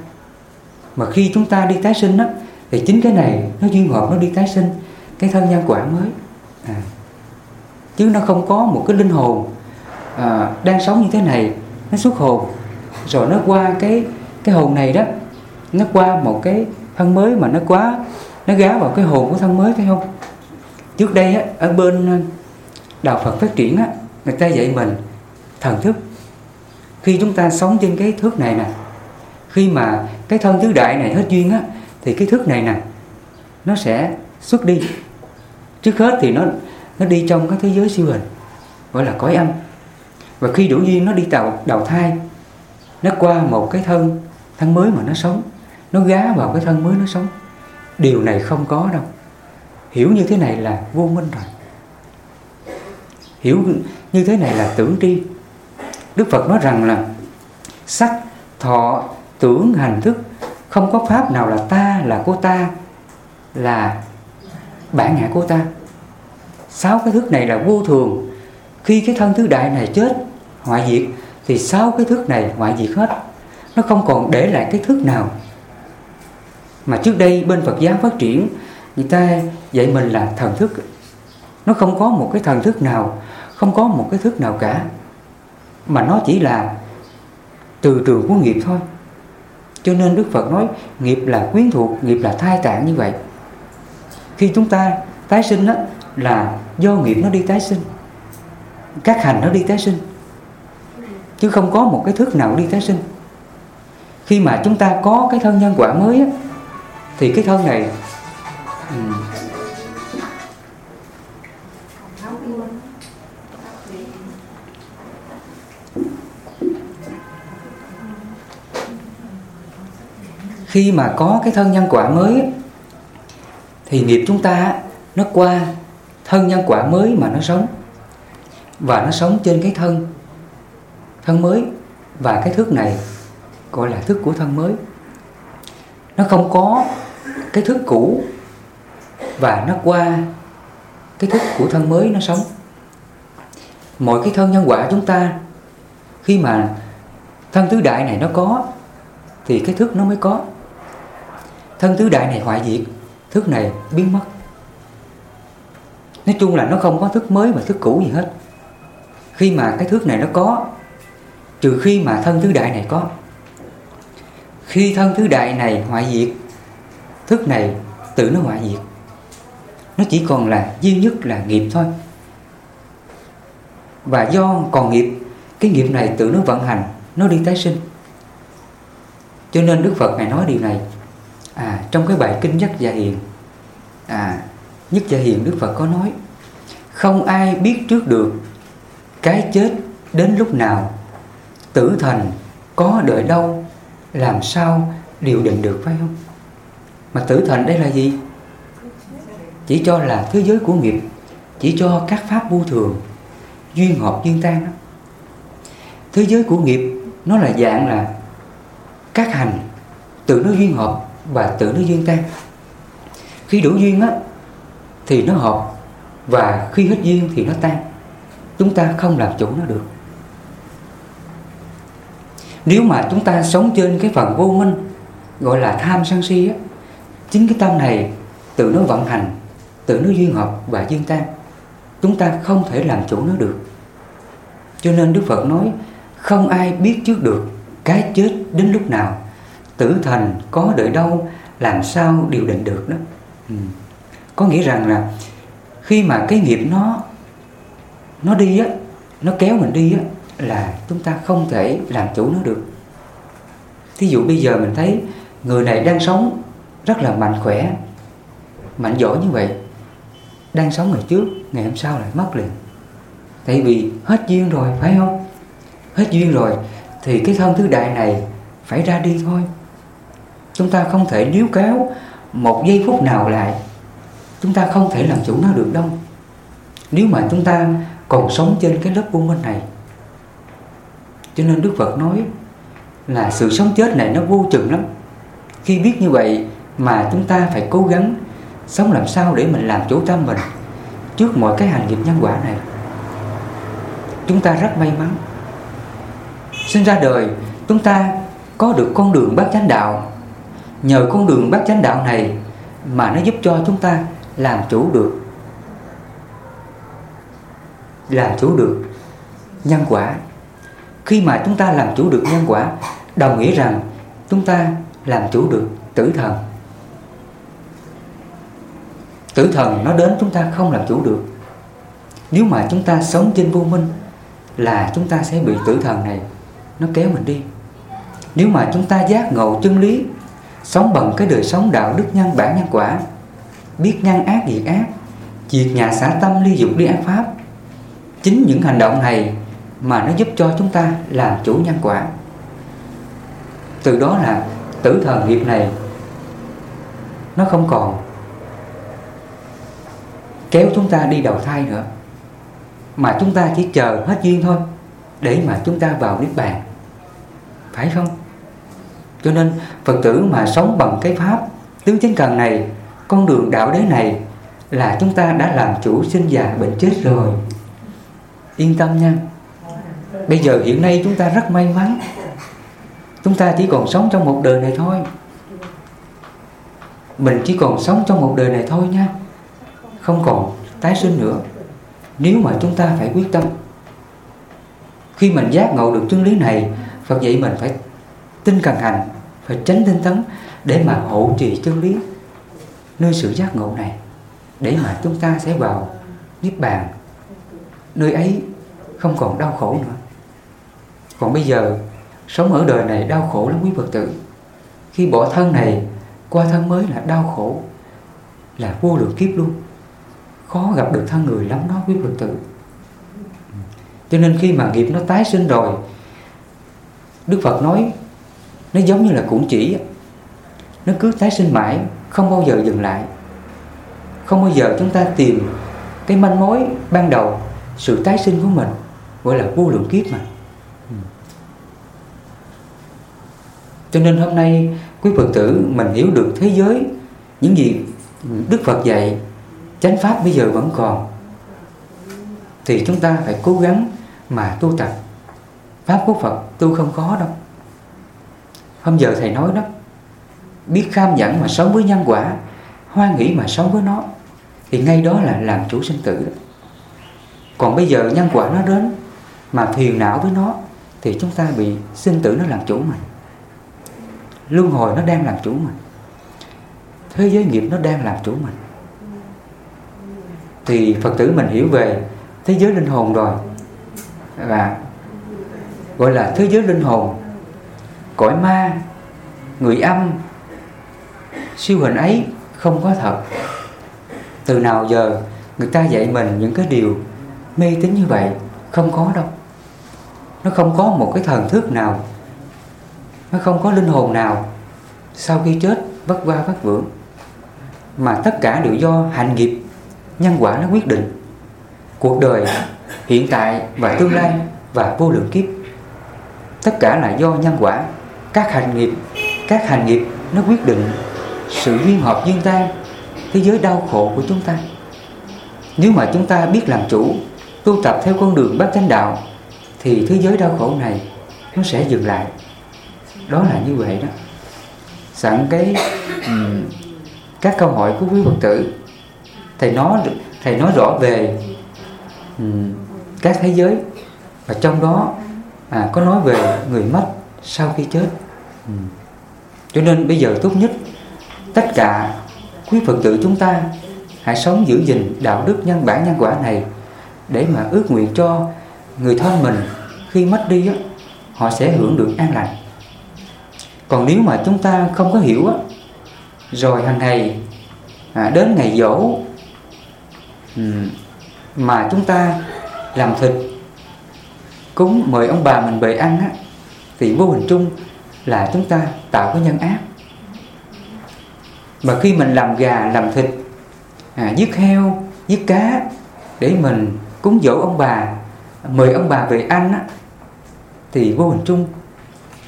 mà khi chúng ta đi tái sinh đó, thì chính cái này nó duyên hợp nó đi tái sinh. Cái thân nhân quả mới. À. chứ nó không có một cái linh hồn à, đang sống như thế này nó xuất hồn. Rồi nó qua cái cái hồn này đó nó qua một cái thân mới mà nó quá nó gá vào cái hồn của thân mới thấy không? Trước đây á, ở bên ờ, đạo Phật phát triển á, người ta dạy mình thần thức. Khi chúng ta sống trên cái thước này nè khi mà cái thân tứ đại này hết duyên á, thì cái thức này nè, nó sẽ xuất đi. Trước hết thì nó nó đi trong cái thế giới siêu hình, gọi là cõi âm. Và khi đủ duyên, nó đi tàu, đầu thai. Nó qua một cái thân thân mới mà nó sống. Nó gá vào cái thân mới nó sống. Điều này không có đâu. Hiểu như thế này là vô minh rồi. Hiểu như thế này là tưởng tri. Đức phật nói rằng là sắc, thọ tưởng hành thức. Không có pháp nào là ta, là cô ta, là bản ngã của ta. Sáu cái thức này là vô thường. Khi cái thân thứ đại này chết, hoại diệt, thì sáu cái thức này hoại diệt hết. Nó không còn để lại cái thức nào. Mà trước đây bên Phật giáo phát triển, người ta dạy mình là thần thức. Nó không có một cái thần thức nào, không có một cái thức nào cả. Mà nó chỉ là từ trường của nghiệp thôi cho nên Đức Phật nói nghiệp là quyến thuộc nghiệp là thai tạng như vậy. Khi chúng ta tái sinh đó, là do nghiệp nó đi tái sinh các hành nó đi tái sinh chứ không có một cái thức nào đi tái sinh. Khi mà chúng ta có cái thân nhân quả mới á, thì cái thân này ừ, khi mà có cái thân nhân quả mới thì nghiệp chúng ta nó qua thân nhân quả mới mà nó sống. Và nó sống trên cái thân thân mới. Và cái thức này gọi là thức của thân mới. Nó không có cái thức cũ, và nó qua cái thức của thân mới nó sống. Mọi cái thân nhân quả chúng ta, khi mà thân tứ đại này nó có, thì cái thức nó mới có thân tứ đại này hoại diệt, thức này biến mất. Nói chung là nó không có thức mới và thức cũ gì hết. Khi mà cái thức này nó có, trừ khi mà thân tứ đại này có. Khi thân tứ đại này hoại diệt, thức này tự nó hoại diệt. Nó chỉ còn là duy nhất là nghiệp thôi. Và do còn nghiệp, cái nghiệp này tự nó vận hành, nó đi tái sinh. Cho nên đức phật ngài nói điều này à trong cái bài kinh nhất gia hiền à nhất gia hiền đức phật có nói, không ai biết trước được cái chết đến lúc nào. Tử thần có đợi đâu, làm sao điều định được, phải không? Mà tử thần đây là gì? Chỉ cho là thế giới của nghiệp, chỉ cho các pháp vô thường, duyên hợp duyên tan đó. thế giới của nghiệp nó là dạng là các hành, tự nó duyên hợp và tự nó duyên tan. Khi đủ duyên á, thì nó hợp, và khi hết duyên thì nó tan. Chúng ta không làm chủ nó được. Nếu mà chúng ta sống trên cái phần vô minh, gọi là tham sân si á, chính cái tâm này tự nó vận hành, tự nó duyên hợp và duyên tan. Chúng ta không thể làm chủ nó được. Cho nên đức phật nói, không ai biết trước được cái chết đến lúc nào tử thần có đợi đâu, làm sao điều định được đó? Ừ. có nghĩa rằng là khi mà cái nghiệp nó nó đi á, nó kéo mình đi á, là chúng ta không thể làm chủ nó được. Thí dụ bây giờ mình thấy người này đang sống rất là mạnh khỏe, mạnh giỏi như vậy, đang sống ngày trước, ngày hôm sau lại mất liền. Tại vì hết duyên rồi, phải không? Hết duyên rồi, thì cái thân thứ đại này phải ra đi thôi chúng ta không thể níu kéo một giây phút nào lại. Chúng ta không thể làm chủ nó được đâu. Nếu mà chúng ta còn sống trên cái lớp vô minh này, cho nên đức phật nói là sự sống chết này nó vô chừng lắm. Khi biết như vậy mà chúng ta phải cố gắng sống làm sao để mình làm chủ tâm mình trước mọi cái hành nghiệp nhân quả này. Chúng ta rất may mắn. Sinh ra đời, chúng ta có được con đường bát chánh đạo nhờ con đường bát chánh đạo này mà nó giúp cho chúng ta làm chủ được. Làm chủ được nhân quả. Khi mà chúng ta làm chủ được nhân quả, đồng nghĩa rằng chúng ta làm chủ được tử thần. Tử thần nó đến chúng ta không làm chủ được. Nếu mà chúng ta sống trên vô minh là chúng ta sẽ bị tử thần này nó kéo mình đi. Nếu mà chúng ta giác ngộ chân lý sống bằng cái đời sống đạo đức nhân bản nhân quả. Biết ngăn ác diệt ác. Diệt nhà xã tâm ly dục ly ác pháp. Chính những hành động này mà nó giúp cho chúng ta làm chủ nhân quả. Từ đó là tử thần nghiệp này nó không còn kéo chúng ta đi đầu thai nữa. Mà chúng ta chỉ chờ hết duyên thôi để mà chúng ta vào niết bàn. Phải không? Cho nên, phật tử mà sống bằng cái pháp tứ chánh cần này, con đường đạo đế này là chúng ta đã làm chủ sinh già bệnh chết rồi. Yên tâm nha. Bây giờ hiện nay chúng ta rất may mắn. Chúng ta chỉ còn sống trong một đời này thôi. Mình chỉ còn sống trong một đời này thôi nha. Không còn tái sinh nữa. Nếu mà chúng ta phải quyết tâm, khi mình giác ngộ được chân lý này, Phật dạy mình phải tinh cần hành phải tránh tinh tấn để mà hộ trì chân lý nơi sự giác ngộ này, để mà chúng ta sẽ vào niết bàn. Nơi ấy không còn đau khổ nữa. Còn bây giờ, sống ở đời này đau khổ lắm quý Phật tử. Khi bỏ thân này, qua thân mới là đau khổ, là vô lượng kiếp luôn. Khó gặp được thân người lắm đó quý Phật tử. Cho nên khi mà nghiệp nó tái sinh rồi, Đức Phật nói nó giống như là cuộn chỉ nó cứ tái sinh mãi không bao giờ dừng lại. Không bao giờ chúng ta tìm cái manh mối ban đầu sự tái sinh của mình gọi là vô lượng kiếp mà. Ừ. cho nên hôm nay quý Phật tử mình hiểu được thế giới những gì Đức Phật dạy chánh pháp bây giờ vẫn còn thì chúng ta phải cố gắng mà tu tập. Pháp của Phật tu không khó đâu hôm giờ thầy nói đó, biết kham nhẫn mà sống với nhân quả hoan nghĩ mà sống với nó, thì ngay đó là làm chủ sinh tử đó. còn bây giờ nhân quả nó đến mà phiền não với nó, thì chúng ta bị sinh tử nó làm chủ mình. Luân hồi nó đang làm chủ mình. Thế giới nghiệp nó đang làm chủ mình. Thì phật tử mình hiểu về thế giới linh hồn rồi. Và gọi là thế giới linh hồn cõi ma, người âm. Siêu hình ấy không có thật. Từ nào giờ người ta dạy mình những cái điều mê tín như vậy không có đâu. Nó không có một cái thần thức nào. Nó không có linh hồn nào sau khi chết vất qua vất vưởng. Mà tất cả đều do hành nghiệp, nhân quả nó quyết định. Cuộc đời hiện tại và tương lai và vô lượng kiếp, tất cả là do nhân quả các hành nghiệp các hành nghiệp nó quyết định sự duyên hợp duyên tan thế giới đau khổ của chúng ta. Nếu mà chúng ta biết làm chủ tu tập theo con đường bát chánh đạo thì thế giới đau khổ này nó sẽ dừng lại. Đó là như vậy đó. Sẵn cái um, các câu hỏi của quý phật tử thầy nói thầy nói rõ về um, các thế giới và trong đó à, có nói về người mất sau khi chết cho nên bây giờ tốt nhất tất cả quý phật tử chúng ta hãy sống giữ gìn đạo đức nhân bản nhân quả này để mà ước nguyện cho người thân mình khi mất đi á, họ sẽ hưởng được an lành. Còn nếu mà chúng ta không có hiểu á, rồi hàng ngày à, đến ngày dỗ mà chúng ta làm thịt cúng mời ông bà mình về ăn á, thì vô hình chung là chúng ta tạo cái nhân ác. Mà khi mình làm gà làm thịt à, giết heo giết cá để mình cúng dỗ ông bà mời ông bà về ăn á, thì vô hình chung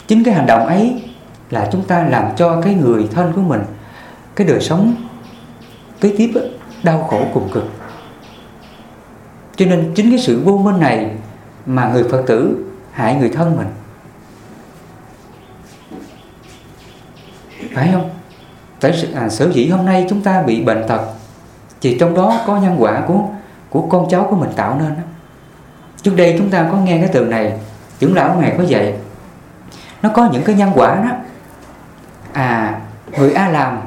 chính cái hành động ấy là chúng ta làm cho cái người thân của mình cái đời sống kế tiếp á, đau khổ cùng cực. Cho nên chính cái sự vô minh này mà người phật tử hại người thân mình phải không? Tại à, sở dĩ hôm nay chúng ta bị bệnh tật thì trong đó có nhân quả của của con cháu của mình tạo nên đó. trước đây chúng ta có nghe cái từ này trưởng lão ngày có dạy nó có những cái nhân quả đó. À người a làm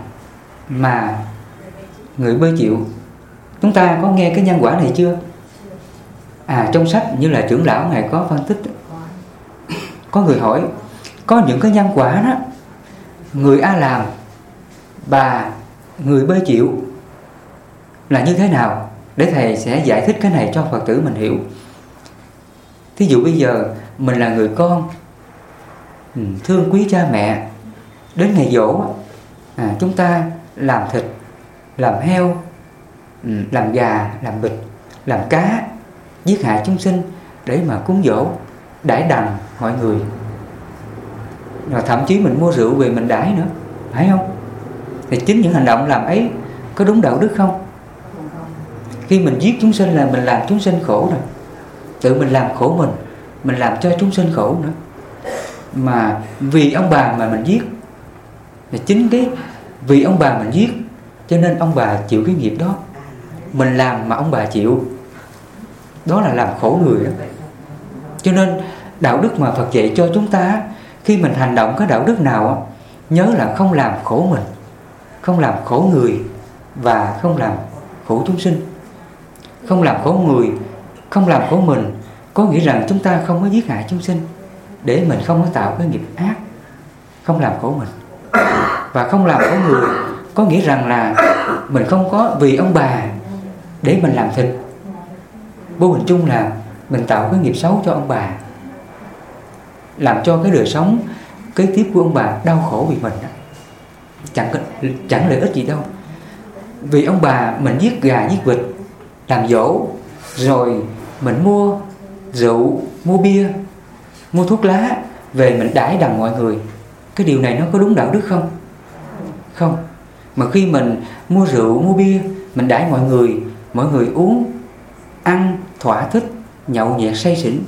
mà người b chịu chúng ta có nghe cái nhân quả này chưa? À trong sách như là trưởng lão ngài có phân tích có người hỏi có những cái nhân quả đó người a làm và người b chịu là như thế nào? Để thầy sẽ giải thích cái này cho phật tử mình hiểu. Thí dụ bây giờ mình là người con ừ, thương quý cha mẹ đến ngày dỗ à, chúng ta làm thịt làm heo ừ, làm gà làm vịt làm cá giết hại chúng sinh để mà cúng dỗ đãi đằng mọi người rồi thậm chí mình mua rượu về mình đãi nữa. Phải không? Thì chính những hành động làm ấy có đúng đạo đức không? Khi mình giết chúng sinh là mình làm chúng sinh khổ rồi. Tự mình làm khổ mình mình làm cho chúng sinh khổ nữa. Mà vì ông bà mà mình giết. Là chính cái vì ông bà mình giết, cho nên ông bà chịu cái nghiệp đó. Mình làm mà ông bà chịu. Đó là làm khổ người đó cho nên đạo đức mà Phật dạy cho chúng ta khi mình hành động có đạo đức nào nhớ là không làm khổ mình, không làm khổ người và không làm khổ chúng sinh. Không làm khổ người, không làm khổ mình, có nghĩa rằng chúng ta không có giết hại chúng sinh để mình không có tạo cái nghiệp ác, không làm khổ mình. Và không làm khổ người có nghĩa rằng là mình không có vì ông bà để mình làm thịt. Vô hình chung là mình tạo cái nghiệp xấu cho ông bà làm cho cái đời sống kế tiếp của ông bà đau khổ vì mình đó. chẳng chẳng lợi ích gì đâu. Vì ông bà mình giết gà, giết vịt, làm dỗ, rồi mình mua rượu, mua bia, mua thuốc lá, về mình đãi đằng mọi người. Cái điều này nó có đúng đạo đức không? Không. Mà khi mình mua rượu, mua bia, mình đãi mọi người mọi người uống, ăn, thỏa thích, nhậu nhẹt say xỉn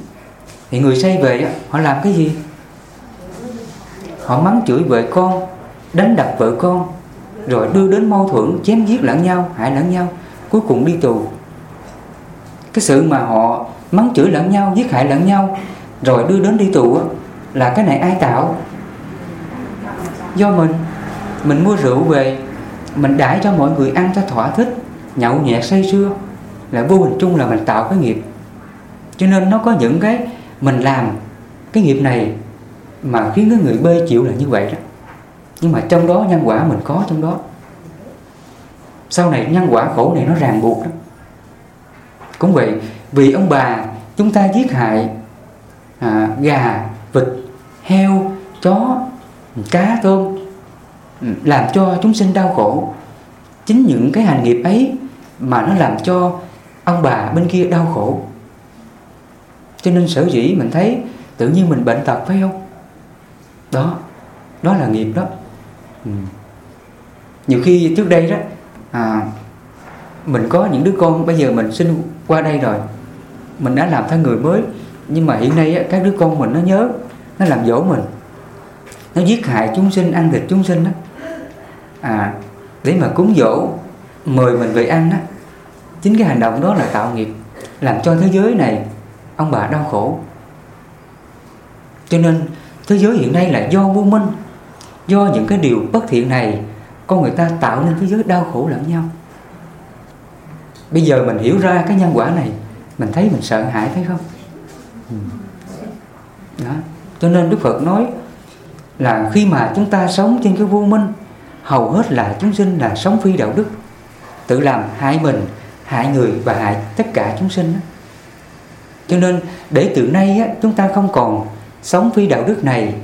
thì người say về họ làm cái gì? Họ mắng chửi vợ con, đánh đập vợ con, rồi đưa đến mâu thuẫn, chém giết lẫn nhau, hại lẫn nhau, cuối cùng đi tù. Cái sự mà họ mắng chửi lẫn nhau, giết hại lẫn nhau, rồi đưa đến đi tù là cái này ai tạo? Do mình. Mình mua rượu về, mình đãi cho mọi người ăn cho thỏa thích, nhậu nhẹt say sưa, là vô hình chung là mình tạo cái nghiệp. Cho nên nó có những cái mình làm cái nghiệp này mà khiến cái người bê chịu là như vậy đó. Nhưng mà trong đó nhân quả mình có trong đó. Sau này nhân quả khổ này nó ràng buộc đó. Cũng vậy vì ông bà chúng ta giết hại à, gà vịt heo chó cá tôm ừ, làm cho chúng sinh đau khổ. Chính những cái hành nghiệp ấy mà nó làm cho ông bà bên kia đau khổ cho nên sở dĩ mình thấy tự nhiên mình bệnh tật phải không? Đó đó là nghiệp đó. Ừ. nhiều khi trước đây đó à, mình có những đứa con bây giờ mình sinh qua đây rồi mình đã làm thân người mới nhưng mà hiện nay á, các đứa con mình nó nhớ nó làm dỗ mình nó giết hại chúng sinh ăn thịt chúng sinh đó. À để mà cúng dỗ mời mình về ăn đó chính cái hành động đó là tạo nghiệp làm cho thế giới này ông bà đau khổ. Cho nên, thế giới hiện nay là do vô minh, do những cái điều bất thiện này, con người ta tạo nên thế giới đau khổ lẫn nhau. Bây giờ mình hiểu ra cái nhân quả này, mình thấy mình sợ hãi, thấy không? Ừ. Đó. Cho nên đức phật nói là khi mà chúng ta sống trên cái vô minh, hầu hết là chúng sinh là sống phi đạo đức. Tự làm hại mình, hại người và hại tất cả chúng sinh cho nên để từ nay á, chúng ta không còn sống phi đạo đức này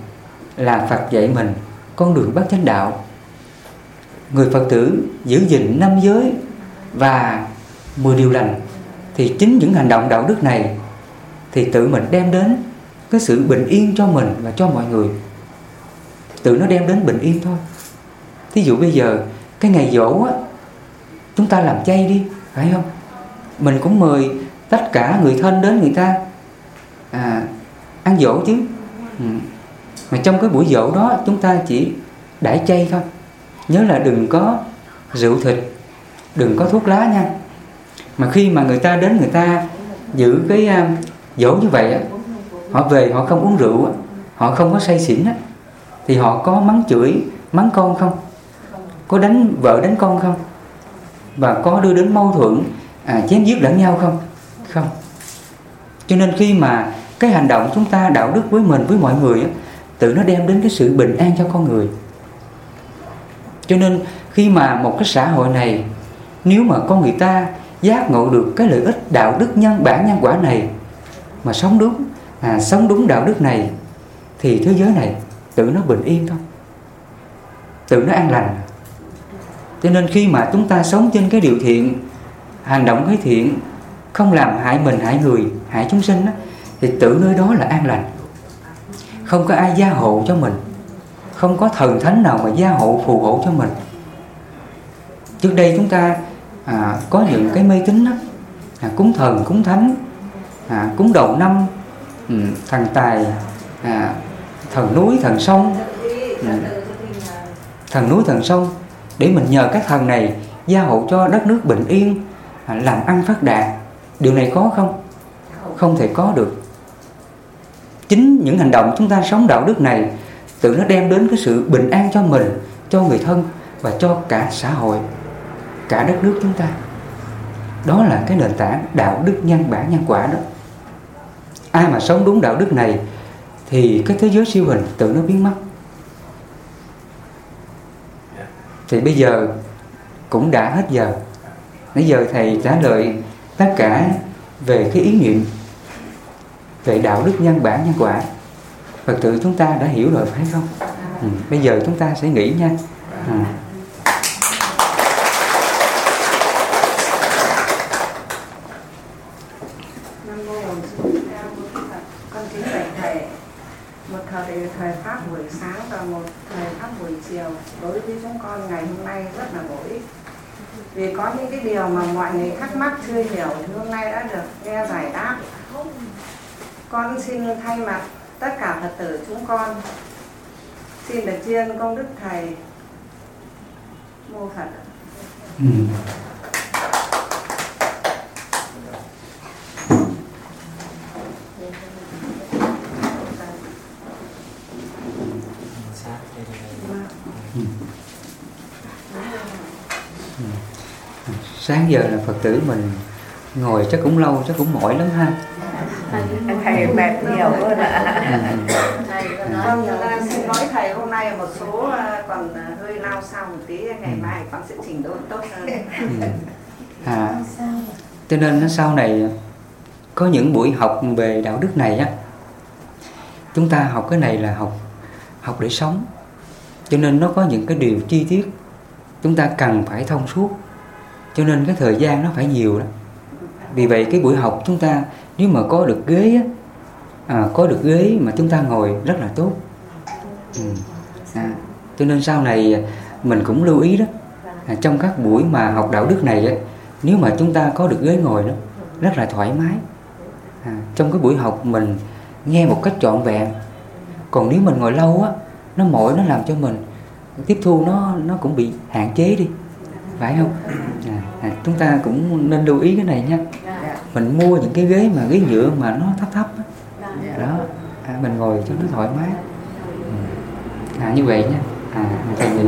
là Phật dạy mình con đường bát chánh đạo. Người Phật tử giữ gìn năm giới và 10 điều lành thì chính những hành động đạo đức này thì tự mình đem đến cái sự bình yên cho mình và cho mọi người. Tự nó đem đến bình yên thôi. Thí dụ bây giờ cái ngày dỗ á chúng ta làm chay đi phải không? Mình cũng mời tất cả người thân đến người ta. À, ăn dỗ chứ. Ừ. mà trong cái buổi dỗ đó chúng ta chỉ đãi chay thôi. Nhớ là đừng có rượu thịt đừng có thuốc lá nha. Mà khi mà người ta đến người ta giữ cái uh, dỗ như vậy á họ về họ không uống rượu á họ không có say xỉn á thì họ có mắng chửi mắng con không? Có đánh vợ đánh con không? Và có đưa đến mâu thuẫn à, chém giết lẫn nhau không? Không. Cho nên khi mà cái hành động chúng ta đạo đức với mình với mọi người tự nó đem đến cái sự bình an cho con người. Cho nên khi mà một cái xã hội này nếu mà con người ta giác ngộ được cái lợi ích đạo đức nhân bản nhân quả này mà sống đúng à, sống đúng đạo đức này thì thế giới này tự nó bình yên thôi. Tự nó an lành. Cho nên khi mà chúng ta sống trên cái điều thiện hành động cái thiện không làm hại mình hại người hại chúng sinh đó, thì tự nơi đó là an lành. Không có ai gia hộ cho mình. Không có thần thánh nào mà gia hộ phù hộ cho mình. Trước đây chúng ta à, có những cái mê tín đó à, cúng thần cúng thánh à, cúng đầu năm ừ, thần tài à, thần núi thần sông ừ, thần núi thần sông. Để mình nhờ các thần này gia hộ cho đất nước bình yên à, làm ăn phát đạt điều này có không? Không thể có được. Chính những hành động chúng ta sống đạo đức này, tự nó đem đến cái sự bình an cho mình, cho người thân và cho cả xã hội, cả đất nước chúng ta. Đó là cái nền tảng đạo đức nhân bản nhân quả đó. Ai mà sống đúng đạo đức này thì cái thế giới siêu hình tự nó biến mất. Thì bây giờ cũng đã hết giờ. Nãy giờ thầy trả lời tất cả về cái ý niệm, về đạo đức nhân bản nhân quả Phật tử chúng ta đã hiểu rồi phải không ừ. bây giờ chúng ta sẽ nghĩ nha à. Nam mô Bổn Sư Thích Ca Mâu Ni Phật. Con kính bạch thầy một thời thời pháp buổi sáng và một thời pháp buổi chiều đối với chúng con ngày hôm nay rất là bổ ích vì có những cái điều mà mọi người thắc mắc chưa hiểu thì hôm nay đã được nghe giải đáp. Con xin thay mặt tất cả phật tử chúng con, xin được chiên công đức thầy. Mô phật Ừ. sáng giờ là phật tử mình ngồi chắc cũng lâu chắc cũng mỏi lắm ha thầy mệt nhiều hơn ạ Ừ. Con uh, xin lỗi thầy hôm nay một số uh, còn uh, hơi lao sao một tí ngày mai con sẽ chỉnh đốn tốt hơn. Ừ. à, cho nên nó sau này có những buổi học về đạo đức này á chúng ta học cái này là học học để sống cho nên nó có những cái điều chi tiết chúng ta cần phải thông suốt cho nên cái thời gian nó phải nhiều đó. Vì vậy cái buổi học chúng ta nếu mà có được ghế á, à, có được ghế mà chúng ta ngồi rất là tốt. Ừ. à, cho nên sau này mình cũng lưu ý đó à, trong các buổi mà học đạo đức này á, nếu mà chúng ta có được ghế ngồi đó rất là thoải mái. À, trong cái buổi học mình nghe một cách trọn vẹn. Còn nếu mình ngồi lâu á nó mỏi nó làm cho mình tiếp thu nó nó cũng bị hạn chế đi. Phải không? À, à, chúng ta cũng nên lưu ý cái này nha. Mình mua những cái ghế mà ghế nhựa mà nó thấp thấp á. đó. À, mình ngồi cho nó thoải mái. Ừ. À như vậy nha. À thầy nghĩ